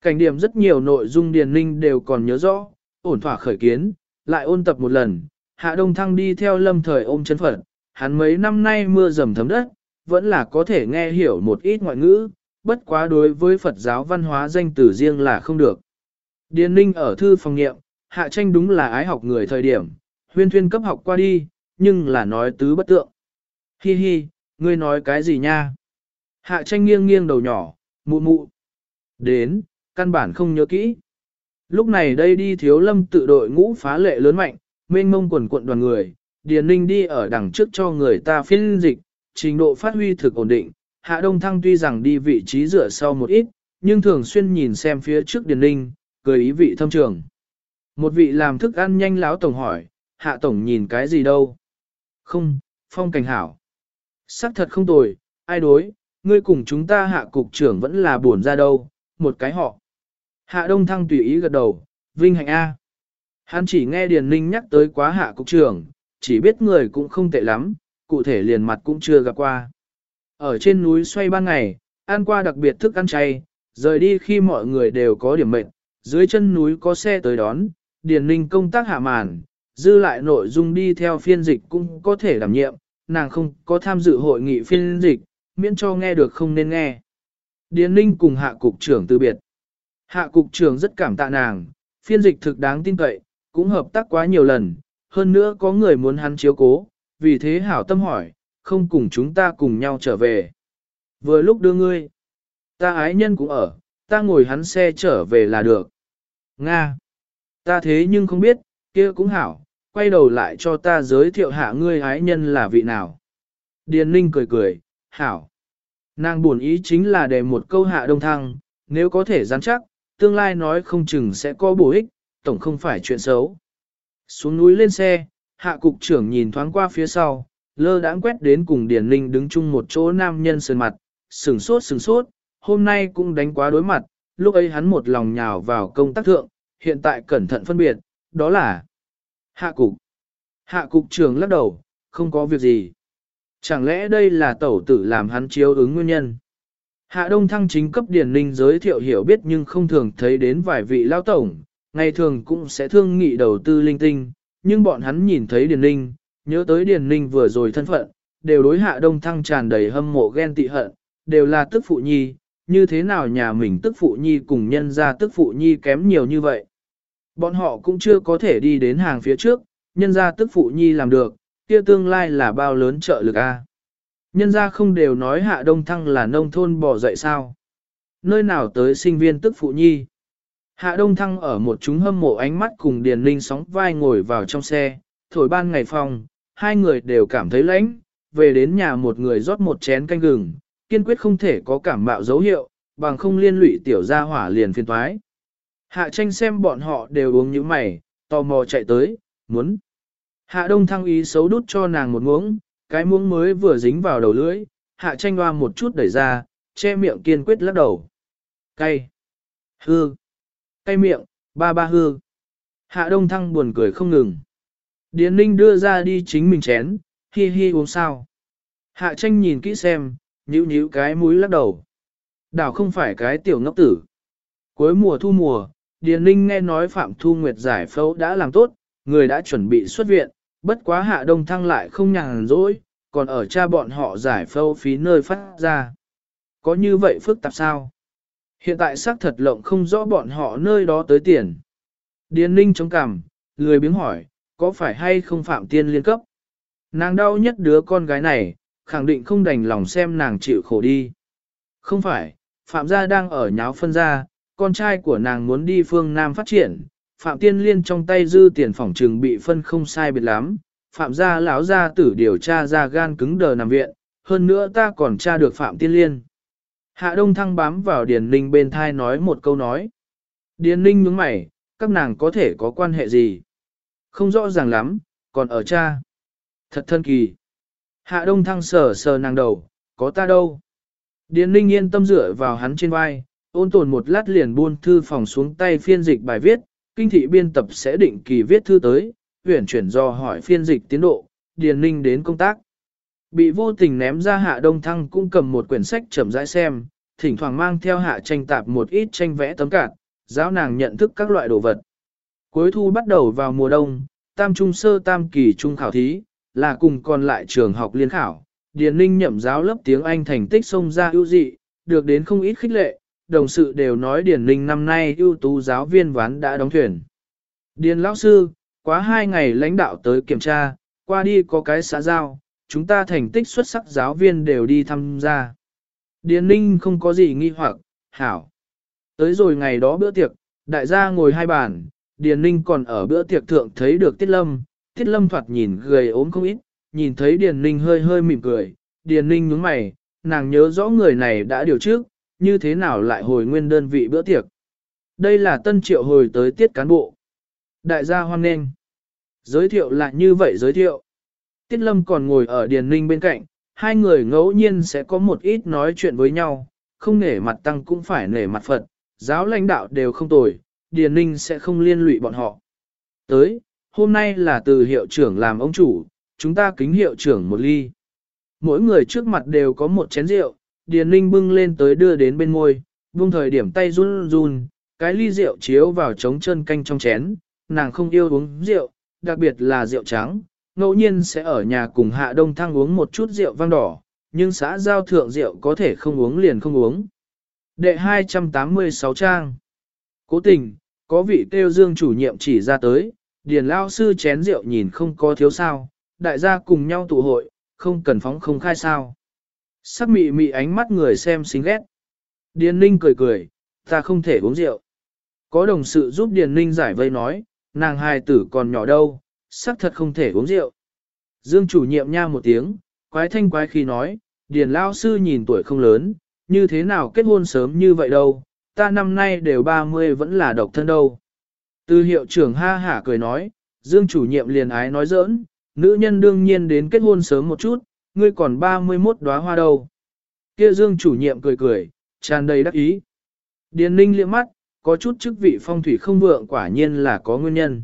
Cảnh điểm rất nhiều nội dung Điền Ninh đều còn nhớ rõ, ổn thỏa khởi kiến, lại ôn tập một lần, Hạ Đông Thăng đi theo lâm thời ôm chân phận, hắn mấy năm nay mưa dầm thấm đất, vẫn là có thể nghe hiểu một ít ngoại ngữ, bất quá đối với Phật giáo văn hóa danh từ riêng là không được. Điền Ninh ở thư phòng nghiệm, Hạ Tranh đúng là ái học người thời điểm, huyên thuyên cấp học qua đi, nhưng là nói tứ bất tượng. Hi hi, ngươi nói cái gì nha? Hạ Tranh nghiêng nghiêng đầu nhỏ, mụ mụ. Đến, căn bản không nhớ kỹ. Lúc này đây đi thiếu lâm tự đội ngũ phá lệ lớn mạnh, mênh mông quần cuộn đoàn người, Điền Ninh đi ở đằng trước cho người ta phiên dịch, trình độ phát huy thực ổn định. Hạ Đông Thăng tuy rằng đi vị trí rửa sau một ít, nhưng thường xuyên nhìn xem phía trước Điền Ninh, cười ý vị thâm trường. Một vị làm thức ăn nhanh láo tổng hỏi, Hạ Tổng nhìn cái gì đâu? Không, phong cảnh hảo. Sắc thật không tồi, ai đối, ngươi cùng chúng ta hạ cục trưởng vẫn là buồn ra đâu, một cái họ. Hạ Đông Thăng tùy ý gật đầu, vinh hạnh A. Hắn chỉ nghe Điền Ninh nhắc tới quá hạ cục trưởng, chỉ biết người cũng không tệ lắm, cụ thể liền mặt cũng chưa gặp qua. Ở trên núi xoay ban ngày, ăn qua đặc biệt thức ăn chay, rời đi khi mọi người đều có điểm mệnh, dưới chân núi có xe tới đón, Điền Ninh công tác hạ màn, dư lại nội dung đi theo phiên dịch cũng có thể đảm nhiệm, nàng không có tham dự hội nghị phiên dịch, miễn cho nghe được không nên nghe. Điền Ninh cùng hạ cục trưởng từ biệt. Hạ cục trưởng rất cảm tạ nàng, phiên dịch thực đáng tin cậy, cũng hợp tác quá nhiều lần, hơn nữa có người muốn hắn chiếu cố, vì thế hảo tâm hỏi, không cùng chúng ta cùng nhau trở về. Vừa lúc đưa ngươi, Ta ái nhân cũng ở, ta ngồi hắn xe trở về là được. Nga. Ta thế nhưng không biết, kia cũng hảo, quay đầu lại cho ta giới thiệu hạ ngươi ái nhân là vị nào. Điền Ninh cười cười, hảo. Nàng buồn ý chính là để một câu hạ đông thăng, nếu có thể dám chắc, tương lai nói không chừng sẽ có bổ ích, tổng không phải chuyện xấu. Xuống núi lên xe, hạ cục trưởng nhìn thoáng qua phía sau, lơ đãng quét đến cùng Điền Ninh đứng chung một chỗ nam nhân sơn mặt, sừng sốt sừng sốt, hôm nay cũng đánh quá đối mặt, lúc ấy hắn một lòng nhào vào công tác thượng, hiện tại cẩn thận phân biệt, đó là hạ cục. Hạ cục trưởng lắc đầu, không có việc gì. Chẳng lẽ đây là tẩu tử làm hắn chiếu ứng nguyên nhân? Hạ Đông Thăng chính cấp Điền Ninh giới thiệu hiểu biết nhưng không thường thấy đến vài vị lao tổng, ngày thường cũng sẽ thương nghị đầu tư linh tinh, nhưng bọn hắn nhìn thấy Điền Ninh, nhớ tới Điền Ninh vừa rồi thân phận, đều đối Hạ Đông Thăng tràn đầy hâm mộ ghen tị hận, đều là tức phụ nhi, như thế nào nhà mình tức phụ nhi cùng nhân ra tức phụ nhi kém nhiều như vậy. Bọn họ cũng chưa có thể đi đến hàng phía trước, nhân ra tức phụ nhi làm được, kia tương lai là bao lớn trợ lực a. Nhân ra không đều nói hạ đông thăng là nông thôn bỏ dậy sao. Nơi nào tới sinh viên tức phụ nhi. Hạ đông thăng ở một chúng hâm mộ ánh mắt cùng Điền Linh sóng vai ngồi vào trong xe, thổi ban ngày phòng, hai người đều cảm thấy lãnh, về đến nhà một người rót một chén canh gừng, kiên quyết không thể có cảm mạo dấu hiệu, bằng không liên lụy tiểu gia hỏa liền phiền toái. Hạ tranh xem bọn họ đều uống như mày, tò mò chạy tới, muốn. Hạ đông thăng ý xấu đút cho nàng một muỗng, cái muỗng mới vừa dính vào đầu lưỡi, hạ tranh hoa một chút đẩy ra, che miệng kiên quyết lắc đầu. Cay. Hư. Cay miệng, ba ba hư. Hạ đông thăng buồn cười không ngừng. Điền ninh đưa ra đi chính mình chén, hi hi uống sao. Hạ tranh nhìn kỹ xem, nhíu nhíu cái mũi lắc đầu. Đảo không phải cái tiểu ngốc tử. Cuối mùa thu mùa, Điền Ninh nghe nói Phạm Thu Nguyệt giải phẫu đã làm tốt, người đã chuẩn bị xuất viện, bất quá hạ đông thăng lại không nhàn rỗi, còn ở cha bọn họ giải phẫu phí nơi phát ra. Có như vậy phức tạp sao? Hiện tại xác thật lộng không rõ bọn họ nơi đó tới tiền. Điền Ninh chống cằm, lười biếng hỏi, có phải hay không Phạm Tiên liên cấp? Nàng đau nhất đứa con gái này, khẳng định không đành lòng xem nàng chịu khổ đi. Không phải, Phạm gia đang ở nháo phân gia, con trai của nàng muốn đi phương Nam phát triển, Phạm Tiên Liên trong tay dư tiền phòng trừng bị phân không sai biệt lắm, Phạm gia lão gia tử điều tra ra gan cứng đờ nằm viện, hơn nữa ta còn tra được Phạm Tiên Liên. Hạ Đông Thăng bám vào Điền Ninh bên thai nói một câu nói. Điền Ninh nhướng mày, các nàng có thể có quan hệ gì? Không rõ ràng lắm, còn ở cha. Thật thân kỳ. Hạ Đông Thăng sờ sờ nàng đầu, có ta đâu. Điền Ninh yên tâm dựa vào hắn trên vai, ôn tồn một lát liền buôn thư phòng xuống tay phiên dịch bài viết, kinh thị biên tập sẽ định kỳ viết thư tới, huyển chuyển do hỏi phiên dịch tiến độ, Điền Ninh đến công tác. Bị vô tình ném ra Hạ Đông Thăng cũng cầm một quyển sách chậm rãi xem, thỉnh thoảng mang theo Hạ tranh tạp một ít tranh vẽ tấm cạt, giáo nàng nhận thức các loại đồ vật. Cuối thu bắt đầu vào mùa đông, tam trung sơ tam kỳ trung khảo thí, là cùng còn lại trường học liên khảo. Điền Ninh nhậm giáo lớp tiếng Anh thành tích xông ra ưu dị, được đến không ít khích lệ, đồng sự đều nói Điền Ninh năm nay ưu tú giáo viên ván đã đóng thuyền. Điền lão sư, quá hai ngày lãnh đạo tới kiểm tra, qua đi có cái xã giao, chúng ta thành tích xuất sắc giáo viên đều đi tham gia. Điền Ninh không có gì nghi hoặc, hảo. Tới rồi ngày đó bữa tiệc, đại gia ngồi hai bàn, Điền Ninh còn ở bữa tiệc thượng thấy được Tiết Lâm, Tiết Lâm thoạt nhìn gầy ốm không ít, nhìn thấy Điền Ninh hơi hơi mỉm cười, Điền Ninh nhướng mày, nàng nhớ rõ người này đã điều trước, như thế nào lại hồi nguyên đơn vị bữa tiệc. Đây là tân triệu hồi tới tiết cán bộ. Đại gia hoan nghênh. Giới thiệu lại như vậy giới thiệu. Tiết Lâm còn ngồi ở Điền Ninh bên cạnh, hai người ngẫu nhiên sẽ có một ít nói chuyện với nhau, không nể mặt tăng cũng phải nể mặt Phật, giáo lãnh đạo đều không tồi, Điền Ninh sẽ không liên lụy bọn họ. Tới, hôm nay là từ hiệu trưởng làm ông chủ, chúng ta kính hiệu trưởng một ly. Mỗi người trước mặt đều có một chén rượu, Điền Ninh bưng lên tới đưa đến bên môi, vung thời điểm tay run run, cái ly rượu chiếu vào trống chân canh trong chén, nàng không yêu uống rượu, đặc biệt là rượu trắng, ngẫu nhiên sẽ ở nhà cùng hạ đông thăng uống một chút rượu vang đỏ, nhưng xã giao thượng rượu có thể không uống liền không uống. Đệ 286 trang Cố tình, có vị kêu dương chủ nhiệm chỉ ra tới, điền lao sư chén rượu nhìn không có thiếu sao, đại gia cùng nhau tụ hội, không cần phóng không khai sao. Sắc mị mị ánh mắt người xem xinh ghét. Điền Ninh cười cười, ta không thể uống rượu. Có đồng sự giúp Điền Ninh giải vây nói, nàng hài tử còn nhỏ đâu, sắc thật không thể uống rượu. Dương chủ nhiệm nha một tiếng, quái thanh quái khi nói, Điền Lao Sư nhìn tuổi không lớn, như thế nào kết hôn sớm như vậy đâu, ta năm nay đều 30 vẫn là độc thân đâu. Từ hiệu trưởng ha hả cười nói, Dương chủ nhiệm liền ái nói giỡn, nữ nhân đương nhiên đến kết hôn sớm một chút, ngươi còn 31 đóa hoa đâu. Kia Dương chủ nhiệm cười cười, tràn đầy đắc ý. Điền ninh liếc mắt, có chút chức vị phong thủy không vượng quả nhiên là có nguyên nhân.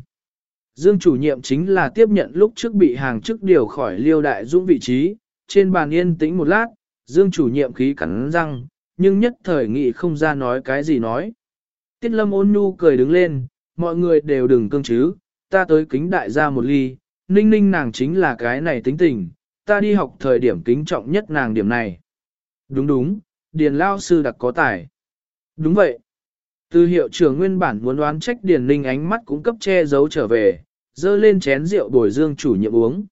Dương chủ nhiệm chính là tiếp nhận lúc trước bị hàng chức điều khỏi liêu đại dũng vị trí, trên bàn yên tĩnh một lát, Dương chủ nhiệm khí cắn răng, nhưng nhất thời nghị không ra nói cái gì nói. Tiết lâm ôn nhu cười đứng lên, mọi người đều đừng cương chứ, ta tới kính đại gia một ly, ninh ninh nàng chính là cái này tính tình, ta đi học thời điểm kính trọng nhất nàng điểm này. Đúng đúng, Điền Lao sư đặc có tài. Đúng vậy. Từ hiệu trưởng nguyên bản muốn đoán trách Điền Ninh ánh mắt cũng cấp che giấu trở về, dơ lên chén rượu bồi dương chủ nhiệm uống.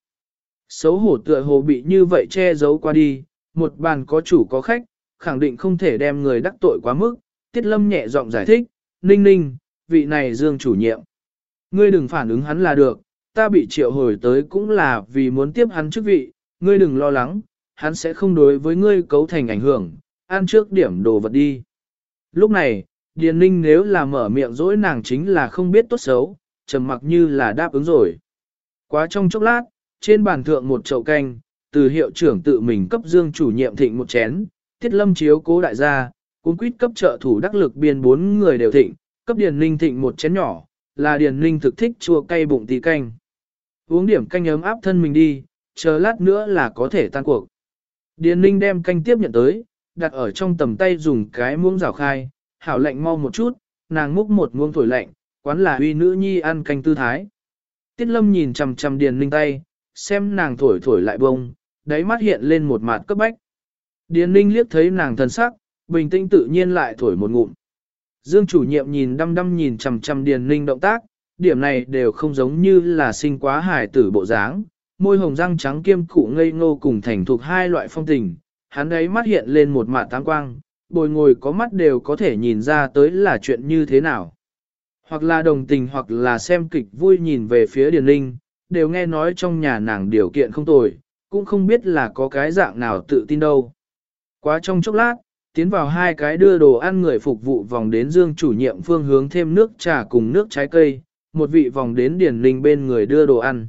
Xấu hổ tựa hồ bị như vậy che giấu qua đi, một bàn có chủ có khách, khẳng định không thể đem người đắc tội quá mức. Tiết Lâm nhẹ giọng giải thích, Ninh Ninh, vị này dương chủ nhiệm. Ngươi đừng phản ứng hắn là được, ta bị triệu hồi tới cũng là vì muốn tiếp hắn chức vị, ngươi đừng lo lắng, hắn sẽ không đối với ngươi cấu thành ảnh hưởng, ăn trước điểm đồ vật đi. Lúc này, Điền Ninh nếu là mở miệng dỗi nàng chính là không biết tốt xấu, trầm mặc như là đáp ứng rồi. Quá trong chốc lát, trên bàn thượng một chậu canh, từ hiệu trưởng tự mình cấp dương chủ nhiệm thịnh một chén, tiết lâm chiếu cố đại gia, cuốn quýt cấp trợ thủ đắc lực biên bốn người đều thịnh, cấp Điền Ninh thịnh một chén nhỏ, là Điền Ninh thực thích chua cay bụng tí canh. Uống điểm canh ấm áp thân mình đi, chờ lát nữa là có thể tan cuộc. Điền Ninh đem canh tiếp nhận tới, đặt ở trong tầm tay dùng cái muỗng rào khai, hảo lạnh mau một chút, nàng múc một muỗng thổi lạnh, quán là uy nữ nhi ăn canh tư thái. Tiết lâm nhìn chằm chằm Điền Ninh tay, xem nàng thổi thổi lại bông, đáy mắt hiện lên một mặt cấp bách. Điền Ninh liếc thấy nàng thần sắc, bình tĩnh tự nhiên lại thổi một ngụm. Dương chủ nhiệm nhìn đăm đăm nhìn chằm chằm Điền Ninh động tác, điểm này đều không giống như là sinh quá hài tử bộ dáng, môi hồng răng trắng kiêm cụ ngây ngô cùng thành thuộc hai loại phong tình, hắn ấy mắt hiện lên một mạ tám quang, bồi ngồi có mắt đều có thể nhìn ra tới là chuyện như thế nào. Hoặc là đồng tình hoặc là xem kịch vui nhìn về phía Điền Linh, đều nghe nói trong nhà nàng điều kiện không tồi, cũng không biết là có cái dạng nào tự tin đâu. Quá trong chốc lát, tiến vào hai cái đưa đồ ăn người phục vụ vòng đến dương chủ nhiệm phương hướng thêm nước trà cùng nước trái cây, một vị vòng đến Điền Linh bên người đưa đồ ăn.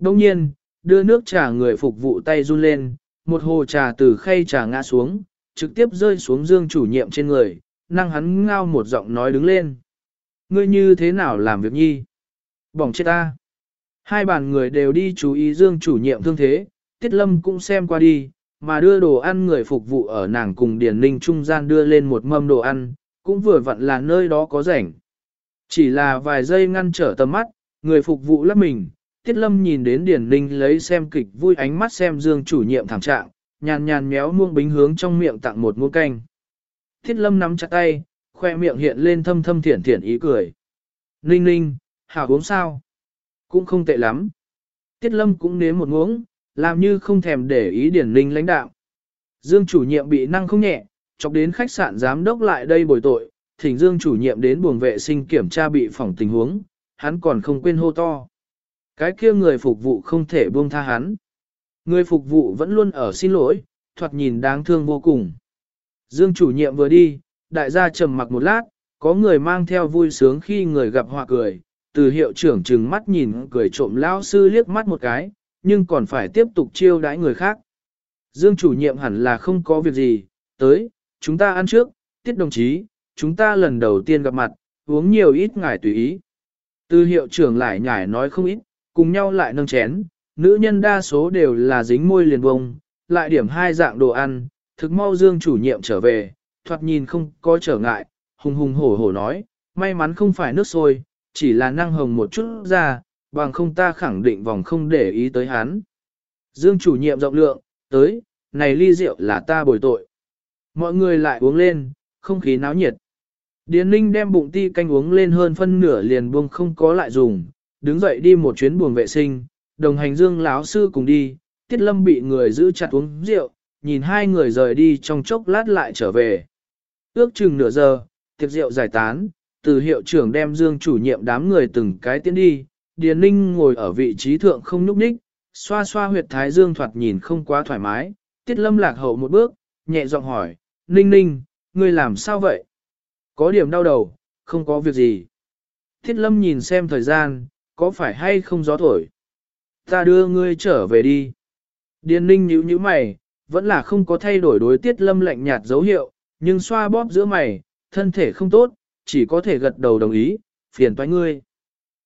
Đông nhiên, đưa nước trà người phục vụ tay run lên, một hồ trà từ khay trà ngã xuống, trực tiếp rơi xuống dương chủ nhiệm trên người, năng hắn ngao một giọng nói đứng lên. Ngươi như thế nào làm việc nhi? Bỏng chết ta. Hai bàn người đều đi chú ý dương chủ nhiệm thương thế, tiết lâm cũng xem qua đi, mà đưa đồ ăn người phục vụ ở nàng cùng Điền Ninh trung gian đưa lên một mâm đồ ăn, cũng vừa vặn là nơi đó có rảnh. Chỉ là vài giây ngăn trở tầm mắt, người phục vụ lắp mình, Tiết Lâm nhìn đến Điền Ninh lấy xem kịch vui ánh mắt xem Dương chủ nhiệm thảm trạng, nhàn nhàn méo muông bính hướng trong miệng tặng một muỗng canh. Tiết Lâm nắm chặt tay, khoe miệng hiện lên thâm thâm thiển thiển ý cười. Ninh ninh, hảo uống sao? Cũng không tệ lắm. Tiết Lâm cũng nếm một muỗng, làm như không thèm để ý Điền Ninh lãnh đạo. Dương chủ nhiệm bị năng không nhẹ, chọc đến khách sạn giám đốc lại đây bồi tội, thỉnh Dương chủ nhiệm đến buồng vệ sinh kiểm tra bị phỏng tình huống, hắn còn không quên hô to. Cái kia người phục vụ không thể buông tha hắn. Người phục vụ vẫn luôn ở xin lỗi, thoạt nhìn đáng thương vô cùng. Dương chủ nhiệm vừa đi, đại gia trầm mặc một lát, có người mang theo vui sướng khi người gặp họa cười, từ hiệu trưởng trừng mắt nhìn cười trộm lao sư liếc mắt một cái, nhưng còn phải tiếp tục chiêu đãi người khác. Dương chủ nhiệm hẳn là không có việc gì, tới, chúng ta ăn trước, tiết đồng chí, chúng ta lần đầu tiên gặp mặt, uống nhiều ít ngài tùy ý. Từ hiệu trưởng lại nhải nói không ít, cùng nhau lại nâng chén, nữ nhân đa số đều là dính môi liền bông, lại điểm hai dạng đồ ăn, thực mau dương chủ nhiệm trở về, thoạt nhìn không có trở ngại, hùng hùng hổ hổ nói, may mắn không phải nước sôi, chỉ là năng hồng một chút ra, bằng không ta khẳng định vòng không để ý tới hắn. Dương chủ nhiệm rộng lượng, tới, này ly rượu là ta bồi tội. Mọi người lại uống lên, không khí náo nhiệt. Điền Ninh đem bụng ti canh uống lên hơn phân nửa liền buông không có lại dùng, đứng dậy đi một chuyến buồng vệ sinh, đồng hành dương lão sư cùng đi, tiết lâm bị người giữ chặt uống rượu, nhìn hai người rời đi trong chốc lát lại trở về. Ước chừng nửa giờ, tiệc rượu giải tán, từ hiệu trưởng đem Dương chủ nhiệm đám người từng cái tiến đi, Điền Ninh ngồi ở vị trí thượng không nhúc nhích, xoa xoa huyệt thái Dương thoạt nhìn không quá thoải mái, Tiết Lâm lạc hậu một bước, nhẹ giọng hỏi, Ninh Ninh, ngươi làm sao vậy? Có điểm đau đầu, không có việc gì. Tiết Lâm nhìn xem thời gian, có phải hay không gió thổi? Ta đưa ngươi trở về đi. Điền Ninh nhíu nhíu mày, vẫn là không có thay đổi đối Tiết Lâm lạnh nhạt dấu hiệu, nhưng xoa bóp giữa mày, thân thể không tốt, chỉ có thể gật đầu đồng ý, phiền toái ngươi.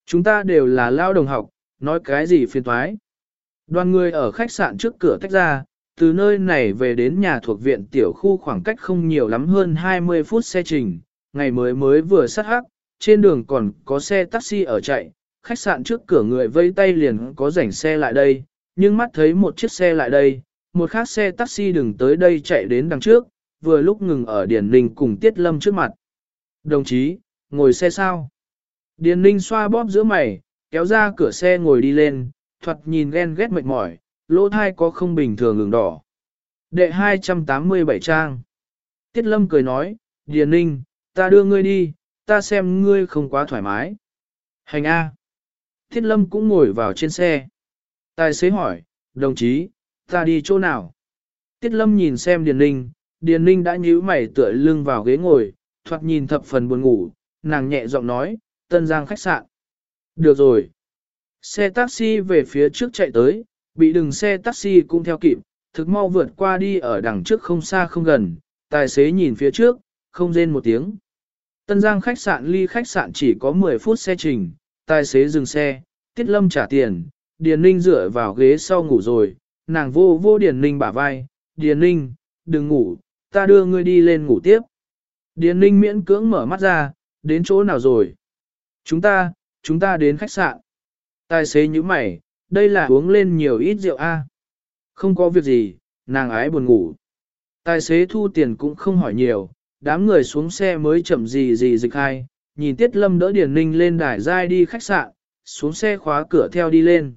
Chúng ta đều là lao đồng học, nói cái gì phiền toái. Đoàn người ở khách sạn trước cửa tách ra, từ nơi này về đến nhà thuộc viện tiểu khu khoảng cách không nhiều lắm hơn 20 phút xe trình, ngày mới mới vừa sát hắc, trên đường còn có xe taxi ở chạy, khách sạn trước cửa người vây tay liền có rảnh xe lại đây, nhưng mắt thấy một chiếc xe lại đây, một khác xe taxi đừng tới đây chạy đến đằng trước, vừa lúc ngừng ở Điền Ninh cùng Tiết Lâm trước mặt. Đồng chí, ngồi xe sao? Điền Ninh xoa bóp giữa mày, kéo ra cửa xe ngồi đi lên, thoạt nhìn ghen ghét mệt mỏi, lỗ thai có không bình thường ngừng đỏ. Đệ 287 trang. Tiết Lâm cười nói, Điền Ninh, ta đưa ngươi đi, ta xem ngươi không quá thoải mái. Hành A. Tiết Lâm cũng ngồi vào trên xe. Tài xế hỏi, đồng chí, ta đi chỗ nào? Tiết Lâm nhìn xem Điền Ninh, Điền Ninh đã nhíu mày tựa lưng vào ghế ngồi, thoạt nhìn thập phần buồn ngủ, nàng nhẹ giọng nói, Tân Giang khách sạn. Được rồi. Xe taxi về phía trước chạy tới, bị đừng xe taxi cũng theo kịp, thực mau vượt qua đi ở đằng trước không xa không gần, tài xế nhìn phía trước, không rên một tiếng. Tân Giang khách sạn ly khách sạn chỉ có 10 phút xe trình, tài xế dừng xe, Tiết Lâm trả tiền, Điền Ninh dựa vào ghế sau ngủ rồi, nàng vô vô Điền Ninh bả vai, Điền Ninh, đừng ngủ, ta đưa ngươi đi lên ngủ tiếp. Điền Ninh miễn cưỡng mở mắt ra, đến chỗ nào rồi? Chúng ta, chúng ta đến khách sạn. Tài xế như mày, đây là uống lên nhiều ít rượu a. Không có việc gì, nàng ái buồn ngủ. Tài xế thu tiền cũng không hỏi nhiều, đám người xuống xe mới chậm gì gì dịch hai, nhìn Tiết Lâm đỡ Điền Ninh lên đài dai đi khách sạn, xuống xe khóa cửa theo đi lên.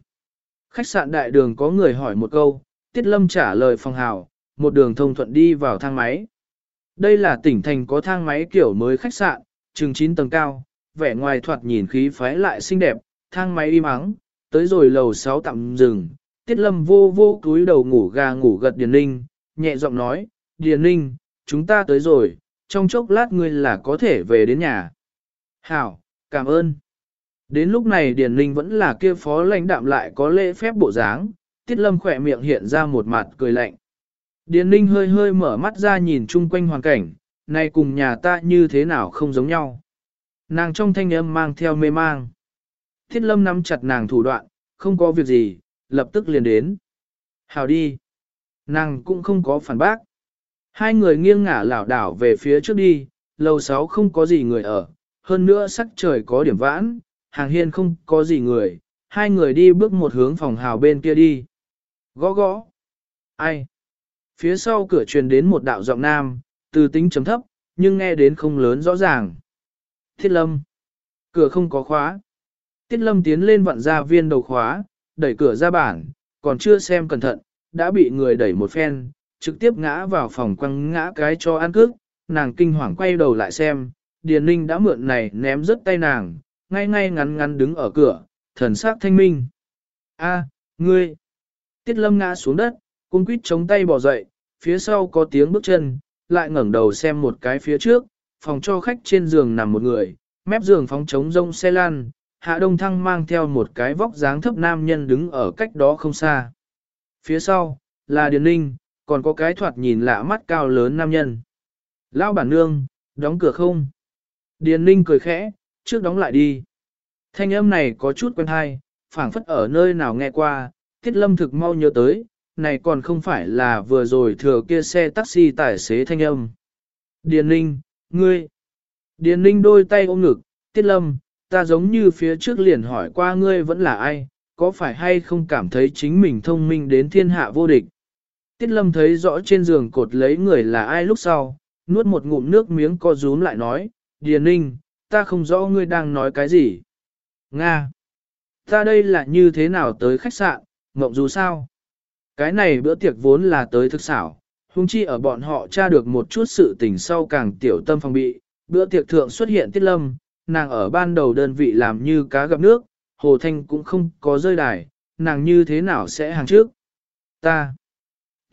Khách sạn đại đường có người hỏi một câu, Tiết Lâm trả lời phòng hào, một đường thông thuận đi vào thang máy. Đây là tỉnh thành có thang máy kiểu mới khách sạn, chừng 9 tầng cao, vẻ ngoài thoạt nhìn khí phái lại xinh đẹp, thang máy im ắng, tới rồi lầu 6 tạm dừng. Tiết Lâm vô vô túi đầu ngủ gà ngủ gật Điền Ninh, nhẹ giọng nói, Điền Ninh, chúng ta tới rồi, trong chốc lát ngươi là có thể về đến nhà. Hảo, cảm ơn. Đến lúc này Điền Ninh vẫn là kia phó lãnh đạm lại có lễ phép bộ dáng, Tiết Lâm khỏe miệng hiện ra một mặt cười lạnh. Điền Ninh hơi hơi mở mắt ra nhìn chung quanh hoàn cảnh, này cùng nhà ta như thế nào không giống nhau. Nàng trong thanh âm mang theo mê mang. Thiết Lâm nắm chặt nàng thủ đoạn, không có việc gì, lập tức liền đến. Hào đi. Nàng cũng không có phản bác. Hai người nghiêng ngả lảo đảo về phía trước đi, lầu sáu không có gì người ở, hơn nữa sắc trời có điểm vãn, hàng hiên không có gì người, hai người đi bước một hướng phòng hào bên kia đi. Gõ gõ. Ai? Phía sau cửa truyền đến một đạo giọng nam, từ tính chấm thấp, nhưng nghe đến không lớn rõ ràng. Thiết lâm. Cửa không có khóa. Tiết lâm tiến lên vặn ra viên đầu khóa, đẩy cửa ra bản, còn chưa xem cẩn thận, đã bị người đẩy một phen, trực tiếp ngã vào phòng quăng ngã cái cho ăn cước, nàng kinh hoàng quay đầu lại xem, Điền Ninh đã mượn này ném rớt tay nàng, ngay ngay ngắn ngắn đứng ở cửa, thần sắc thanh minh. A, ngươi! Tiết lâm ngã xuống đất, cung quýt chống tay bỏ dậy, phía sau có tiếng bước chân, lại ngẩng đầu xem một cái phía trước, phòng cho khách trên giường nằm một người, mép giường phóng trống rông xe lan, hạ đông thăng mang theo một cái vóc dáng thấp nam nhân đứng ở cách đó không xa. Phía sau, là Điền Ninh, còn có cái thoạt nhìn lạ mắt cao lớn nam nhân. Lão bản nương, đóng cửa không? Điền Ninh cười khẽ, trước đóng lại đi. Thanh âm này có chút quen hay, phảng phất ở nơi nào nghe qua, Tiết Lâm thực mau nhớ tới, này còn không phải là vừa rồi thừa kia xe taxi tài xế thanh âm. Điền Ninh, ngươi. Điền Ninh đôi tay ôm ngực, Tiết Lâm, ta giống như phía trước liền hỏi qua ngươi vẫn là ai, có phải hay không cảm thấy chính mình thông minh đến thiên hạ vô địch. Tiết Lâm thấy rõ trên giường cột lấy người là ai lúc sau, nuốt một ngụm nước miếng co rúm lại nói, Điền Ninh, ta không rõ ngươi đang nói cái gì. Nga! Ta đây là như thế nào tới khách sạn, mộng dù sao? Cái này bữa tiệc vốn là tới thực xảo, Hùng chi ở bọn họ tra được một chút sự tình sau càng tiểu tâm phòng bị, bữa tiệc thượng xuất hiện tiết lâm, nàng ở ban đầu đơn vị làm như cá gặp nước, Hồ Thanh cũng không có rơi đài, nàng như thế nào sẽ hàng trước. Ta.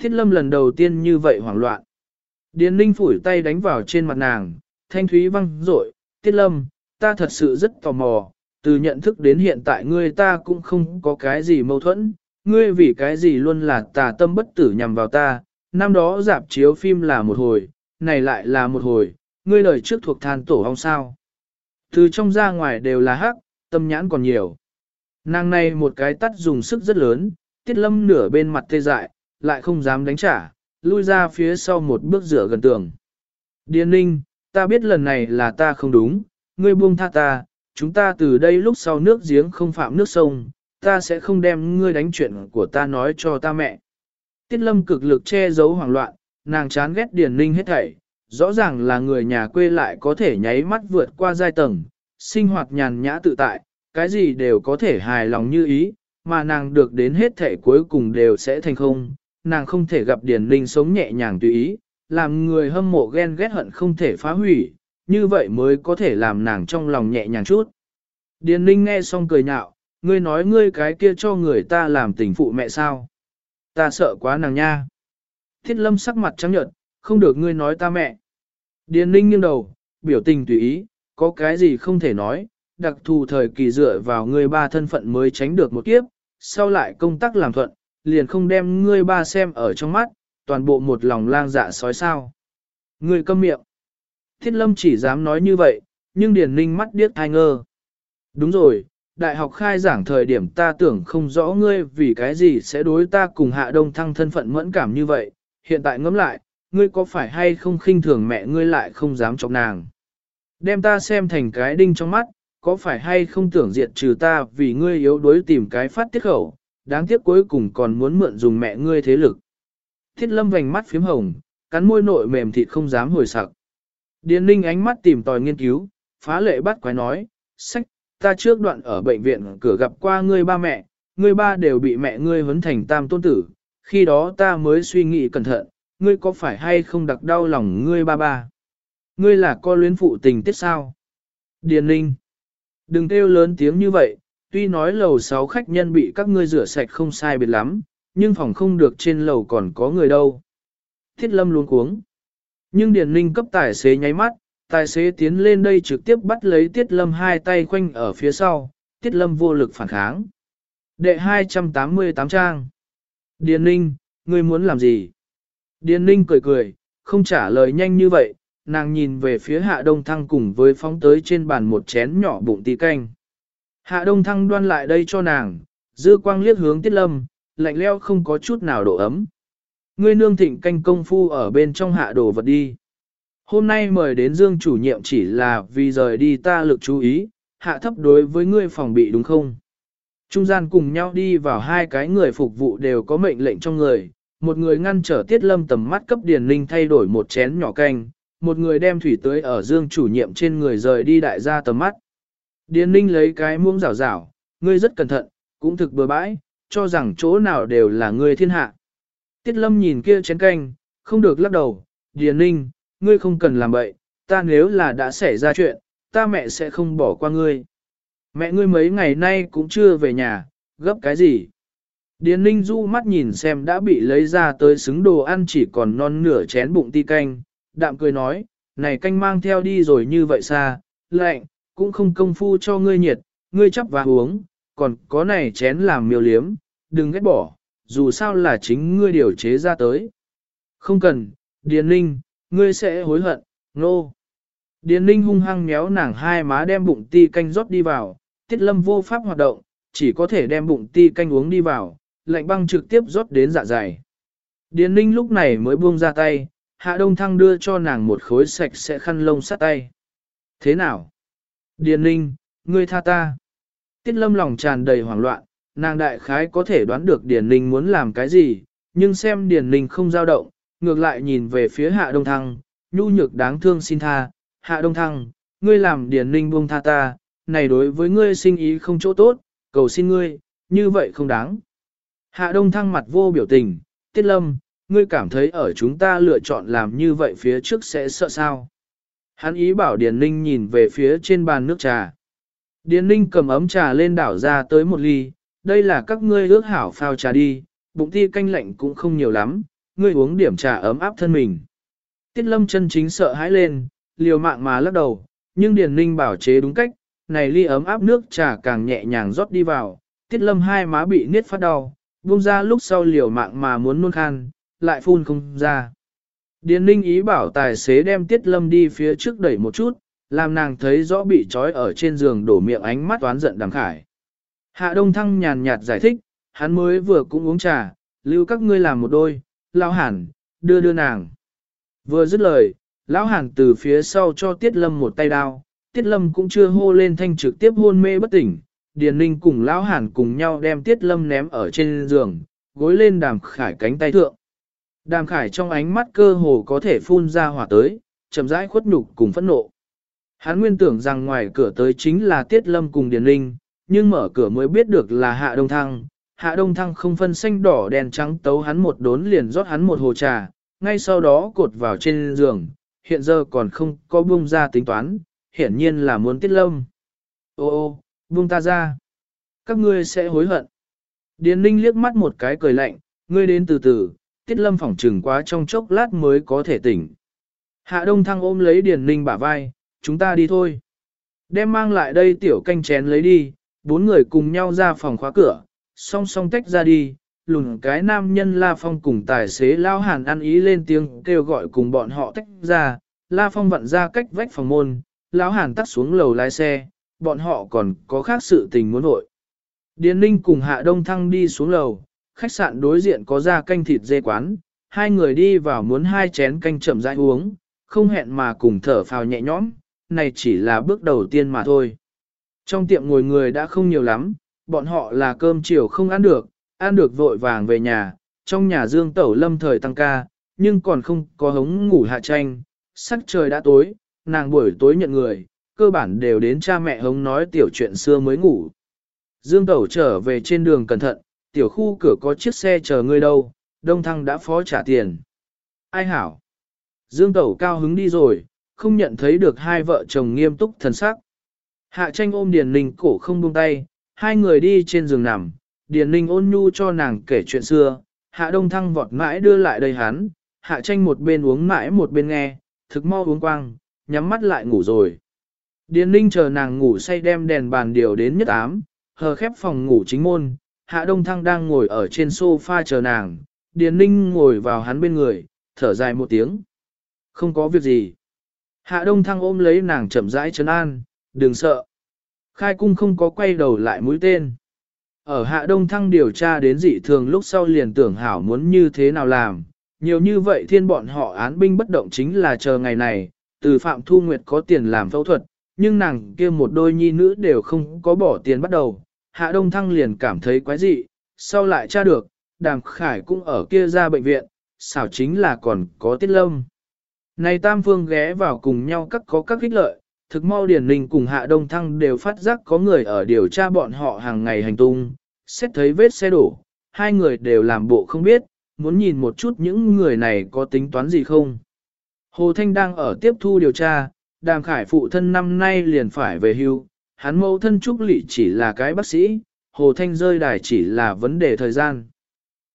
Tiết lâm lần đầu tiên như vậy hoảng loạn. Điền Ninh phủi tay đánh vào trên mặt nàng, thanh thúy văng rội, tiết lâm, ta thật sự rất tò mò, từ nhận thức đến hiện tại ngươi ta cũng không có cái gì mâu thuẫn, ngươi vì cái gì luôn là tà tâm bất tử nhằm vào ta, năm đó dạp chiếu phim là một hồi, này lại là một hồi, ngươi lời trước thuộc than tổ hong sao. Từ trong ra ngoài đều là hắc, tâm nhãn còn nhiều. Nàng này một cái tắt dùng sức rất lớn, tiết lâm nửa bên mặt tê dại, lại không dám đánh trả, lui ra phía sau một bước rửa gần tường. Điền ninh, ta biết lần này là ta không đúng, ngươi buông tha ta, chúng ta từ đây lúc sau nước giếng không phạm nước sông, ta sẽ không đem ngươi đánh chuyện của ta nói cho ta mẹ. Tiết lâm cực lực che giấu hoảng loạn, nàng chán ghét Điền Ninh hết thảy, rõ ràng là người nhà quê lại có thể nháy mắt vượt qua giai tầng, sinh hoạt nhàn nhã tự tại, cái gì đều có thể hài lòng như ý, mà nàng được đến hết thảy cuối cùng đều sẽ thành không, nàng không thể gặp Điền Ninh sống nhẹ nhàng tùy ý, làm người hâm mộ ghen ghét hận không thể phá hủy, như vậy mới có thể làm nàng trong lòng nhẹ nhàng chút. Điền Ninh nghe xong cười nhạo, ngươi nói ngươi cái kia cho người ta làm tình phụ mẹ sao? Ta sợ quá nàng nha. Thiết lâm sắc mặt trắng nhợt, không được ngươi nói ta mẹ. Điền Ninh nghiêng đầu, biểu tình tùy ý, có cái gì không thể nói, đặc thù thời kỳ dựa vào ngươi ba thân phận mới tránh được một kiếp, sau lại công tác làm thuận, liền không đem ngươi ba xem ở trong mắt, toàn bộ một lòng lang dạ sói sao. Ngươi câm miệng. Thiết lâm chỉ dám nói như vậy, nhưng Điền Ninh mắt điếc thai ngơ. Đúng rồi, đại học khai giảng thời điểm ta tưởng không rõ ngươi vì cái gì sẽ đối ta cùng hạ đông thăng thân phận mẫn cảm như vậy, hiện tại ngẫm lại, ngươi có phải hay không khinh thường mẹ ngươi lại không dám chọc nàng. Đem ta xem thành cái đinh trong mắt, có phải hay không tưởng diệt trừ ta vì ngươi yếu đuối tìm cái phát tiết khẩu, đáng tiếc cuối cùng còn muốn mượn dùng mẹ ngươi thế lực. Thiết lâm vành mắt phím hồng, cắn môi nội mềm thịt không dám hồi sặc. Điền ninh ánh mắt tìm tòi nghiên cứu, phá lệ bắt quái nói, sách, ta trước đoạn ở bệnh viện cửa gặp qua ngươi ba mẹ, ngươi ba đều bị mẹ ngươi huấn thành tam tôn tử, khi đó ta mới suy nghĩ cẩn thận, ngươi có phải hay không đặc đau lòng ngươi ba ba? Ngươi là con luyến phụ tình tiết sao? Điền ninh, đừng kêu lớn tiếng như vậy, tuy nói lầu sáu khách nhân bị các ngươi rửa sạch không sai biệt lắm, nhưng phòng không được trên lầu còn có người đâu. Thiết lâm luôn cuống. Nhưng Điền Ninh cấp tài xế nháy mắt, tài xế tiến lên đây trực tiếp bắt lấy Tiết Lâm hai tay khoanh ở phía sau, Tiết Lâm vô lực phản kháng. Đệ 288 trang. Điền Ninh, ngươi muốn làm gì? Điền Ninh cười cười, không trả lời nhanh như vậy, nàng nhìn về phía Hạ Đông Thăng cùng với phóng tới trên bàn một chén nhỏ bụng tí canh. Hạ Đông Thăng đoan lại đây cho nàng, dư quang liếc hướng Tiết Lâm, lạnh leo không có chút nào độ ấm. Ngươi nương thịnh canh công phu ở bên trong hạ đồ vật đi. Hôm nay mời đến Dương chủ nhiệm chỉ là vì rời đi ta lực chú ý, hạ thấp đối với ngươi phòng bị đúng không? Trung gian cùng nhau đi vào hai cái người phục vụ đều có mệnh lệnh trong người, một người ngăn trở tiết lâm tầm mắt cấp điền linh thay đổi một chén nhỏ canh, một người đem thủy tưới ở Dương chủ nhiệm trên người rời đi đại gia tầm mắt. Điền linh lấy cái muỗng rảo rảo, ngươi rất cẩn thận, cũng thực bừa bãi, cho rằng chỗ nào đều là ngươi thiên hạ. Tiết lâm nhìn kia chén canh, không được lắc đầu, Điền Ninh, ngươi không cần làm vậy. ta nếu là đã xảy ra chuyện, ta mẹ sẽ không bỏ qua ngươi. Mẹ ngươi mấy ngày nay cũng chưa về nhà, gấp cái gì? Điền Ninh du mắt nhìn xem đã bị lấy ra tới xứng đồ ăn chỉ còn non nửa chén bụng ti canh, đạm cười nói, này canh mang theo đi rồi như vậy xa, lạnh, cũng không công phu cho ngươi nhiệt, ngươi chấp và uống, còn có này chén làm miêu liếm, đừng ghét bỏ, dù sao là chính ngươi điều chế ra tới. Không cần, Điền Ninh, ngươi sẽ hối hận, nô. No. Điền Ninh hung hăng méo nàng hai má đem bụng ti canh rót đi vào, tiết lâm vô pháp hoạt động, chỉ có thể đem bụng ti canh uống đi vào, lạnh băng trực tiếp rót đến dạ dày. Điền Ninh lúc này mới buông ra tay, Hạ Đông Thăng đưa cho nàng một khối sạch sẽ khăn lông sát tay. Thế nào? Điền Ninh, ngươi tha ta. Tiết lâm lòng tràn đầy hoảng loạn, nàng đại khái có thể đoán được Điền Ninh muốn làm cái gì, nhưng xem Điền Ninh không dao động, ngược lại nhìn về phía Hạ Đông Thăng, nhu nhược đáng thương xin tha, Hạ Đông Thăng, ngươi làm Điền Ninh buông tha ta, này đối với ngươi sinh ý không chỗ tốt, cầu xin ngươi, như vậy không đáng. Hạ Đông Thăng mặt vô biểu tình, Tiết Lâm, ngươi cảm thấy ở chúng ta lựa chọn làm như vậy phía trước sẽ sợ sao. Hắn ý bảo Điền Ninh nhìn về phía trên bàn nước trà. Điền Ninh cầm ấm trà lên đảo ra tới một ly, đây là các ngươi ước hảo phao trà đi, bụng ti canh lạnh cũng không nhiều lắm, ngươi uống điểm trà ấm áp thân mình. Tiết lâm chân chính sợ hãi lên, liều mạng mà lắc đầu, nhưng Điền Ninh bảo chế đúng cách, này ly ấm áp nước trà càng nhẹ nhàng rót đi vào, tiết lâm hai má bị niết phát đau, buông ra lúc sau liều mạng mà muốn nôn khan, lại phun không ra. Điền Ninh ý bảo tài xế đem tiết lâm đi phía trước đẩy một chút, làm nàng thấy rõ bị trói ở trên giường đổ miệng ánh mắt toán giận đằng khải. Hạ Đông Thăng nhàn nhạt giải thích, hắn mới vừa cũng uống trà, lưu các ngươi làm một đôi, lao hẳn, đưa đưa nàng. Vừa dứt lời, lão hàn từ phía sau cho Tiết Lâm một tay đao, Tiết Lâm cũng chưa hô lên thanh trực tiếp hôn mê bất tỉnh, Điền Ninh cùng lão hàn cùng nhau đem Tiết Lâm ném ở trên giường, gối lên đàm khải cánh tay thượng. Đàm khải trong ánh mắt cơ hồ có thể phun ra hỏa tới, chậm rãi khuất nhục cùng phẫn nộ. Hắn nguyên tưởng rằng ngoài cửa tới chính là Tiết Lâm cùng Điền Linh, nhưng mở cửa mới biết được là Hạ Đông Thăng. Hạ Đông Thăng không phân xanh đỏ đèn trắng tấu hắn một đốn liền rót hắn một hồ trà, ngay sau đó cột vào trên giường, hiện giờ còn không có buông ra tính toán, hiển nhiên là muốn tiết lâm. Ô ô, buông ta ra. Các ngươi sẽ hối hận. Điền Linh liếc mắt một cái cười lạnh, ngươi đến từ từ, tiết lâm phỏng trừng quá trong chốc lát mới có thể tỉnh. Hạ đông thăng ôm lấy điền Linh bả vai, chúng ta đi thôi. Đem mang lại đây tiểu canh chén lấy đi, bốn người cùng nhau ra phòng khóa cửa, song song tách ra đi, lùn cái nam nhân La Phong cùng tài xế Lao Hàn ăn ý lên tiếng kêu gọi cùng bọn họ tách ra, La Phong vặn ra cách vách phòng môn, Lão Hàn tắt xuống lầu lái xe, bọn họ còn có khác sự tình muốn vội. Điền Ninh cùng Hạ Đông Thăng đi xuống lầu, khách sạn đối diện có ra canh thịt dê quán, hai người đi vào muốn hai chén canh chậm rãi uống, không hẹn mà cùng thở phào nhẹ nhõm, này chỉ là bước đầu tiên mà thôi. Trong tiệm ngồi người đã không nhiều lắm, bọn họ là cơm chiều không ăn được, ăn được vội vàng về nhà, trong nhà dương tẩu lâm thời tăng ca, nhưng còn không có hống ngủ hạ tranh, sắc trời đã tối, nàng buổi tối nhận người, cơ bản đều đến cha mẹ hống nói tiểu chuyện xưa mới ngủ. Dương tẩu trở về trên đường cẩn thận, tiểu khu cửa có chiếc xe chờ người đâu, đông thăng đã phó trả tiền. Ai hảo? Dương tẩu cao hứng đi rồi, không nhận thấy được hai vợ chồng nghiêm túc thần sắc. Hạ tranh ôm Điền Ninh cổ không buông tay, hai người đi trên giường nằm, Điền Ninh ôn nhu cho nàng kể chuyện xưa, Hạ Đông Thăng vọt mãi đưa lại đây hắn, Hạ tranh một bên uống mãi một bên nghe, thực mau uống quang, nhắm mắt lại ngủ rồi. Điền Ninh chờ nàng ngủ say đem đèn bàn điều đến nhất ám, hờ khép phòng ngủ chính môn, Hạ Đông Thăng đang ngồi ở trên sofa chờ nàng, Điền Ninh ngồi vào hắn bên người, thở dài một tiếng. Không có việc gì. Hạ Đông Thăng ôm lấy nàng chậm rãi trấn an, đừng sợ. Khai cung không có quay đầu lại mũi tên. Ở Hạ Đông Thăng điều tra đến dị thường lúc sau liền tưởng hảo muốn như thế nào làm, nhiều như vậy thiên bọn họ án binh bất động chính là chờ ngày này, từ Phạm Thu Nguyệt có tiền làm phẫu thuật, nhưng nàng kia một đôi nhi nữ đều không có bỏ tiền bắt đầu. Hạ Đông Thăng liền cảm thấy quái dị, sau lại tra được, Đàm Khải cũng ở kia ra bệnh viện, xảo chính là còn có tiết lâm. Này Tam Phương ghé vào cùng nhau các có các kích lợi, thực mau Điển Ninh cùng Hạ Đông Thăng đều phát giác có người ở điều tra bọn họ hàng ngày hành tung, xét thấy vết xe đổ, hai người đều làm bộ không biết, muốn nhìn một chút những người này có tính toán gì không. Hồ Thanh đang ở tiếp thu điều tra, Đàm Khải phụ thân năm nay liền phải về hưu, hắn mẫu thân Trúc Lị chỉ là cái bác sĩ, Hồ Thanh rơi đài chỉ là vấn đề thời gian.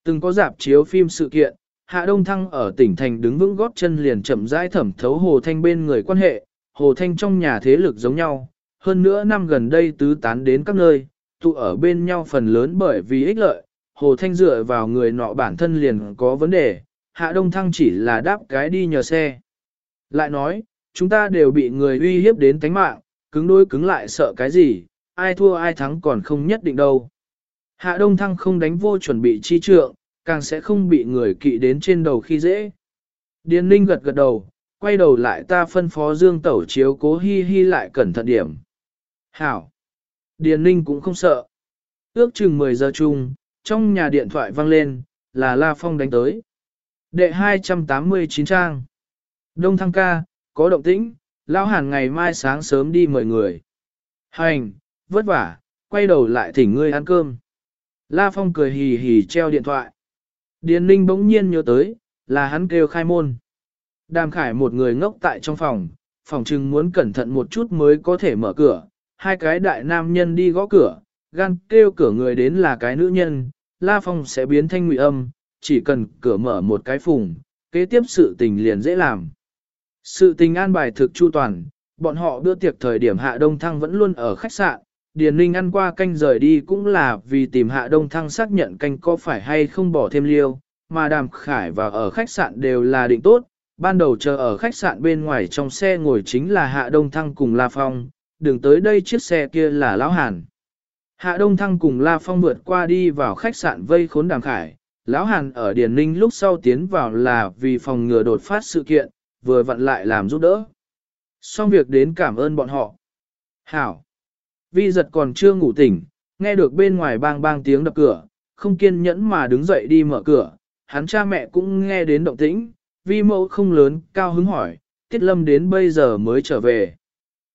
Từng có dạp chiếu phim sự kiện, Hạ Đông Thăng ở tỉnh thành đứng vững góp chân liền chậm rãi thẩm thấu Hồ Thanh bên người quan hệ, Hồ Thanh trong nhà thế lực giống nhau, hơn nữa năm gần đây tứ tán đến các nơi, tụ ở bên nhau phần lớn bởi vì ích lợi, Hồ Thanh dựa vào người nọ bản thân liền có vấn đề, Hạ Đông Thăng chỉ là đáp cái đi nhờ xe. Lại nói, chúng ta đều bị người uy hiếp đến tánh mạng, cứng đôi cứng lại sợ cái gì, ai thua ai thắng còn không nhất định đâu. Hạ Đông Thăng không đánh vô chuẩn bị chi trượng, càng sẽ không bị người kỵ đến trên đầu khi dễ. Điền Ninh gật gật đầu, quay đầu lại ta phân phó Dương Tẩu chiếu cố hi hi lại cẩn thận điểm. Hảo! Điền Ninh cũng không sợ. Ước chừng 10 giờ chung, trong nhà điện thoại vang lên, là La Phong đánh tới. Đệ 289 trang. Đông Thăng ca, có động tĩnh, Lão Hàn ngày mai sáng sớm đi mời người. Hành, vất vả, quay đầu lại thỉnh ngươi ăn cơm. La Phong cười hì hì treo điện thoại. Điền Ninh bỗng nhiên nhớ tới, là hắn kêu khai môn. Đàm Khải một người ngốc tại trong phòng, phòng trừng muốn cẩn thận một chút mới có thể mở cửa, hai cái đại nam nhân đi gõ cửa, gan kêu cửa người đến là cái nữ nhân, La Phong sẽ biến thanh ngụy âm, chỉ cần cửa mở một cái phùng, kế tiếp sự tình liền dễ làm. Sự tình an bài thực chu toàn, bọn họ đưa tiệc thời điểm Hạ Đông Thăng vẫn luôn ở khách sạn, Điền Ninh ăn qua canh rời đi cũng là vì tìm Hạ Đông Thăng xác nhận canh có phải hay không bỏ thêm liêu, mà Đàm Khải và ở khách sạn đều là định tốt, ban đầu chờ ở khách sạn bên ngoài trong xe ngồi chính là Hạ Đông Thăng cùng La Phong, đừng tới đây chiếc xe kia là Lão Hàn. Hạ Đông Thăng cùng La Phong vượt qua đi vào khách sạn vây khốn Đàm Khải, Lão Hàn ở Điền Ninh lúc sau tiến vào là vì phòng ngừa đột phát sự kiện, vừa vặn lại làm giúp đỡ. Xong việc đến cảm ơn bọn họ. Hảo. Vi giật còn chưa ngủ tỉnh, nghe được bên ngoài bang bang tiếng đập cửa, không kiên nhẫn mà đứng dậy đi mở cửa, hắn cha mẹ cũng nghe đến động tĩnh, vi mẫu không lớn, cao hứng hỏi, tiết lâm đến bây giờ mới trở về.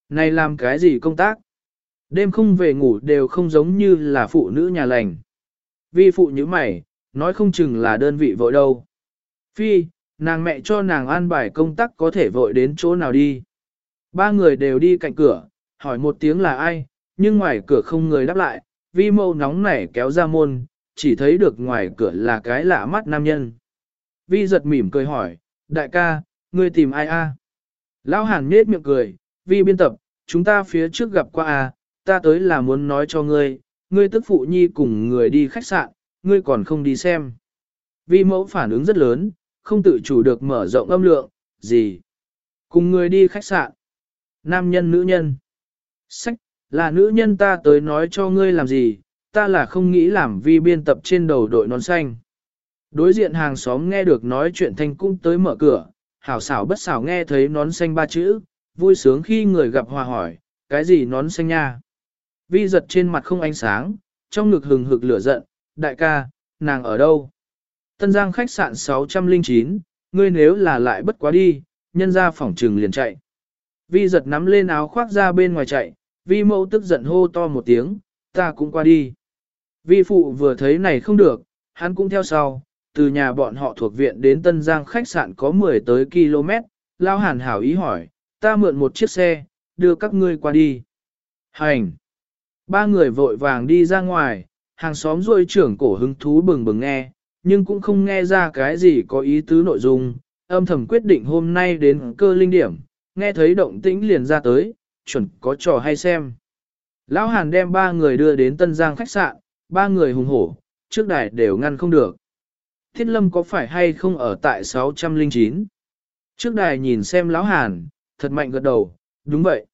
Này làm cái gì công tác? Đêm không về ngủ đều không giống như là phụ nữ nhà lành. Vi phụ như mày, nói không chừng là đơn vị vội đâu. Phi, nàng mẹ cho nàng an bài công tác có thể vội đến chỗ nào đi. Ba người đều đi cạnh cửa, hỏi một tiếng là ai, nhưng ngoài cửa không người đáp lại, vi mâu nóng nảy kéo ra môn, chỉ thấy được ngoài cửa là cái lạ mắt nam nhân. Vi giật mỉm cười hỏi, đại ca, ngươi tìm ai a? Lão hàn nết miệng cười, vi biên tập, chúng ta phía trước gặp qua a, ta tới là muốn nói cho ngươi, ngươi tức phụ nhi cùng người đi khách sạn, ngươi còn không đi xem. Vi mẫu phản ứng rất lớn, không tự chủ được mở rộng âm lượng, gì? Cùng người đi khách sạn. Nam nhân nữ nhân. Sách, là nữ nhân ta tới nói cho ngươi làm gì, ta là không nghĩ làm vi biên tập trên đầu đội nón xanh. Đối diện hàng xóm nghe được nói chuyện thanh cũng tới mở cửa, hảo xảo bất xảo nghe thấy nón xanh ba chữ, vui sướng khi người gặp hòa hỏi, cái gì nón xanh nha. Vi giật trên mặt không ánh sáng, trong ngực hừng hực lửa giận, đại ca, nàng ở đâu? Tân Giang khách sạn 609, ngươi nếu là lại bất quá đi, nhân ra phòng trừng liền chạy. Vi giật nắm lên áo khoác ra bên ngoài chạy, vi mẫu tức giận hô to một tiếng, ta cũng qua đi. Vi phụ vừa thấy này không được, hắn cũng theo sau, từ nhà bọn họ thuộc viện đến Tân Giang khách sạn có 10 tới km, lao hàn hảo ý hỏi, ta mượn một chiếc xe, đưa các ngươi qua đi. Hành! Ba người vội vàng đi ra ngoài, hàng xóm ruôi trưởng cổ hứng thú bừng bừng nghe, nhưng cũng không nghe ra cái gì có ý tứ nội dung, âm thầm quyết định hôm nay đến cơ linh điểm, nghe thấy động tĩnh liền ra tới, chuẩn có trò hay xem. Lão Hàn đem ba người đưa đến Tân Giang khách sạn, ba người hùng hổ, trước đài đều ngăn không được. Thiết Lâm có phải hay không ở tại 609? Trước đài nhìn xem Lão Hàn, thật mạnh gật đầu, đúng vậy.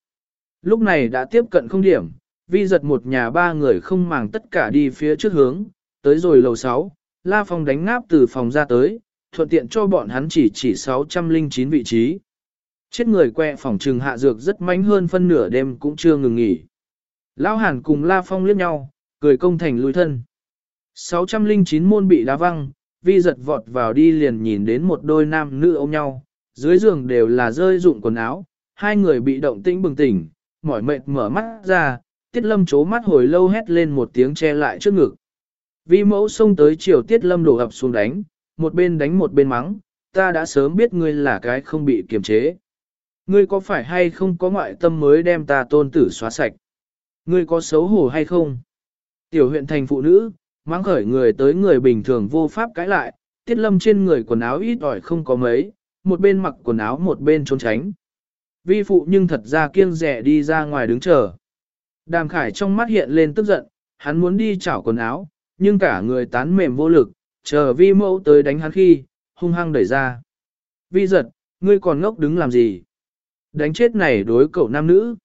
Lúc này đã tiếp cận không điểm, vi giật một nhà ba người không màng tất cả đi phía trước hướng, tới rồi lầu 6, La Phong đánh ngáp từ phòng ra tới, thuận tiện cho bọn hắn chỉ chỉ 609 vị trí. Chết người quẹ phòng trừng hạ dược rất mánh hơn phân nửa đêm cũng chưa ngừng nghỉ. Lão Hàn cùng La Phong liếc nhau, cười công thành lùi thân. 609 môn bị đá văng, vi giật vọt vào đi liền nhìn đến một đôi nam nữ ôm nhau, dưới giường đều là rơi dụng quần áo, hai người bị động tĩnh bừng tỉnh, mỏi mệt mở mắt ra, tiết lâm chố mắt hồi lâu hét lên một tiếng che lại trước ngực. Vi mẫu xông tới chiều tiết lâm đổ ập xuống đánh, một bên đánh một bên mắng, ta đã sớm biết ngươi là cái không bị kiềm chế. Ngươi có phải hay không có ngoại tâm mới đem ta tôn tử xóa sạch? Ngươi có xấu hổ hay không? Tiểu huyện thành phụ nữ, mang khởi người tới người bình thường vô pháp cãi lại, tiết lâm trên người quần áo ít ỏi không có mấy, một bên mặc quần áo một bên trốn tránh. Vi phụ nhưng thật ra kiêng rẻ đi ra ngoài đứng chờ. Đàm khải trong mắt hiện lên tức giận, hắn muốn đi chảo quần áo, nhưng cả người tán mềm vô lực, chờ vi mẫu tới đánh hắn khi, hung hăng đẩy ra. Vi giật, ngươi còn ngốc đứng làm gì? Đánh chết này đối cậu nam nữ.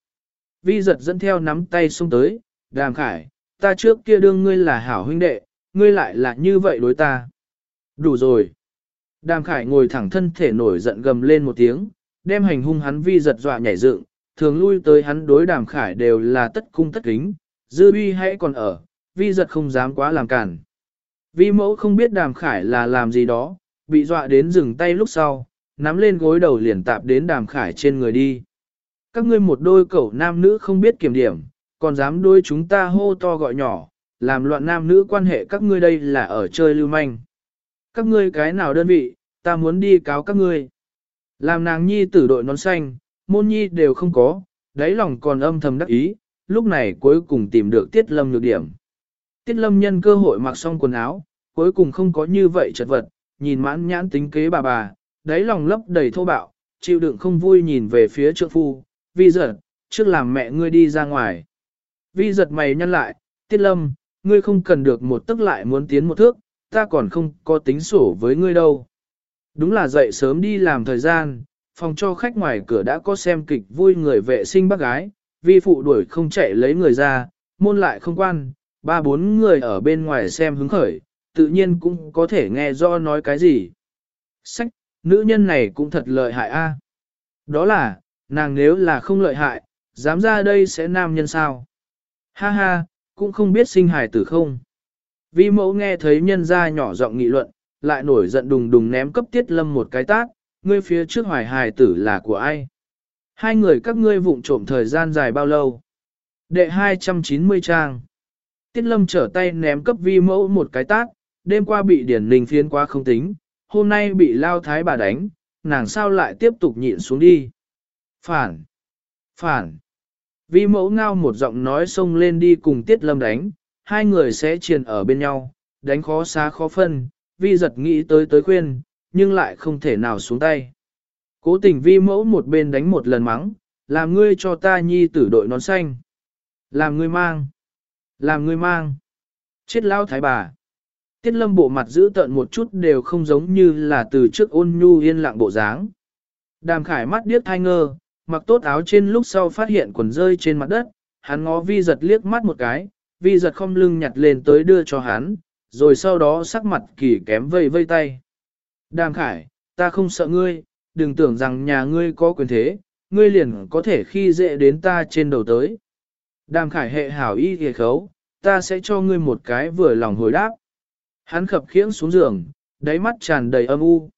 Vi giật dẫn theo nắm tay xông tới, đàm khải, ta trước kia đương ngươi là hảo huynh đệ, ngươi lại là như vậy đối ta. Đủ rồi. Đàm khải ngồi thẳng thân thể nổi giận gầm lên một tiếng, đem hành hung hắn vi giật dọa nhảy dựng, thường lui tới hắn đối đàm khải đều là tất cung tất kính, dư uy hãy còn ở, vi giật không dám quá làm cản. Vi mẫu không biết đàm khải là làm gì đó, bị dọa đến dừng tay lúc sau, nắm lên gối đầu liền tạp đến đàm khải trên người đi. Các ngươi một đôi cậu nam nữ không biết kiểm điểm, còn dám đôi chúng ta hô to gọi nhỏ, làm loạn nam nữ quan hệ các ngươi đây là ở chơi lưu manh. Các ngươi cái nào đơn vị, ta muốn đi cáo các ngươi. Làm nàng nhi tử đội nón xanh, môn nhi đều không có, đáy lòng còn âm thầm đắc ý, lúc này cuối cùng tìm được tiết lâm nhược điểm. Tiết lâm nhân cơ hội mặc xong quần áo, cuối cùng không có như vậy chật vật, nhìn mãn nhãn tính kế bà bà, đáy lòng lấp đầy thô bạo, chịu đựng không vui nhìn về phía trượng phu, vi giật, trước làm mẹ ngươi đi ra ngoài. Vi giật mày nhăn lại, tiết lâm, ngươi không cần được một tức lại muốn tiến một thước, ta còn không có tính sổ với ngươi đâu. Đúng là dậy sớm đi làm thời gian, phòng cho khách ngoài cửa đã có xem kịch vui người vệ sinh bác gái, vi phụ đuổi không chạy lấy người ra, môn lại không quan, ba bốn người ở bên ngoài xem hứng khởi, tự nhiên cũng có thể nghe do nói cái gì. Sách, nữ nhân này cũng thật lợi hại a. Đó là, nàng nếu là không lợi hại, dám ra đây sẽ nam nhân sao? Ha ha, cũng không biết sinh hài tử không. Vi mẫu nghe thấy nhân gia nhỏ giọng nghị luận, lại nổi giận đùng đùng ném cấp tiết lâm một cái tát, ngươi phía trước hoài hài tử là của ai? Hai người các ngươi vụng trộm thời gian dài bao lâu? Đệ 290 trang. Tiết lâm trở tay ném cấp vi mẫu một cái tát, đêm qua bị điển ninh phiến quá không tính, hôm nay bị lao thái bà đánh, nàng sao lại tiếp tục nhịn xuống đi. Phản! Phản! Vi mẫu ngao một giọng nói xông lên đi cùng tiết lâm đánh, hai người sẽ triền ở bên nhau, đánh khó xa khó phân, vi giật nghĩ tới tới khuyên, nhưng lại không thể nào xuống tay. Cố tình vi mẫu một bên đánh một lần mắng, làm ngươi cho ta nhi tử đội nón xanh. Làm ngươi mang. Làm ngươi mang. Chết lao thái bà. Tiết lâm bộ mặt giữ tợn một chút đều không giống như là từ trước ôn nhu yên lặng bộ dáng. Đàm khải mắt điếc thai ngơ, mặc tốt áo trên lúc sau phát hiện quần rơi trên mặt đất, hắn ngó vi giật liếc mắt một cái, vi giật không lưng nhặt lên tới đưa cho hắn, rồi sau đó sắc mặt kỳ kém vây vây tay. Đàm khải, ta không sợ ngươi, đừng tưởng rằng nhà ngươi có quyền thế, ngươi liền có thể khi dễ đến ta trên đầu tới. Đàm khải hệ hảo y ghề khấu, ta sẽ cho ngươi một cái vừa lòng hồi đáp. Hắn khập khiễng xuống giường, đáy mắt tràn đầy âm u.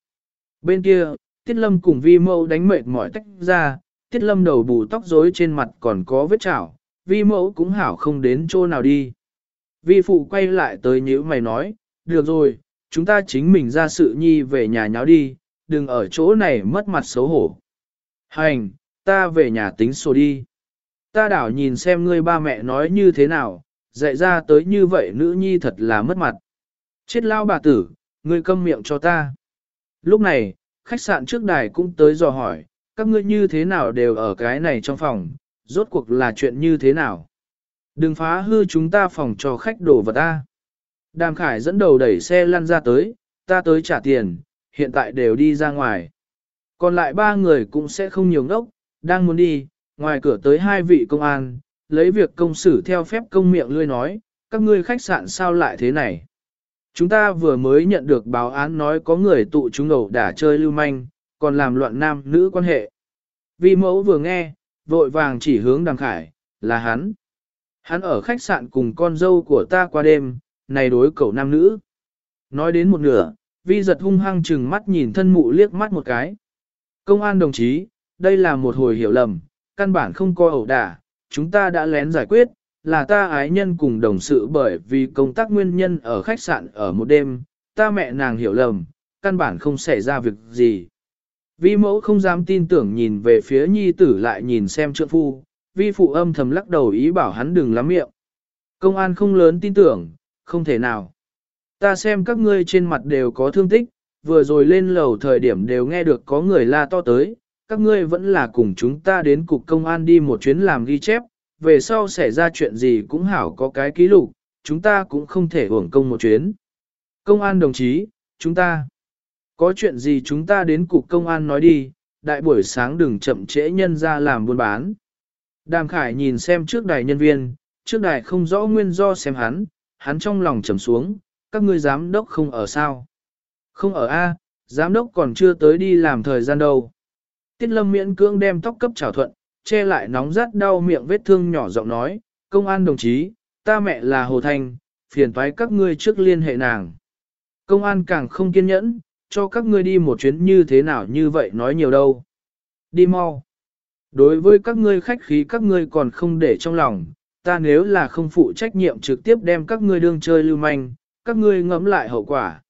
Bên kia, Tiết Lâm cùng Vi Mẫu đánh mệt mỏi tách ra, Tiết Lâm đầu bù tóc rối trên mặt còn có vết chảo, Vi Mẫu cũng hảo không đến chỗ nào đi. Vi Phụ quay lại tới nhữ mày nói, được rồi, chúng ta chính mình ra sự nhi về nhà nháo đi, đừng ở chỗ này mất mặt xấu hổ. Hành, ta về nhà tính sổ đi. Ta đảo nhìn xem ngươi ba mẹ nói như thế nào, dạy ra tới như vậy nữ nhi thật là mất mặt. Chết lao bà tử, ngươi câm miệng cho ta. Lúc này, khách sạn trước đài cũng tới dò hỏi, các ngươi như thế nào đều ở cái này trong phòng, rốt cuộc là chuyện như thế nào. Đừng phá hư chúng ta phòng cho khách đổ vật ta. Đàm Khải dẫn đầu đẩy xe lăn ra tới, ta tới trả tiền, hiện tại đều đi ra ngoài. Còn lại ba người cũng sẽ không nhiều ngốc, đang muốn đi, ngoài cửa tới hai vị công an, lấy việc công xử theo phép công miệng lươi nói, các ngươi khách sạn sao lại thế này. Chúng ta vừa mới nhận được báo án nói có người tụ chúng ẩu đả chơi lưu manh, còn làm loạn nam nữ quan hệ. Vi mẫu vừa nghe, vội vàng chỉ hướng đằng khải, là hắn. Hắn ở khách sạn cùng con dâu của ta qua đêm, này đối cậu nam nữ. Nói đến một nửa, vi giật hung hăng chừng mắt nhìn thân mụ liếc mắt một cái. Công an đồng chí, đây là một hồi hiểu lầm, căn bản không coi ẩu đả, chúng ta đã lén giải quyết, là ta ái nhân cùng đồng sự bởi vì công tác nguyên nhân ở khách sạn ở một đêm, ta mẹ nàng hiểu lầm, căn bản không xảy ra việc gì. Vi mẫu không dám tin tưởng nhìn về phía nhi tử lại nhìn xem trượng phu, vi phụ âm thầm lắc đầu ý bảo hắn đừng lắm miệng. Công an không lớn tin tưởng, không thể nào. Ta xem các ngươi trên mặt đều có thương tích, vừa rồi lên lầu thời điểm đều nghe được có người la to tới, các ngươi vẫn là cùng chúng ta đến cục công an đi một chuyến làm ghi chép, về sau xảy ra chuyện gì cũng hảo có cái ký lục, chúng ta cũng không thể hưởng công một chuyến. Công an đồng chí, chúng ta, có chuyện gì chúng ta đến cục công an nói đi, đại buổi sáng đừng chậm trễ nhân ra làm buôn bán. Đàm Khải nhìn xem trước đài nhân viên, trước đài không rõ nguyên do xem hắn, hắn trong lòng trầm xuống, các ngươi giám đốc không ở sao? Không ở A, giám đốc còn chưa tới đi làm thời gian đâu. Tiết lâm miễn cưỡng đem tóc cấp trào thuận, che lại nóng rát đau miệng vết thương nhỏ giọng nói, công an đồng chí, ta mẹ là Hồ Thanh, phiền toái các ngươi trước liên hệ nàng. Công an càng không kiên nhẫn, cho các ngươi đi một chuyến như thế nào như vậy nói nhiều đâu. Đi mau. Đối với các ngươi khách khí các ngươi còn không để trong lòng, ta nếu là không phụ trách nhiệm trực tiếp đem các ngươi đương chơi lưu manh, các ngươi ngẫm lại hậu quả.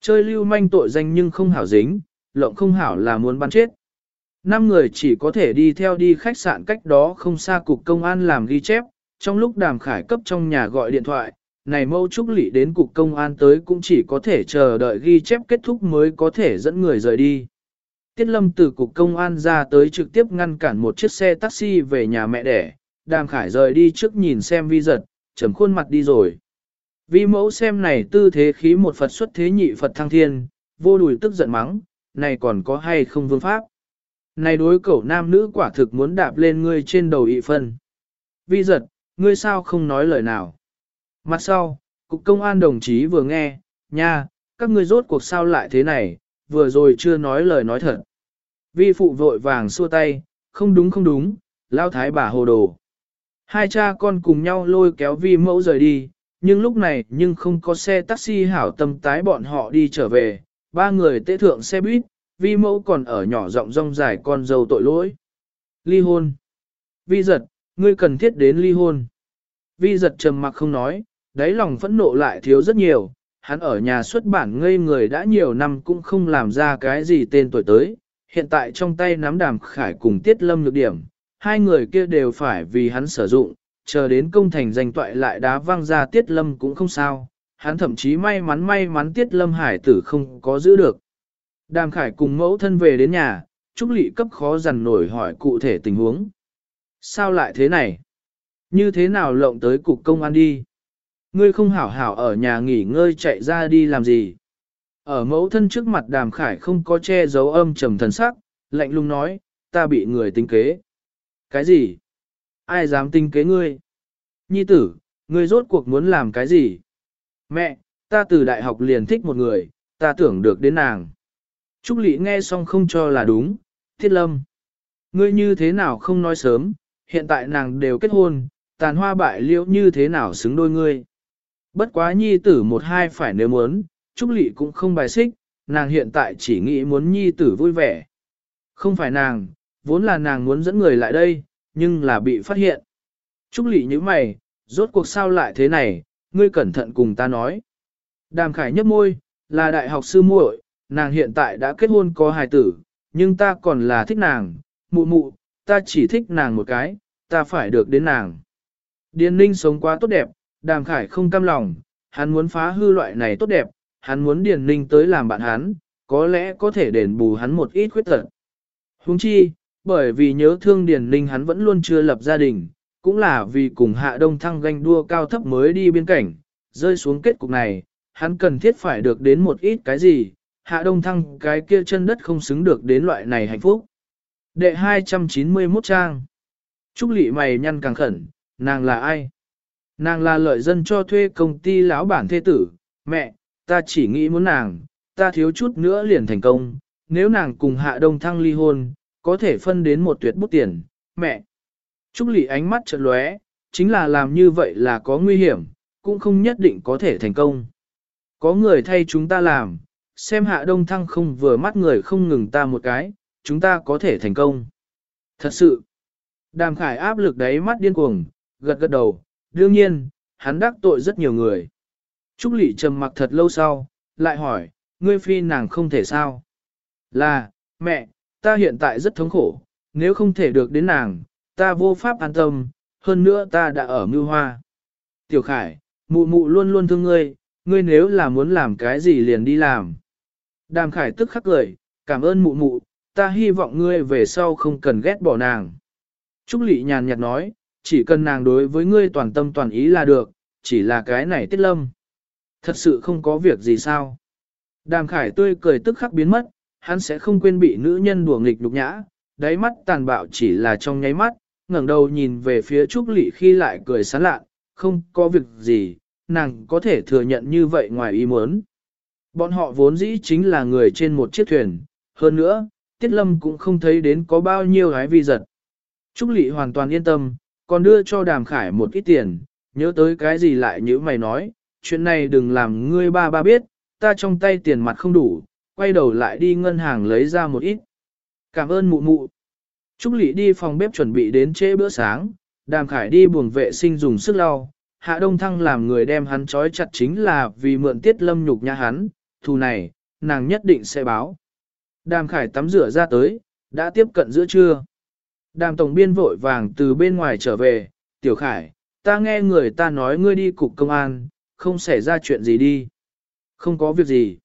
Chơi lưu manh tội danh nhưng không hảo dính, lộng không hảo là muốn bắn chết. Năm người chỉ có thể đi theo đi khách sạn cách đó không xa cục công an làm ghi chép, trong lúc đàm khải cấp trong nhà gọi điện thoại, này mâu trúc lị đến cục công an tới cũng chỉ có thể chờ đợi ghi chép kết thúc mới có thể dẫn người rời đi. Tiết lâm từ cục công an ra tới trực tiếp ngăn cản một chiếc xe taxi về nhà mẹ đẻ, đàm khải rời đi trước nhìn xem vi giật, chấm khuôn mặt đi rồi. Vi mẫu xem này tư thế khí một Phật xuất thế nhị Phật thăng thiên, vô đùi tức giận mắng, này còn có hay không vương pháp. Này đối cậu nam nữ quả thực muốn đạp lên ngươi trên đầu ị phân. Vi giật, ngươi sao không nói lời nào. Mặt sau, cục công an đồng chí vừa nghe, nha, các ngươi rốt cuộc sao lại thế này, vừa rồi chưa nói lời nói thật. Vi phụ vội vàng xua tay, không đúng không đúng, lao thái bà hồ đồ. Hai cha con cùng nhau lôi kéo vi mẫu rời đi, nhưng lúc này nhưng không có xe taxi hảo tâm tái bọn họ đi trở về, ba người tế thượng xe buýt, vi mẫu còn ở nhỏ rộng rong dài con dâu tội lỗi. Ly hôn. Vi giật, ngươi cần thiết đến ly hôn. Vi giật trầm mặc không nói, đáy lòng phẫn nộ lại thiếu rất nhiều, hắn ở nhà xuất bản ngây người đã nhiều năm cũng không làm ra cái gì tên tuổi tới, hiện tại trong tay nắm đàm khải cùng tiết lâm lược điểm, hai người kia đều phải vì hắn sử dụng, chờ đến công thành danh toại lại đá văng ra tiết lâm cũng không sao, hắn thậm chí may mắn may mắn tiết lâm hải tử không có giữ được. Đàm khải cùng mẫu thân về đến nhà, Trúc Lị cấp khó dằn nổi hỏi cụ thể tình huống. Sao lại thế này? Như thế nào lộng tới cục công an đi? Ngươi không hảo hảo ở nhà nghỉ ngơi chạy ra đi làm gì? Ở mẫu thân trước mặt đàm khải không có che giấu âm trầm thần sắc, lạnh lùng nói, ta bị người tính kế. Cái gì? Ai dám tính kế ngươi? Nhi tử, ngươi rốt cuộc muốn làm cái gì? Mẹ, ta từ đại học liền thích một người, ta tưởng được đến nàng. Trúc Lị nghe xong không cho là đúng, thiết lâm. Ngươi như thế nào không nói sớm, hiện tại nàng đều kết hôn, tàn hoa bại liễu như thế nào xứng đôi ngươi. Bất quá nhi tử một hai phải nếu muốn, Trúc Lị cũng không bài xích, nàng hiện tại chỉ nghĩ muốn nhi tử vui vẻ. Không phải nàng, vốn là nàng muốn dẫn người lại đây, nhưng là bị phát hiện. Trúc Lị như mày, rốt cuộc sao lại thế này, ngươi cẩn thận cùng ta nói. Đàm Khải nhấp môi, là đại học sư muội, nàng hiện tại đã kết hôn có hài tử, nhưng ta còn là thích nàng, mụ mụ, ta chỉ thích nàng một cái, ta phải được đến nàng. Điền Ninh sống quá tốt đẹp, Đàm Khải không cam lòng, hắn muốn phá hư loại này tốt đẹp, hắn muốn Điền Ninh tới làm bạn hắn, có lẽ có thể đền bù hắn một ít khuyết tật. Huống chi, bởi vì nhớ thương Điền Ninh hắn vẫn luôn chưa lập gia đình, cũng là vì cùng Hạ Đông Thăng ganh đua cao thấp mới đi biên cảnh, rơi xuống kết cục này, hắn cần thiết phải được đến một ít cái gì, Hạ Đông Thăng cái kia chân đất không xứng được đến loại này hạnh phúc. Đệ 291 trang Trúc lị mày nhăn càng khẩn, nàng là ai? Nàng là lợi dân cho thuê công ty lão bản thê tử, mẹ, ta chỉ nghĩ muốn nàng, ta thiếu chút nữa liền thành công, nếu nàng cùng hạ đông thăng ly hôn, có thể phân đến một tuyệt bút tiền, mẹ. Trúc lị ánh mắt chợt lóe, chính là làm như vậy là có nguy hiểm, cũng không nhất định có thể thành công. Có người thay chúng ta làm, xem hạ đông thăng không vừa mắt người không ngừng ta một cái, chúng ta có thể thành công. Thật sự, đàm khải áp lực đáy mắt điên cuồng, gật gật đầu, đương nhiên, hắn đắc tội rất nhiều người. Trúc Lị trầm mặc thật lâu sau, lại hỏi, ngươi phi nàng không thể sao? Là, mẹ, ta hiện tại rất thống khổ, nếu không thể được đến nàng, ta vô pháp an tâm, hơn nữa ta đã ở mưu hoa. Tiểu Khải, mụ mụ luôn luôn thương ngươi, ngươi nếu là muốn làm cái gì liền đi làm. Đàm Khải tức khắc cười, cảm ơn mụ mụ, ta hy vọng ngươi về sau không cần ghét bỏ nàng. Trúc Lị nhàn nhạt nói, chỉ cần nàng đối với ngươi toàn tâm toàn ý là được, chỉ là cái này tiết lâm. Thật sự không có việc gì sao. Đàm khải tươi cười tức khắc biến mất, hắn sẽ không quên bị nữ nhân đùa nghịch nhục nhã, đáy mắt tàn bạo chỉ là trong nháy mắt, ngẩng đầu nhìn về phía Trúc Lị khi lại cười sán lạ, không có việc gì, nàng có thể thừa nhận như vậy ngoài ý muốn. Bọn họ vốn dĩ chính là người trên một chiếc thuyền, hơn nữa, Tiết Lâm cũng không thấy đến có bao nhiêu gái vi giật. Trúc Lị hoàn toàn yên tâm, còn đưa cho Đàm Khải một ít tiền, nhớ tới cái gì lại như mày nói, chuyện này đừng làm ngươi ba ba biết, ta trong tay tiền mặt không đủ, quay đầu lại đi ngân hàng lấy ra một ít. Cảm ơn mụ mụ. Trúc Lị đi phòng bếp chuẩn bị đến trễ bữa sáng, Đàm Khải đi buồng vệ sinh dùng sức lau, Hạ Đông Thăng làm người đem hắn trói chặt chính là vì mượn tiết lâm nhục nhã hắn, thù này, nàng nhất định sẽ báo. Đàm Khải tắm rửa ra tới, đã tiếp cận giữa trưa. Đàm Tổng Biên vội vàng từ bên ngoài trở về, Tiểu Khải, ta nghe người ta nói ngươi đi cục công an, không xảy ra chuyện gì đi. Không có việc gì.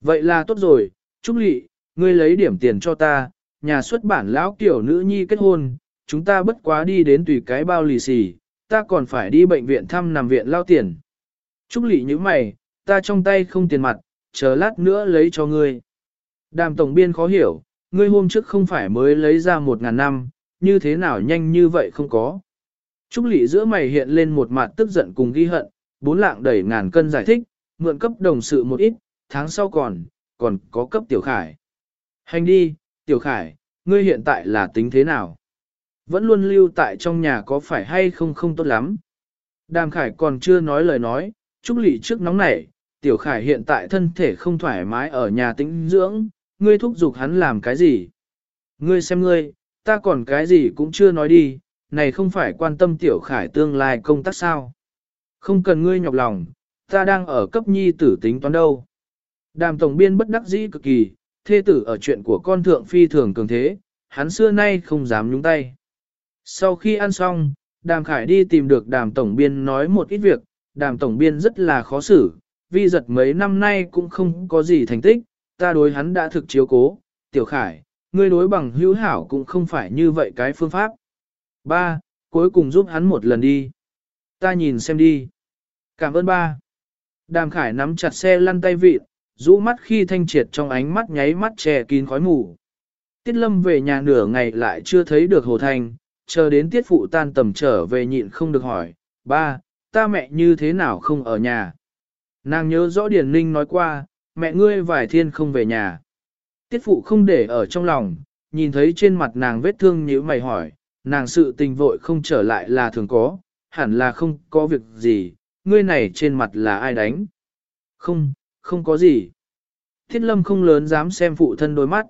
Vậy là tốt rồi, Trúc Lị, ngươi lấy điểm tiền cho ta, nhà xuất bản lão kiểu nữ nhi kết hôn, chúng ta bất quá đi đến tùy cái bao lì xì, ta còn phải đi bệnh viện thăm nằm viện lao tiền. Trúc Lị như mày, ta trong tay không tiền mặt, chờ lát nữa lấy cho ngươi. Đàm tổng biên khó hiểu, ngươi hôm trước không phải mới lấy ra một ngàn năm, như thế nào nhanh như vậy không có. Trúc Lị giữa mày hiện lên một mặt tức giận cùng ghi hận, bốn lạng đẩy ngàn cân giải thích, mượn cấp đồng sự một ít, tháng sau còn, còn có cấp tiểu khải. Hành đi, tiểu khải, ngươi hiện tại là tính thế nào? Vẫn luôn lưu tại trong nhà có phải hay không không tốt lắm? Đàm khải còn chưa nói lời nói, Trúc Lị trước nóng nảy, tiểu khải hiện tại thân thể không thoải mái ở nhà tĩnh dưỡng, ngươi thúc giục hắn làm cái gì? Ngươi xem ngươi, ta còn cái gì cũng chưa nói đi, này không phải quan tâm tiểu khải tương lai công tác sao? Không cần ngươi nhọc lòng, ta đang ở cấp nhi tử tính toán đâu. Đàm tổng biên bất đắc dĩ cực kỳ, thê tử ở chuyện của con thượng phi thường cường thế, hắn xưa nay không dám nhúng tay. Sau khi ăn xong, đàm khải đi tìm được đàm tổng biên nói một ít việc, đàm tổng biên rất là khó xử, vi giật mấy năm nay cũng không có gì thành tích, ta đối hắn đã thực chiếu cố, tiểu khải, ngươi đối bằng hữu hảo cũng không phải như vậy cái phương pháp. Ba, cuối cùng giúp hắn một lần đi. Ta nhìn xem đi. Cảm ơn ba. Đàm khải nắm chặt xe lăn tay vịt, rũ mắt khi thanh triệt trong ánh mắt nháy mắt che kín khói mù. Tiết lâm về nhà nửa ngày lại chưa thấy được hồ thành, chờ đến tiết phụ tan tầm trở về nhịn không được hỏi, ba, ta mẹ như thế nào không ở nhà. Nàng nhớ rõ Điền Ninh nói qua, mẹ ngươi vài thiên không về nhà. Tiết phụ không để ở trong lòng, nhìn thấy trên mặt nàng vết thương như mày hỏi, nàng sự tình vội không trở lại là thường có, hẳn là không có việc gì, ngươi này trên mặt là ai đánh. Không, không có gì. Thiết lâm không lớn dám xem phụ thân đôi mắt.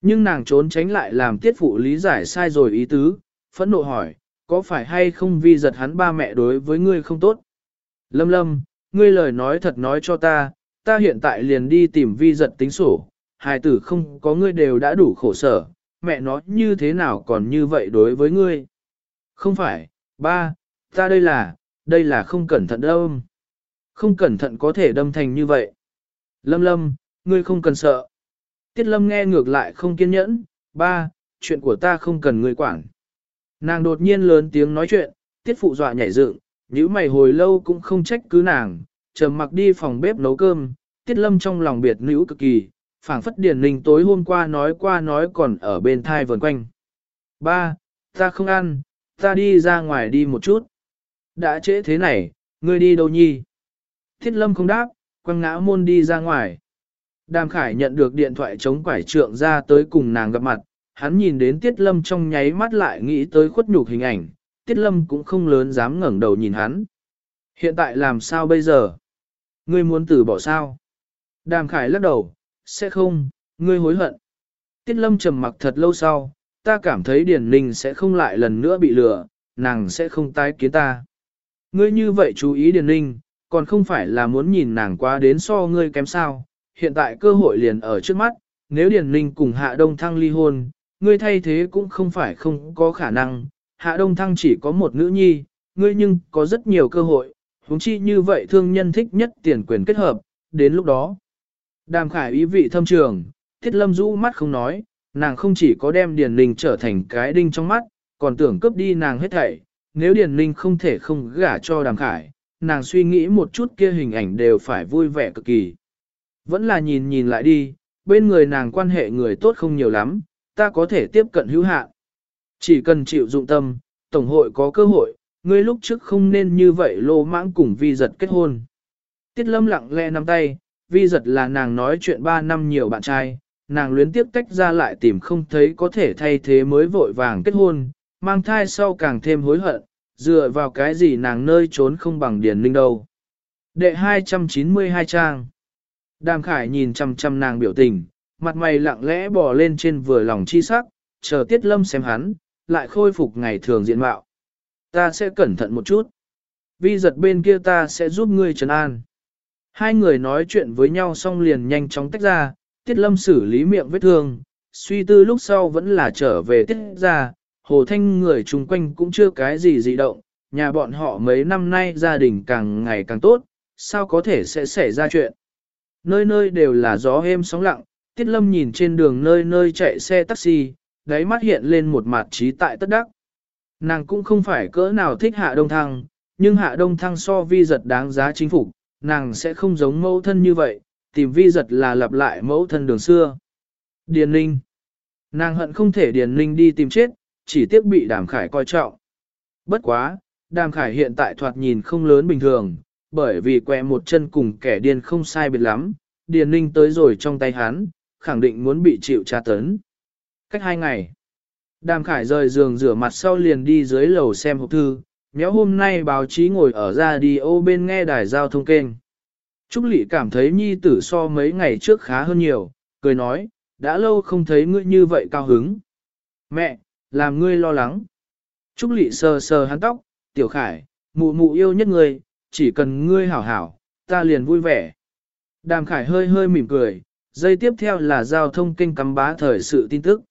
Nhưng nàng trốn tránh lại làm tiết phụ lý giải sai rồi ý tứ, phẫn nộ hỏi, có phải hay không vì giật hắn ba mẹ đối với ngươi không tốt? Lâm lâm, ngươi lời nói thật nói cho ta, ta hiện tại liền đi tìm vi giật tính sổ, hài tử không có ngươi đều đã đủ khổ sở, mẹ nó như thế nào còn như vậy đối với ngươi? Không phải, ba, ta đây là, đây là không cẩn thận đâu. Không cẩn thận có thể đâm thành như vậy. Lâm lâm, ngươi không cần sợ. Tiết lâm nghe ngược lại không kiên nhẫn, ba, chuyện của ta không cần ngươi quản. Nàng đột nhiên lớn tiếng nói chuyện, tiết phụ dọa nhảy dựng, nếu mày hồi lâu cũng không trách cứ nàng, trầm mặc đi phòng bếp nấu cơm, tiết lâm trong lòng biệt nữ cực kỳ, phảng phất điển linh tối hôm qua nói qua nói còn ở bên thai vần quanh. Ba, ta không ăn, ta đi ra ngoài đi một chút. Đã trễ thế này, ngươi đi đâu nhi? Thiết lâm không đáp, quăng ngã môn đi ra ngoài. Đàm Khải nhận được điện thoại chống quải trượng ra tới cùng nàng gặp mặt, hắn nhìn đến Tiết Lâm trong nháy mắt lại nghĩ tới khuất nhục hình ảnh, Tiết Lâm cũng không lớn dám ngẩng đầu nhìn hắn. Hiện tại làm sao bây giờ? Ngươi muốn từ bỏ sao? Đàm Khải lắc đầu, sẽ không, ngươi hối hận. Tiết Lâm trầm mặc thật lâu sau, ta cảm thấy Điển Ninh sẽ không lại lần nữa bị lừa, nàng sẽ không tái kiến ta. Ngươi như vậy chú ý Điển Ninh, còn không phải là muốn nhìn nàng quá đến so ngươi kém sao, hiện tại cơ hội liền ở trước mắt, nếu Điền Ninh cùng Hạ Đông Thăng ly hôn, ngươi thay thế cũng không phải không có khả năng, Hạ Đông Thăng chỉ có một nữ nhi, ngươi nhưng có rất nhiều cơ hội, huống chi như vậy thương nhân thích nhất tiền quyền kết hợp, đến lúc đó. Đàm Khải ý vị thâm trường, Thiết Lâm rũ mắt không nói, nàng không chỉ có đem Điền Ninh trở thành cái đinh trong mắt, còn tưởng cướp đi nàng hết thảy, nếu Điền Ninh không thể không gả cho Đàm Khải, nàng suy nghĩ một chút kia hình ảnh đều phải vui vẻ cực kỳ. Vẫn là nhìn nhìn lại đi, bên người nàng quan hệ người tốt không nhiều lắm, ta có thể tiếp cận hữu hạn. Chỉ cần chịu dụng tâm, Tổng hội có cơ hội, ngươi lúc trước không nên như vậy lô mãng cùng vi giật kết hôn. Tiết lâm lặng lẽ nắm tay, vi giật là nàng nói chuyện 3 năm nhiều bạn trai, nàng luyến tiếp tách ra lại tìm không thấy có thể thay thế mới vội vàng kết hôn, mang thai sau càng thêm hối hận, dựa vào cái gì nàng nơi trốn không bằng điển linh đâu. Đệ 292 trang Đàm Khải nhìn chăm chăm nàng biểu tình, mặt mày lặng lẽ bò lên trên vừa lòng chi sắc, chờ Tiết Lâm xem hắn, lại khôi phục ngày thường diện mạo. Ta sẽ cẩn thận một chút. Vi giật bên kia ta sẽ giúp ngươi trấn an. Hai người nói chuyện với nhau xong liền nhanh chóng tách ra, Tiết Lâm xử lý miệng vết thương, suy tư lúc sau vẫn là trở về Tiết ra, Hồ Thanh người chung quanh cũng chưa cái gì dị động, nhà bọn họ mấy năm nay gia đình càng ngày càng tốt, sao có thể sẽ xảy ra chuyện. Nơi nơi đều là gió êm sóng lặng, Tiết Lâm nhìn trên đường nơi nơi chạy xe taxi, đáy mắt hiện lên một mặt trí tại tất đắc. Nàng cũng không phải cỡ nào thích hạ đông thăng, nhưng hạ đông thăng so vi giật đáng giá chính phủ, nàng sẽ không giống mẫu thân như vậy, tìm vi giật là lặp lại mẫu thân đường xưa. Điền Ninh Nàng hận không thể Điền Ninh đi tìm chết, chỉ tiếc bị đàm khải coi trọng. Bất quá, đàm khải hiện tại thoạt nhìn không lớn bình thường, bởi vì quẹ một chân cùng kẻ điên không sai biệt lắm, Điền Ninh tới rồi trong tay hắn, khẳng định muốn bị chịu tra tấn. Cách hai ngày, Đàm Khải rời giường rửa mặt sau liền đi dưới lầu xem hộp thư, nhéo hôm nay báo chí ngồi ở ra đi ô bên nghe đài giao thông kênh. Trúc Lị cảm thấy nhi tử so mấy ngày trước khá hơn nhiều, cười nói, đã lâu không thấy ngươi như vậy cao hứng. Mẹ, làm ngươi lo lắng. Trúc Lị sờ sờ hắn tóc, tiểu khải, mụ mụ yêu nhất ngươi, chỉ cần ngươi hảo hảo, ta liền vui vẻ. Đàm khải hơi hơi mỉm cười, dây tiếp theo là giao thông kênh cắm bá thời sự tin tức.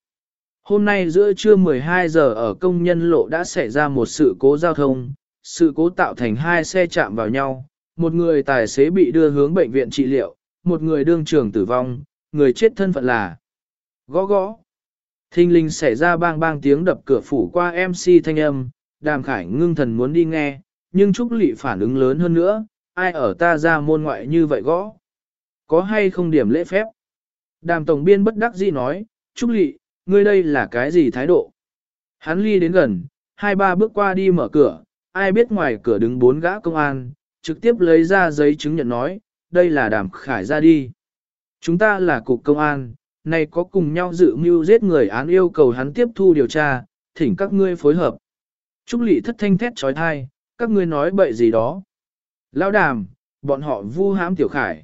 Hôm nay giữa trưa 12 giờ ở công nhân lộ đã xảy ra một sự cố giao thông, sự cố tạo thành hai xe chạm vào nhau, một người tài xế bị đưa hướng bệnh viện trị liệu, một người đương trường tử vong, người chết thân phận là gõ gõ. Thinh linh xảy ra bang bang tiếng đập cửa phủ qua MC thanh âm, đàm khải ngưng thần muốn đi nghe, nhưng Trúc Lị phản ứng lớn hơn nữa, ai ở ta ra môn ngoại như vậy gõ. Có hay không điểm lễ phép? Đàm tổng biên bất đắc dĩ nói, Trúc Lị, ngươi đây là cái gì thái độ? Hắn ly đến gần, hai ba bước qua đi mở cửa, ai biết ngoài cửa đứng bốn gã công an, trực tiếp lấy ra giấy chứng nhận nói, đây là đàm khải ra đi. Chúng ta là cục công an, này có cùng nhau dự mưu giết người án yêu cầu hắn tiếp thu điều tra, thỉnh các ngươi phối hợp. Trúc Lị thất thanh thét trói thai, các ngươi nói bậy gì đó. Lão đàm, bọn họ vu hãm tiểu khải.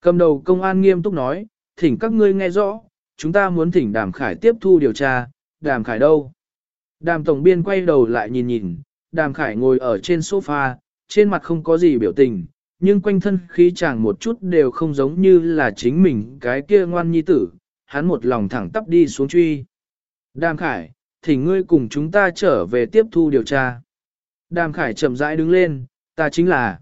Cầm đầu công an nghiêm túc nói, thỉnh các ngươi nghe rõ, chúng ta muốn thỉnh đàm khải tiếp thu điều tra, đàm khải đâu? Đàm tổng biên quay đầu lại nhìn nhìn, đàm khải ngồi ở trên sofa, trên mặt không có gì biểu tình, nhưng quanh thân khí chàng một chút đều không giống như là chính mình cái kia ngoan nhi tử, hắn một lòng thẳng tắp đi xuống truy. Đàm khải, thỉnh ngươi cùng chúng ta trở về tiếp thu điều tra. Đàm khải chậm rãi đứng lên, ta chính là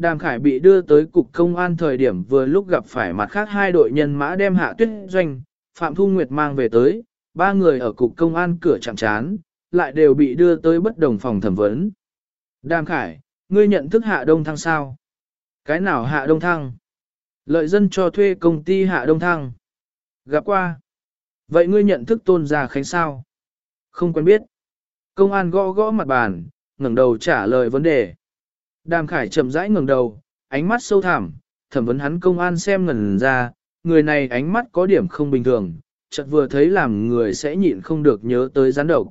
Đàm Khải bị đưa tới cục công an thời điểm vừa lúc gặp phải mặt khác hai đội nhân mã đem hạ tuyết doanh, Phạm Thu Nguyệt mang về tới, ba người ở cục công an cửa chạm chán, lại đều bị đưa tới bất đồng phòng thẩm vấn. Đàm Khải, ngươi nhận thức hạ đông thăng sao? Cái nào hạ đông thăng? Lợi dân cho thuê công ty hạ đông thăng. Gặp qua. Vậy ngươi nhận thức tôn gia khánh sao? Không quen biết. Công an gõ gõ mặt bàn, ngẩng đầu trả lời vấn đề. Đàm Khải chậm rãi ngẩng đầu, ánh mắt sâu thẳm, thẩm vấn hắn công an xem ngẩn ra, người này ánh mắt có điểm không bình thường, chợt vừa thấy làm người sẽ nhịn không được nhớ tới gián độc.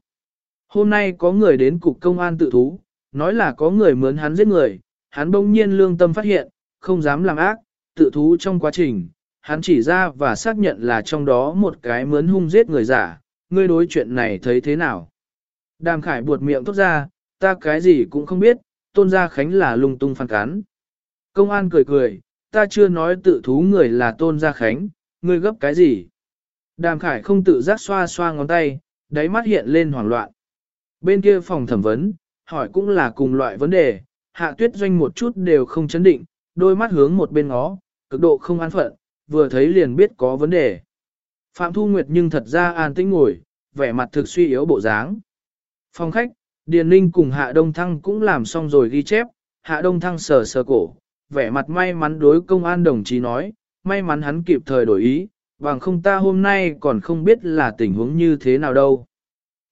Hôm nay có người đến cục công an tự thú, nói là có người mướn hắn giết người, hắn bỗng nhiên lương tâm phát hiện, không dám làm ác, tự thú trong quá trình, hắn chỉ ra và xác nhận là trong đó một cái mướn hung giết người giả, ngươi đối chuyện này thấy thế nào? Đàm Khải buột miệng tốt ra, ta cái gì cũng không biết, tôn gia khánh là lung tung phản cán. Công an cười cười, ta chưa nói tự thú người là tôn gia khánh, ngươi gấp cái gì? Đàm khải không tự giác xoa xoa ngón tay, đáy mắt hiện lên hoảng loạn. Bên kia phòng thẩm vấn, hỏi cũng là cùng loại vấn đề, hạ tuyết doanh một chút đều không chấn định, đôi mắt hướng một bên ngó, cực độ không an phận, vừa thấy liền biết có vấn đề. Phạm Thu Nguyệt nhưng thật ra an tĩnh ngồi, vẻ mặt thực suy yếu bộ dáng. Phòng khách, Điền Ninh cùng Hạ Đông Thăng cũng làm xong rồi ghi chép, Hạ Đông Thăng sờ sờ cổ, vẻ mặt may mắn đối công an đồng chí nói, may mắn hắn kịp thời đổi ý, bằng không ta hôm nay còn không biết là tình huống như thế nào đâu.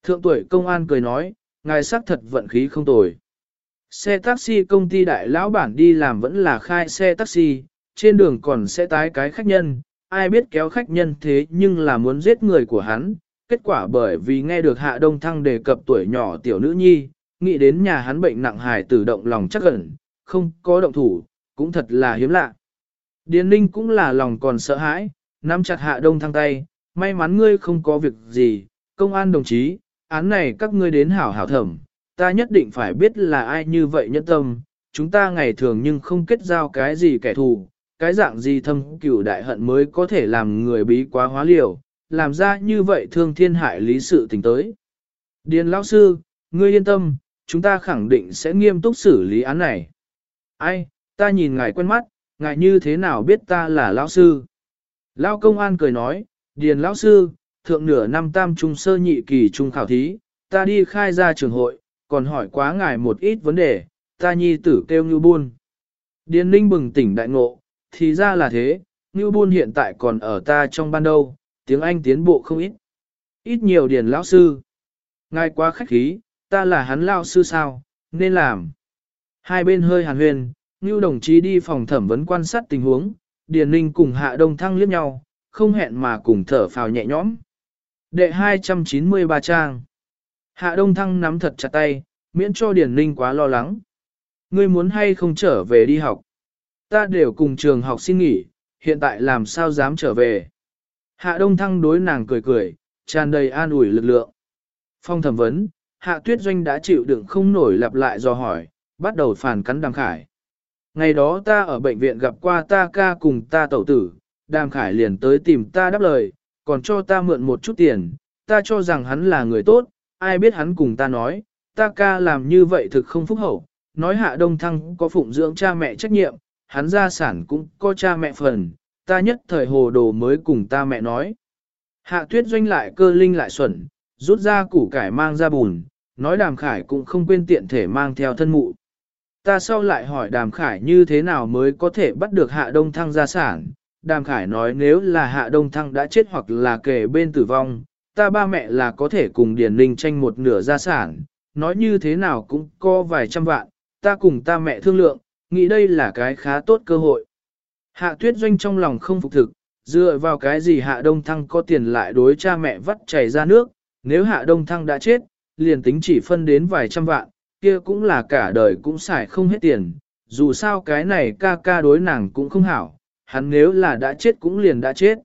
Thượng tuổi công an cười nói, ngài xác thật vận khí không tồi. Xe taxi công ty đại lão bản đi làm vẫn là khai xe taxi, trên đường còn sẽ tái cái khách nhân, ai biết kéo khách nhân thế nhưng là muốn giết người của hắn, kết quả bởi vì nghe được Hạ Đông Thăng đề cập tuổi nhỏ tiểu nữ nhi, nghĩ đến nhà hắn bệnh nặng hài tử động lòng chắc ẩn, không có động thủ, cũng thật là hiếm lạ. Điền Ninh cũng là lòng còn sợ hãi, nắm chặt Hạ Đông Thăng tay, may mắn ngươi không có việc gì, công an đồng chí, án này các ngươi đến hảo hảo thẩm, ta nhất định phải biết là ai như vậy nhẫn tâm, chúng ta ngày thường nhưng không kết giao cái gì kẻ thù, cái dạng gì thâm cửu đại hận mới có thể làm người bí quá hóa liều, làm ra như vậy thương thiên hại lý sự tình tới. Điền lão sư, ngươi yên tâm, chúng ta khẳng định sẽ nghiêm túc xử lý án này. Ai, ta nhìn ngài quen mắt, ngài như thế nào biết ta là lão sư? Lão công an cười nói, Điền lão sư, thượng nửa năm tam trung sơ nhị kỳ trung khảo thí, ta đi khai ra trường hội, còn hỏi quá ngài một ít vấn đề, ta nhi tử kêu như buôn. Điền ninh bừng tỉnh đại ngộ, thì ra là thế, như buôn hiện tại còn ở ta trong ban đâu, tiếng Anh tiến bộ không ít. Ít nhiều điền lão sư. Ngài quá khách khí, ta là hắn lão sư sao, nên làm. Hai bên hơi hàn huyền, Ngưu đồng chí đi phòng thẩm vấn quan sát tình huống, Điền Ninh cùng Hạ Đông Thăng liếc nhau, không hẹn mà cùng thở phào nhẹ nhõm. Đệ 293 trang. Hạ Đông Thăng nắm thật chặt tay, miễn cho Điền Ninh quá lo lắng. Ngươi muốn hay không trở về đi học? Ta đều cùng trường học xin nghỉ, hiện tại làm sao dám trở về? Hạ Đông Thăng đối nàng cười cười, tràn đầy an ủi lực lượng. Phong thẩm vấn, Hạ Tuyết Doanh đã chịu đựng không nổi lặp lại do hỏi, bắt đầu phản cắn Đàm Khải. Ngày đó ta ở bệnh viện gặp qua ta ca cùng ta tẩu tử, Đàm Khải liền tới tìm ta đáp lời, còn cho ta mượn một chút tiền, ta cho rằng hắn là người tốt, ai biết hắn cùng ta nói, ta ca làm như vậy thực không phúc hậu, nói hạ đông thăng có phụng dưỡng cha mẹ trách nhiệm, hắn gia sản cũng có cha mẹ phần, ta nhất thời hồ đồ mới cùng ta mẹ nói. Hạ tuyết doanh lại cơ linh lại xuẩn, rút ra củ cải mang ra bùn, nói đàm khải cũng không quên tiện thể mang theo thân mụ. Ta sau lại hỏi đàm khải như thế nào mới có thể bắt được hạ đông thăng gia sản, Đàm Khải nói nếu là Hạ Đông Thăng đã chết hoặc là kể bên tử vong, ta ba mẹ là có thể cùng Điền Ninh tranh một nửa gia sản, nói như thế nào cũng có vài trăm vạn, ta cùng ta mẹ thương lượng, nghĩ đây là cái khá tốt cơ hội. Hạ Tuyết Doanh trong lòng không phục thực, dựa vào cái gì Hạ Đông Thăng có tiền lại đối cha mẹ vắt chảy ra nước, nếu Hạ Đông Thăng đã chết, liền tính chỉ phân đến vài trăm vạn, kia cũng là cả đời cũng xài không hết tiền, dù sao cái này ca ca đối nàng cũng không hảo, hắn nếu là đã chết cũng liền đã chết.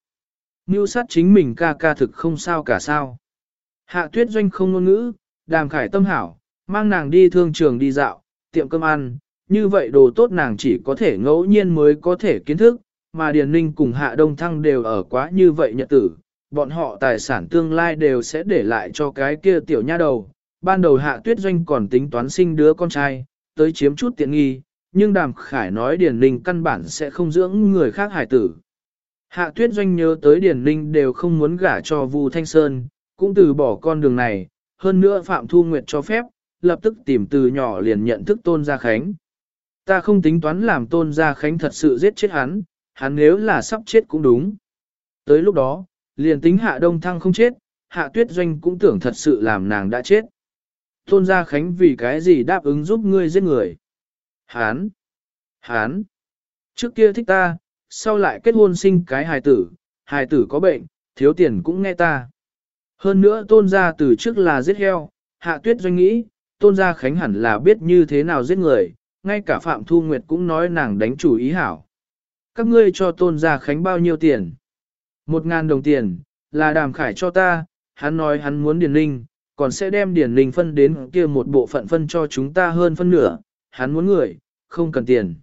Mưu sát chính mình ca ca thực không sao cả sao. Hạ tuyết doanh không ngôn ngữ, đàm khải tâm hảo, mang nàng đi thương trường đi dạo, tiệm cơm ăn, như vậy đồ tốt nàng chỉ có thể ngẫu nhiên mới có thể kiến thức, mà Điền Ninh cùng Hạ Đông Thăng đều ở quá như vậy nhật tử, bọn họ tài sản tương lai đều sẽ để lại cho cái kia tiểu nha đầu. Ban đầu Hạ Tuyết Doanh còn tính toán sinh đứa con trai, tới chiếm chút tiện nghi, nhưng Đàm Khải nói Điền Ninh căn bản sẽ không dưỡng người khác hải tử. Hạ Tuyết Doanh nhớ tới Điền Ninh đều không muốn gả cho Vu Thanh Sơn, cũng từ bỏ con đường này, hơn nữa Phạm Thu Nguyệt cho phép, lập tức tìm từ nhỏ liền nhận thức Tôn Gia Khánh. Ta không tính toán làm Tôn Gia Khánh thật sự giết chết hắn, hắn nếu là sắp chết cũng đúng. Tới lúc đó, liền tính Hạ Đông Thăng không chết, Hạ Tuyết Doanh cũng tưởng thật sự làm nàng đã chết. Tôn Gia Khánh vì cái gì đáp ứng giúp ngươi giết người. Hán! Hán! Trước kia thích ta, sau lại kết hôn sinh cái hài tử, hài tử có bệnh, thiếu tiền cũng nghe ta. Hơn nữa tôn gia từ trước là giết heo, hạ tuyết doanh nghĩ, tôn gia khánh hẳn là biết như thế nào giết người, ngay cả Phạm Thu Nguyệt cũng nói nàng đánh chủ ý hảo. Các ngươi cho tôn gia khánh bao nhiêu tiền? Một ngàn đồng tiền, là đàm khải cho ta, hắn nói hắn muốn điền linh, còn sẽ đem điền linh phân đến kia một bộ phận phân cho chúng ta hơn phân nửa, hắn muốn người, không cần tiền.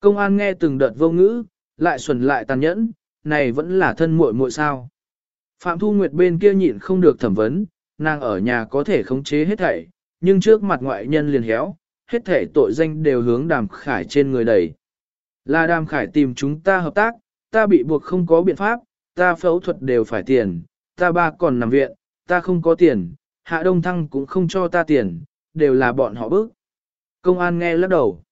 Công an nghe từng đợt vô ngữ, lại xuẩn lại tàn nhẫn, này vẫn là thân muội muội sao. Phạm Thu Nguyệt bên kia nhịn không được thẩm vấn, nàng ở nhà có thể khống chế hết thảy, nhưng trước mặt ngoại nhân liền héo, hết thảy tội danh đều hướng đàm khải trên người đầy. Là đàm khải tìm chúng ta hợp tác, ta bị buộc không có biện pháp, ta phẫu thuật đều phải tiền, ta ba còn nằm viện, ta không có tiền, hạ đông thăng cũng không cho ta tiền, đều là bọn họ bức. Công an nghe lắc đầu.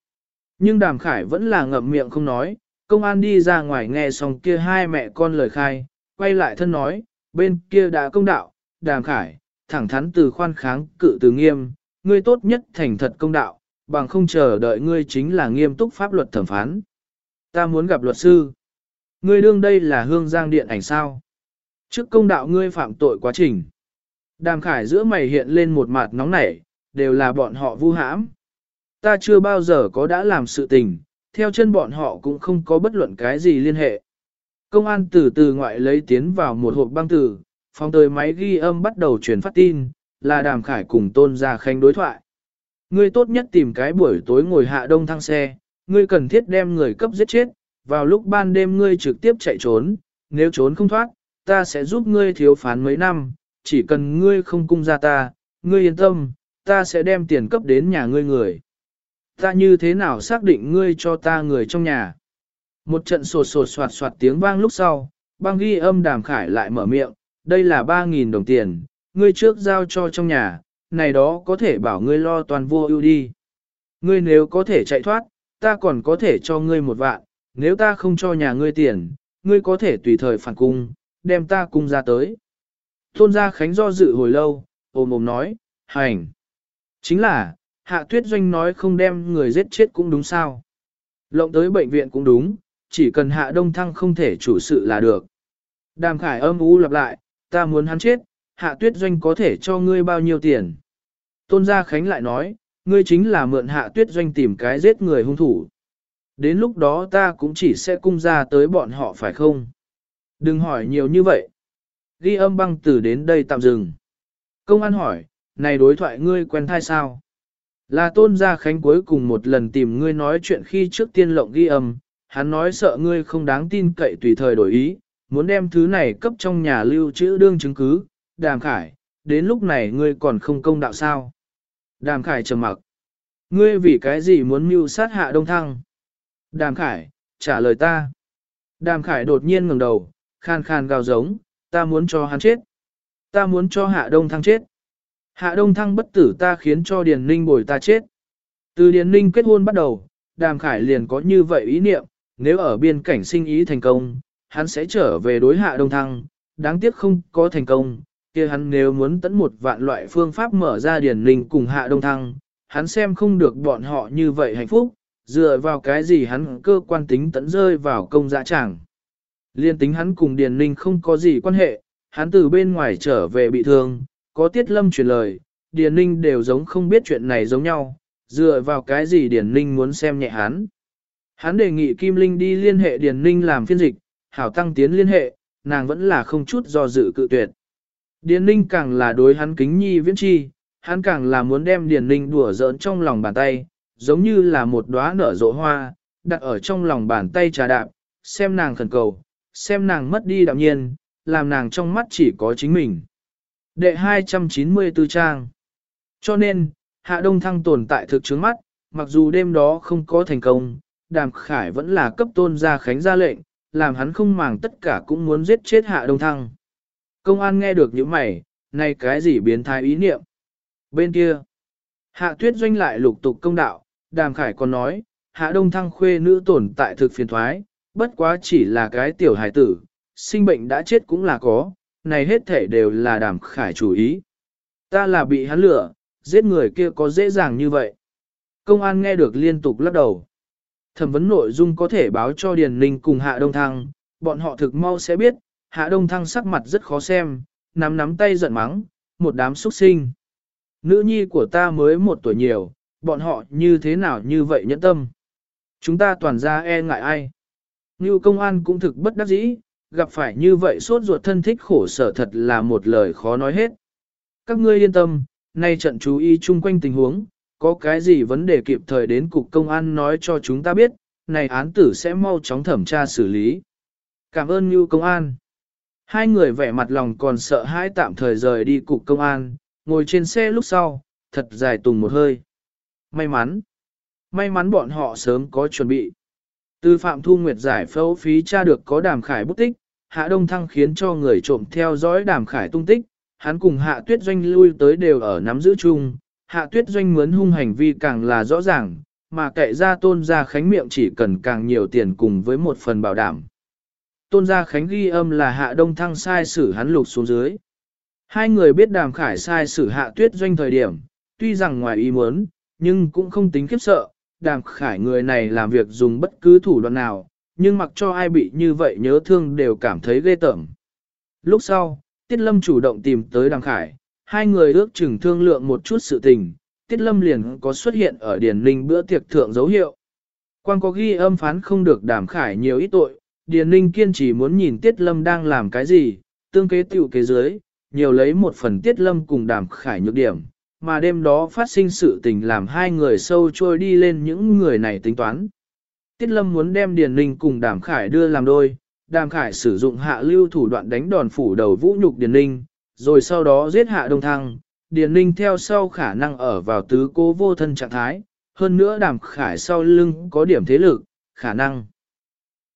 Nhưng đàm khải vẫn là ngậm miệng không nói, công an đi ra ngoài nghe xong kia hai mẹ con lời khai, quay lại thân nói, bên kia đã công đạo, đàm khải, thẳng thắn từ khoan kháng cự từ nghiêm, ngươi tốt nhất thành thật công đạo, bằng không chờ đợi ngươi chính là nghiêm túc pháp luật thẩm phán. Ta muốn gặp luật sư. Ngươi đương đây là hương giang điện ảnh sao? Trước công đạo ngươi phạm tội quá trình. Đàm khải giữa mày hiện lên một mặt nóng nảy, đều là bọn họ vu hãm. Ta chưa bao giờ có đã làm sự tình, theo chân bọn họ cũng không có bất luận cái gì liên hệ. Công an từ từ ngoại lấy tiến vào một hộp băng tử, phòng tới máy ghi âm bắt đầu truyền phát tin, là đàm khải cùng tôn gia khanh đối thoại. ngươi tốt nhất tìm cái buổi tối ngồi hạ đông thăng xe, ngươi cần thiết đem người cấp giết chết, vào lúc ban đêm ngươi trực tiếp chạy trốn, nếu trốn không thoát, ta sẽ giúp ngươi thiếu phán mấy năm, chỉ cần ngươi không cung ra ta, ngươi yên tâm, ta sẽ đem tiền cấp đến nhà ngươi người. Ta như thế nào xác định ngươi cho ta người trong nhà? Một trận sột sột soạt soạt tiếng vang lúc sau, băng ghi âm đàm khải lại mở miệng, đây là 3.000 đồng tiền, ngươi trước giao cho trong nhà, này đó có thể bảo ngươi lo toàn vô ưu đi. Ngươi nếu có thể chạy thoát, ta còn có thể cho ngươi một vạn, nếu ta không cho nhà ngươi tiền, ngươi có thể tùy thời phản cung, đem ta cung ra tới. Tôn gia Khánh do dự hồi lâu, ôm ôm nói, hành. Chính là, hạ tuyết doanh nói không đem người giết chết cũng đúng sao. Lộng tới bệnh viện cũng đúng, chỉ cần hạ đông thăng không thể chủ sự là được. Đàm khải âm ú lặp lại, ta muốn hắn chết, hạ tuyết doanh có thể cho ngươi bao nhiêu tiền. Tôn gia Khánh lại nói, ngươi chính là mượn hạ tuyết doanh tìm cái giết người hung thủ. Đến lúc đó ta cũng chỉ sẽ cung ra tới bọn họ phải không? Đừng hỏi nhiều như vậy. Ghi âm băng từ đến đây tạm dừng. Công an hỏi, này đối thoại ngươi quen thai sao? Là tôn gia khánh cuối cùng một lần tìm ngươi nói chuyện khi trước tiên lộng ghi âm, hắn nói sợ ngươi không đáng tin cậy tùy thời đổi ý, muốn đem thứ này cấp trong nhà lưu trữ đương chứng cứ, đàm khải, đến lúc này ngươi còn không công đạo sao? Đàm khải trầm mặc. Ngươi vì cái gì muốn mưu sát hạ đông thăng? Đàm khải, trả lời ta. Đàm khải đột nhiên ngẩng đầu, khan khan gào giống, ta muốn cho hắn chết. Ta muốn cho hạ đông thăng chết. Hạ đông thăng bất tử ta khiến cho Điền Ninh bồi ta chết. Từ Điền Ninh kết hôn bắt đầu, Đàm Khải liền có như vậy ý niệm, nếu ở biên cảnh sinh ý thành công, hắn sẽ trở về đối hạ đông thăng, đáng tiếc không có thành công, kia hắn nếu muốn tấn một vạn loại phương pháp mở ra Điền Ninh cùng hạ đông thăng, hắn xem không được bọn họ như vậy hạnh phúc, dựa vào cái gì hắn cơ quan tính tấn rơi vào công dạ chẳng. Liên tính hắn cùng Điền Ninh không có gì quan hệ, hắn từ bên ngoài trở về bị thương, có tiết lâm truyền lời, Điền Ninh đều giống không biết chuyện này giống nhau, dựa vào cái gì Điền Ninh muốn xem nhẹ hắn. Hắn đề nghị Kim Linh đi liên hệ Điền Ninh làm phiên dịch, hảo tăng tiến liên hệ, nàng vẫn là không chút do dự cự tuyệt. Điền Ninh càng là đối hắn kính nhi viễn chi, hắn càng là muốn đem Điền Ninh đùa giỡn trong lòng bàn tay, giống như là một đóa nở rộ hoa, đặt ở trong lòng bàn tay trà đạp, xem nàng khẩn cầu, xem nàng mất đi đạm nhiên, làm nàng trong mắt chỉ có chính mình. Đệ 294 trang Cho nên, Hạ Đông Thăng tồn tại thực chứng mắt, mặc dù đêm đó không có thành công, Đàm Khải vẫn là cấp tôn gia khánh ra lệnh, làm hắn không màng tất cả cũng muốn giết chết Hạ Đông Thăng. Công an nghe được những mày, này cái gì biến thái ý niệm. Bên kia, Hạ Tuyết doanh lại lục tục công đạo, Đàm Khải còn nói, Hạ Đông Thăng khuê nữ tồn tại thực phiền thoái, bất quá chỉ là cái tiểu hải tử, sinh bệnh đã chết cũng là có, này hết thể đều là đàm khải chủ ý. Ta là bị hắn lửa, giết người kia có dễ dàng như vậy. Công an nghe được liên tục lắc đầu. Thẩm vấn nội dung có thể báo cho Điền Ninh cùng Hạ Đông Thăng, bọn họ thực mau sẽ biết, Hạ Đông Thăng sắc mặt rất khó xem, nắm nắm tay giận mắng, một đám xuất sinh. Nữ nhi của ta mới một tuổi nhiều, bọn họ như thế nào như vậy nhẫn tâm. Chúng ta toàn ra e ngại ai. Như công an cũng thực bất đắc dĩ, gặp phải như vậy sốt ruột thân thích khổ sở thật là một lời khó nói hết. Các ngươi yên tâm, nay trận chú ý chung quanh tình huống, có cái gì vấn đề kịp thời đến cục công an nói cho chúng ta biết, này án tử sẽ mau chóng thẩm tra xử lý. Cảm ơn Như công an. Hai người vẻ mặt lòng còn sợ hãi tạm thời rời đi cục công an, ngồi trên xe lúc sau, thật dài tùng một hơi. May mắn. May mắn bọn họ sớm có chuẩn bị. Từ Phạm Thu Nguyệt giải phẫu phí tra được có đàm khải bút tích, Hạ Đông Thăng khiến cho người trộm theo dõi đàm khải tung tích, hắn cùng Hạ Tuyết Doanh lui tới đều ở nắm giữ chung, Hạ Tuyết Doanh mướn hung hành vi càng là rõ ràng, mà kệ ra tôn gia khánh miệng chỉ cần càng nhiều tiền cùng với một phần bảo đảm. Tôn gia khánh ghi âm là Hạ Đông Thăng sai xử hắn lục xuống dưới. Hai người biết đàm khải sai xử Hạ Tuyết Doanh thời điểm, tuy rằng ngoài ý muốn, nhưng cũng không tính khiếp sợ, đàm khải người này làm việc dùng bất cứ thủ đoạn nào, nhưng mặc cho ai bị như vậy nhớ thương đều cảm thấy ghê tởm. Lúc sau, Tiết Lâm chủ động tìm tới đàm khải, hai người ước chừng thương lượng một chút sự tình, Tiết Lâm liền có xuất hiện ở Điền Ninh bữa tiệc thượng dấu hiệu. Quan có ghi âm phán không được đàm khải nhiều ít tội, Điền Ninh kiên trì muốn nhìn Tiết Lâm đang làm cái gì, tương kế tiểu kế dưới, nhiều lấy một phần Tiết Lâm cùng đàm khải nhược điểm, mà đêm đó phát sinh sự tình làm hai người sâu trôi đi lên những người này tính toán. Tiết Lâm muốn đem Điền Ninh cùng Đàm Khải đưa làm đôi, Đàm Khải sử dụng hạ lưu thủ đoạn đánh đòn phủ đầu vũ nhục Điền Ninh, rồi sau đó giết hạ Đông Thăng, Điền Ninh theo sau khả năng ở vào tứ cố vô thân trạng thái, hơn nữa Đàm Khải sau lưng có điểm thế lực, khả năng